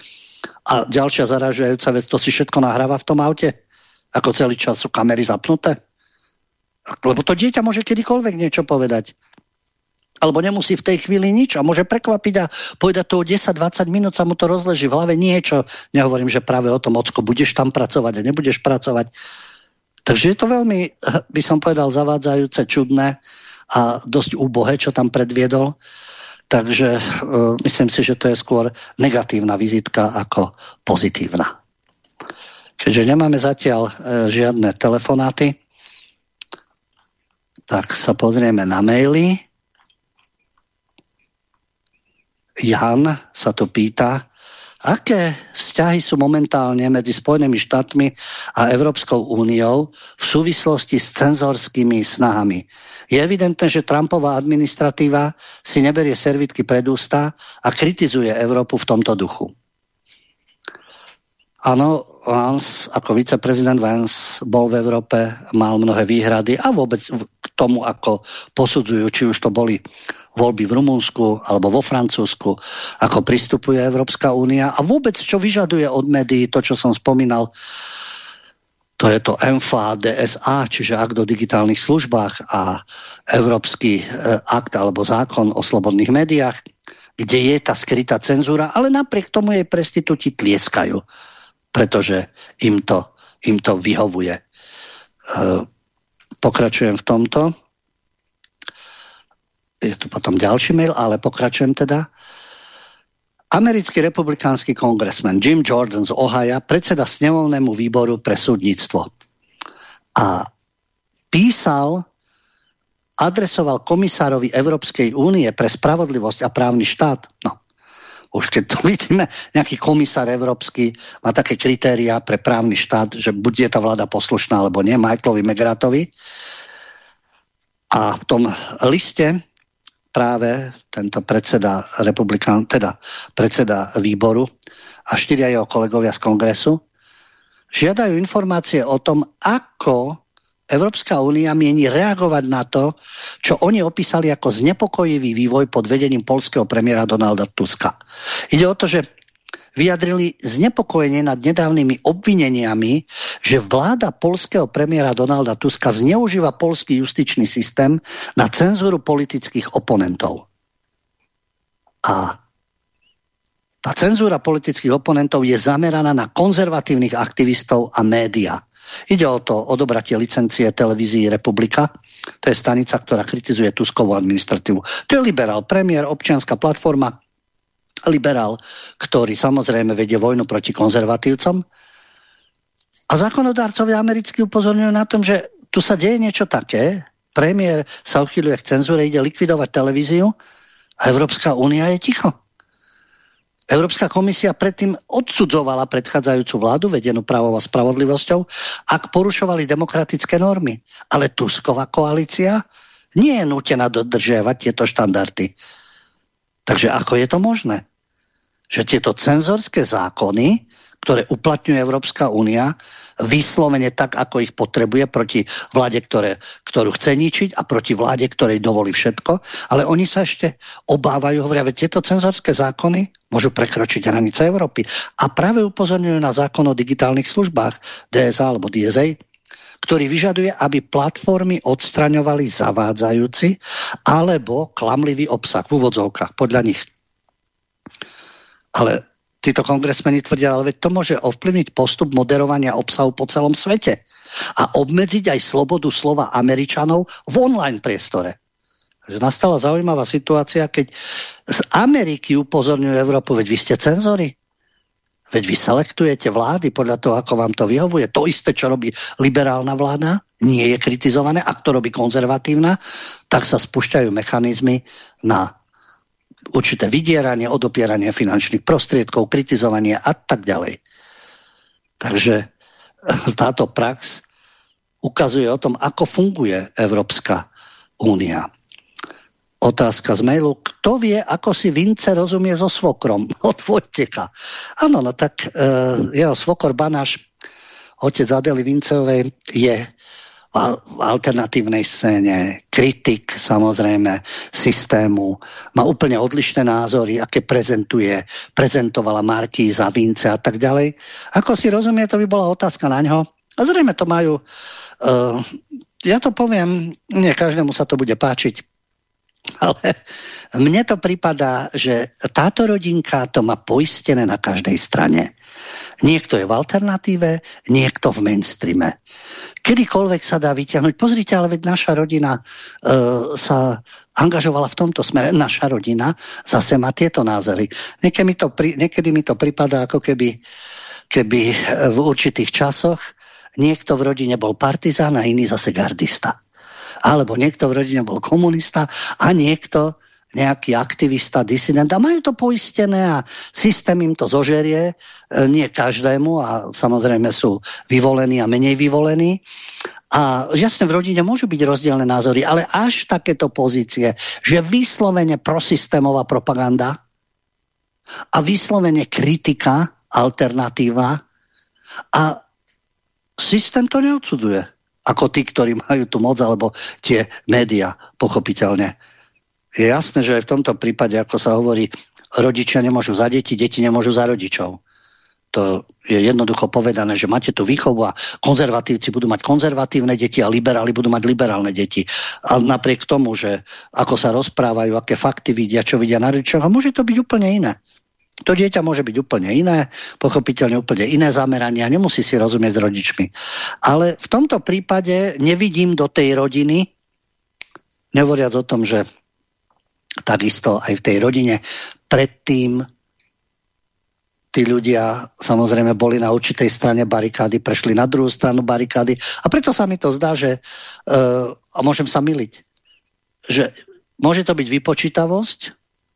A ďalšia zaražujúca vec, to si všetko nahráva v tom aute? Ako celý čas sú kamery zapnuté? Lebo to dieťa môže kedykoľvek niečo povedať. Alebo nemusí v tej chvíli nič a môže prekvapiť a povedať to o 10-20 minút sa mu to rozleží v hlave niečo. Nehovorím, že práve o tom, ocko, budeš tam pracovať a nebudeš pracovať. Takže je to veľmi, by som povedal, zavádzajúce, čudné a dosť úbohé, čo tam predviedol. Takže uh, myslím si, že to je skôr negatívna vizitka ako pozitívna. Keďže nemáme zatiaľ uh, žiadne telefonáty, tak sa pozrieme na maily. Jan sa tu pýta, aké vzťahy sú momentálne medzi Spojenými štátmi a Európskou úniou v súvislosti s cenzorskými snahami. Je evidentné, že Trumpová administratíva si neberie servitky pred ústa a kritizuje Európu v tomto duchu. Áno, Vance, ako viceprezident Vance bol v Európe, mal mnohé výhrady a vôbec k tomu, ako posudzujú, či už to boli voľby v Rumunsku alebo vo Francúzsku, ako pristupuje Európska únia a vôbec čo vyžaduje od médií, to čo som spomínal, to je to MFA, DSA, čiže akt o digitálnych službách a Európsky e, akt alebo zákon o slobodných médiách, kde je tá skrytá cenzúra, ale napriek tomu jej prestitúti tlieskajú, pretože im to, im to vyhovuje. E, pokračujem v tomto je tu potom ďalší mail, ale pokračujem teda. Americký republikánsky kongresmen Jim Jordan z Ohaja predseda snemovnému výboru pre súdnictvo. A písal, adresoval komisárovi Európskej únie pre spravodlivosť a právny štát. No, už keď to (laughs) vidíme, nejaký komisár európsky má také kritéria pre právny štát, že bude tá vláda poslušná alebo nie, Michaelovi Megratovi. A v tom liste práve tento predseda republikán, teda predseda výboru a štyria jeho kolegovia z kongresu žiadajú informácie o tom, ako Európska únia mieni reagovať na to, čo oni opísali ako znepokojivý vývoj pod vedením polského premiéra Donalda Tuska. Ide o to, že vyjadrili znepokojenie nad nedávnymi obvineniami, že vláda polského premiéra Donalda Tuska zneužíva polský justičný systém na cenzúru politických oponentov. A tá cenzúra politických oponentov je zameraná na konzervatívnych aktivistov a média. Ide o to odobratie licencie televízii Republika. To je stanica, ktorá kritizuje Tuskovú administratívu. To je liberál, premiér, občianská platforma, liberál, ktorý samozrejme vedie vojnu proti konzervatívcom. A zákonodárcovia americkí upozorňujú na tom, že tu sa deje niečo také. Premiér sa uchyluje k cenzúre, ide likvidovať televíziu a Európska únia je ticho. Európska komisia predtým odsudzovala predchádzajúcu vládu, vedenú právou a spravodlivosťou, ak porušovali demokratické normy. Ale Tusková koalícia nie je nutená dodržiavať tieto štandardy. Takže ako je to možné? Že tieto cenzorské zákony, ktoré uplatňuje Európska únia, vyslovene tak, ako ich potrebuje proti vláde, ktoré, ktorú chce ničiť a proti vláde, ktorej dovolí všetko. Ale oni sa ešte obávajú, hovoria, že tieto cenzorské zákony môžu prekročiť hranice Európy. A práve upozorňujú na zákon o digitálnych službách DSA alebo DSA, ktorý vyžaduje, aby platformy odstraňovali zavádzajúci alebo klamlivý obsah v úvodzovkách podľa nich. Ale títo kongresmeni tvrdia, ale to môže ovplyvniť postup moderovania obsahu po celom svete a obmedziť aj slobodu slova Američanov v online priestore. Nastala zaujímavá situácia, keď z Ameriky upozorňujú Európu, veď vy ste cenzory. Veď vy selektujete vlády podľa toho, ako vám to vyhovuje. To isté, čo robí liberálna vláda, nie je kritizované. Ak to robí konzervatívna, tak sa spúšťajú mechanizmy na určité vydieranie, odopieranie finančných prostriedkov, kritizovanie a tak ďalej. Takže (laughs) táto prax ukazuje o tom, ako funguje Európska únia. Otázka z mailu. Kto vie, ako si Vince rozumie so svokrom? (laughs) Od Vojteka. Áno, no tak e, jeho svokor Banáš, otec Adely Vincovej, je v alternatívnej scéne, kritik samozrejme systému, má úplne odlišné názory, aké prezentuje, prezentovala Markíza, Vince a tak ďalej. Ako si rozumie, to by bola otázka na ňo. A zrejme to majú, uh, ja to poviem, nie každému sa to bude páčiť, Ale mne to prípada, že táto rodinka to má poistené na každej strane. Niekto je v alternatíve, niekto v mainstreame. Kedykoľvek sa dá vyťahnuť. Pozrite, ale veď naša rodina uh, sa angažovala v tomto smere. Naša rodina zase má tieto názory. Niekedy mi to, pri, niekedy mi to pripadá, ako keby, keby v určitých časoch niekto v rodine bol partizán a iný zase gardista. Alebo niekto v rodine bol komunista a niekto nejaký aktivista, disident a majú to poistené a systém im to zožerie, e, nie každému a samozrejme sú vyvolení a menej vyvolení. A jasne v rodine môžu byť rozdielne názory, ale až takéto pozície, že vyslovene prosystémová propaganda a vyslovene kritika, alternatíva a systém to neodsuduje. Ako tí, ktorí majú tu moc, alebo tie média, pochopiteľne. Je jasné, že aj v tomto prípade, ako sa hovorí, rodičia nemôžu za deti, deti nemôžu za rodičov. To je jednoducho povedané, že máte tu výchovu a konzervatívci budú mať konzervatívne deti a liberáli budú mať liberálne deti. A napriek tomu, že ako sa rozprávajú, aké fakty vidia, čo vidia na rodičoch, a môže to byť úplne iné. To dieťa môže byť úplne iné, pochopiteľne úplne iné zamerania, nemusí si rozumieť s rodičmi. Ale v tomto prípade nevidím do tej rodiny, nevoriac o tom, že takisto aj v tej rodine predtým tí ľudia samozrejme boli na určitej strane barikády, prešli na druhú stranu barikády a preto sa mi to zdá, že uh, a môžem sa miliť, že môže to byť vypočítavosť,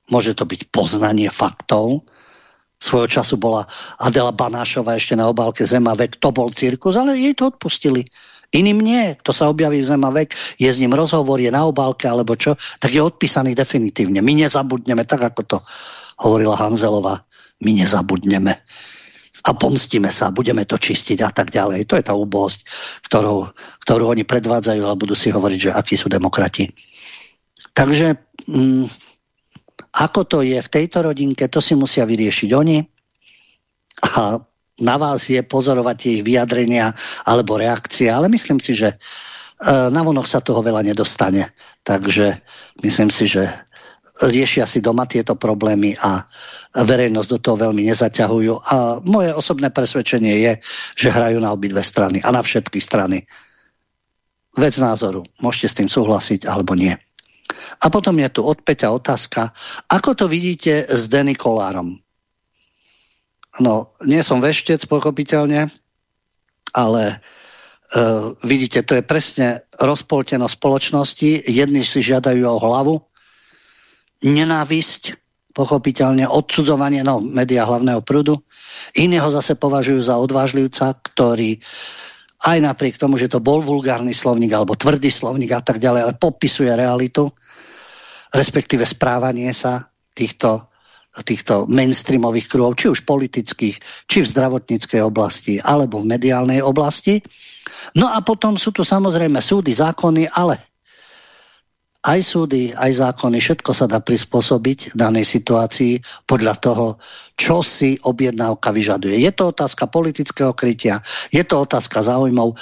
Môže to byť poznanie faktov. Svojho času bola Adela Banášová ešte na obálke Zemavek. To bol cirkus, ale jej to odpustili. Iným nie. To sa objaví v Zemavek, je s ním rozhovor, je na obálke alebo čo, tak je odpísaný definitívne. My nezabudneme, tak ako to hovorila Hanzelová. My nezabudneme a pomstíme sa, budeme to čistiť a tak ďalej. To je tá úbohosť, ktorú, ktorú oni predvádzajú, ale budú si hovoriť, že akí sú demokrati. Takže mm, ako to je v tejto rodinke, to si musia vyriešiť oni. A na vás je pozorovať ich vyjadrenia alebo reakcie, ale myslím si, že e, na vonok sa toho veľa nedostane. Takže myslím si, že riešia si doma tieto problémy a verejnosť do toho veľmi nezaťahujú. A moje osobné presvedčenie je, že hrajú na obidve strany a na všetky strany. Vec názoru. Môžete s tým súhlasiť alebo nie. A potom je tu odpäťa otázka, ako to vidíte s Denny Kolárom? No, nie som veštec, pochopiteľne, ale uh, vidíte, to je presne rozpoltenosť spoločnosti. Jedni si žiadajú o hlavu, nenávisť, pochopiteľne odsudzovanie, no, média hlavného prúdu. Iní ho zase považujú za odvážlivca, ktorý aj napriek tomu, že to bol vulgárny slovník alebo tvrdý slovník a tak ďalej, ale popisuje realitu, respektíve správanie sa týchto, týchto mainstreamových kruhov, či už politických, či v zdravotníckej oblasti, alebo v mediálnej oblasti. No a potom sú tu samozrejme súdy, zákony, ale aj súdy, aj zákony, všetko sa dá prispôsobiť danej situácii podľa toho, čo si objednávka vyžaduje. Je to otázka politického krytia, je to otázka záujmov,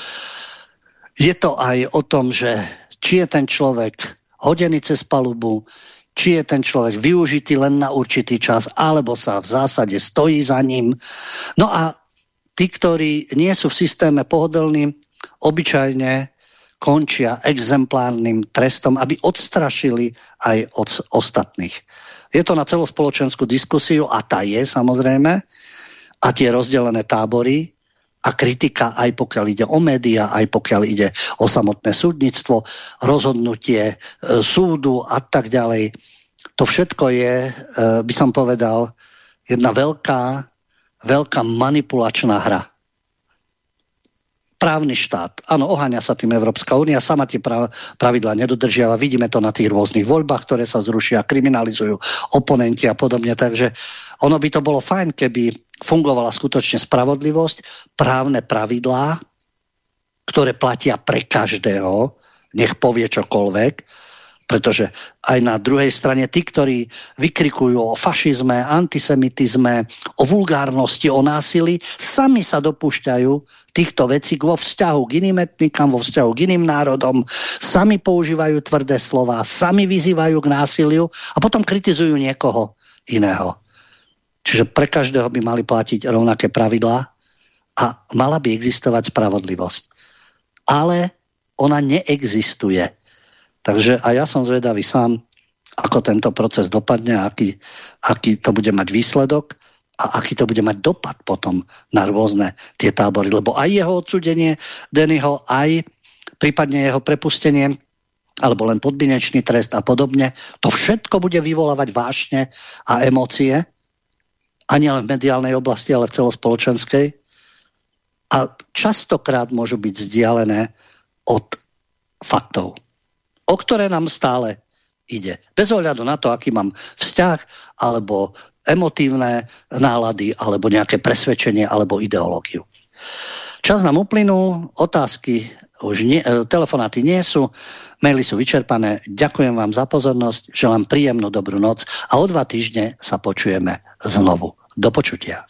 je to aj o tom, že či je ten človek hodený cez palubu, či je ten človek využitý len na určitý čas, alebo sa v zásade stojí za ním. No a tí, ktorí nie sú v systéme pohodlní, obyčajne končia exemplárnym trestom, aby odstrašili aj od ostatných. Je to na celospoločenskú diskusiu a tá je samozrejme a tie rozdelené tábory a kritika aj pokiaľ ide o média, aj pokiaľ ide o samotné súdnictvo, rozhodnutie e, súdu a tak ďalej. To všetko je, e, by som povedal, jedna veľká, veľká manipulačná hra právny štát. Áno, oháňa sa tým Európska únia, sama tie pravidla nedodržiava. Vidíme to na tých rôznych voľbách, ktoré sa zrušia, kriminalizujú oponenti a podobne. Takže ono by to bolo fajn, keby fungovala skutočne spravodlivosť, právne pravidlá, ktoré platia pre každého, nech povie čokoľvek, pretože aj na druhej strane tí, ktorí vykrikujú o fašizme, antisemitizme, o vulgárnosti, o násilí, sami sa dopúšťajú týchto vecí vo vzťahu k iným etnikám, vo vzťahu k iným národom, sami používajú tvrdé slova, sami vyzývajú k násiliu a potom kritizujú niekoho iného. Čiže pre každého by mali platiť rovnaké pravidlá a mala by existovať spravodlivosť. Ale ona neexistuje. Takže a ja som zvedavý sám, ako tento proces dopadne, aký, aký to bude mať výsledok a aký to bude mať dopad potom na rôzne tie tábory. Lebo aj jeho odsudenie Dennyho, aj prípadne jeho prepustenie alebo len podbinečný trest a podobne, to všetko bude vyvolávať vášne a emócie, a nielen v mediálnej oblasti, ale v celospoločenskej. A častokrát môžu byť vzdialené od faktov, o ktoré nám stále ide. Bez ohľadu na to, aký mám vzťah, alebo emotívne nálady, alebo nejaké presvedčenie, alebo ideológiu. Čas nám uplynul, otázky už nie, e, telefonáty nie sú, maily sú vyčerpané. Ďakujem vám za pozornosť, želám príjemnú dobrú noc a o dva týždne sa počujeme znovu. Do počutia.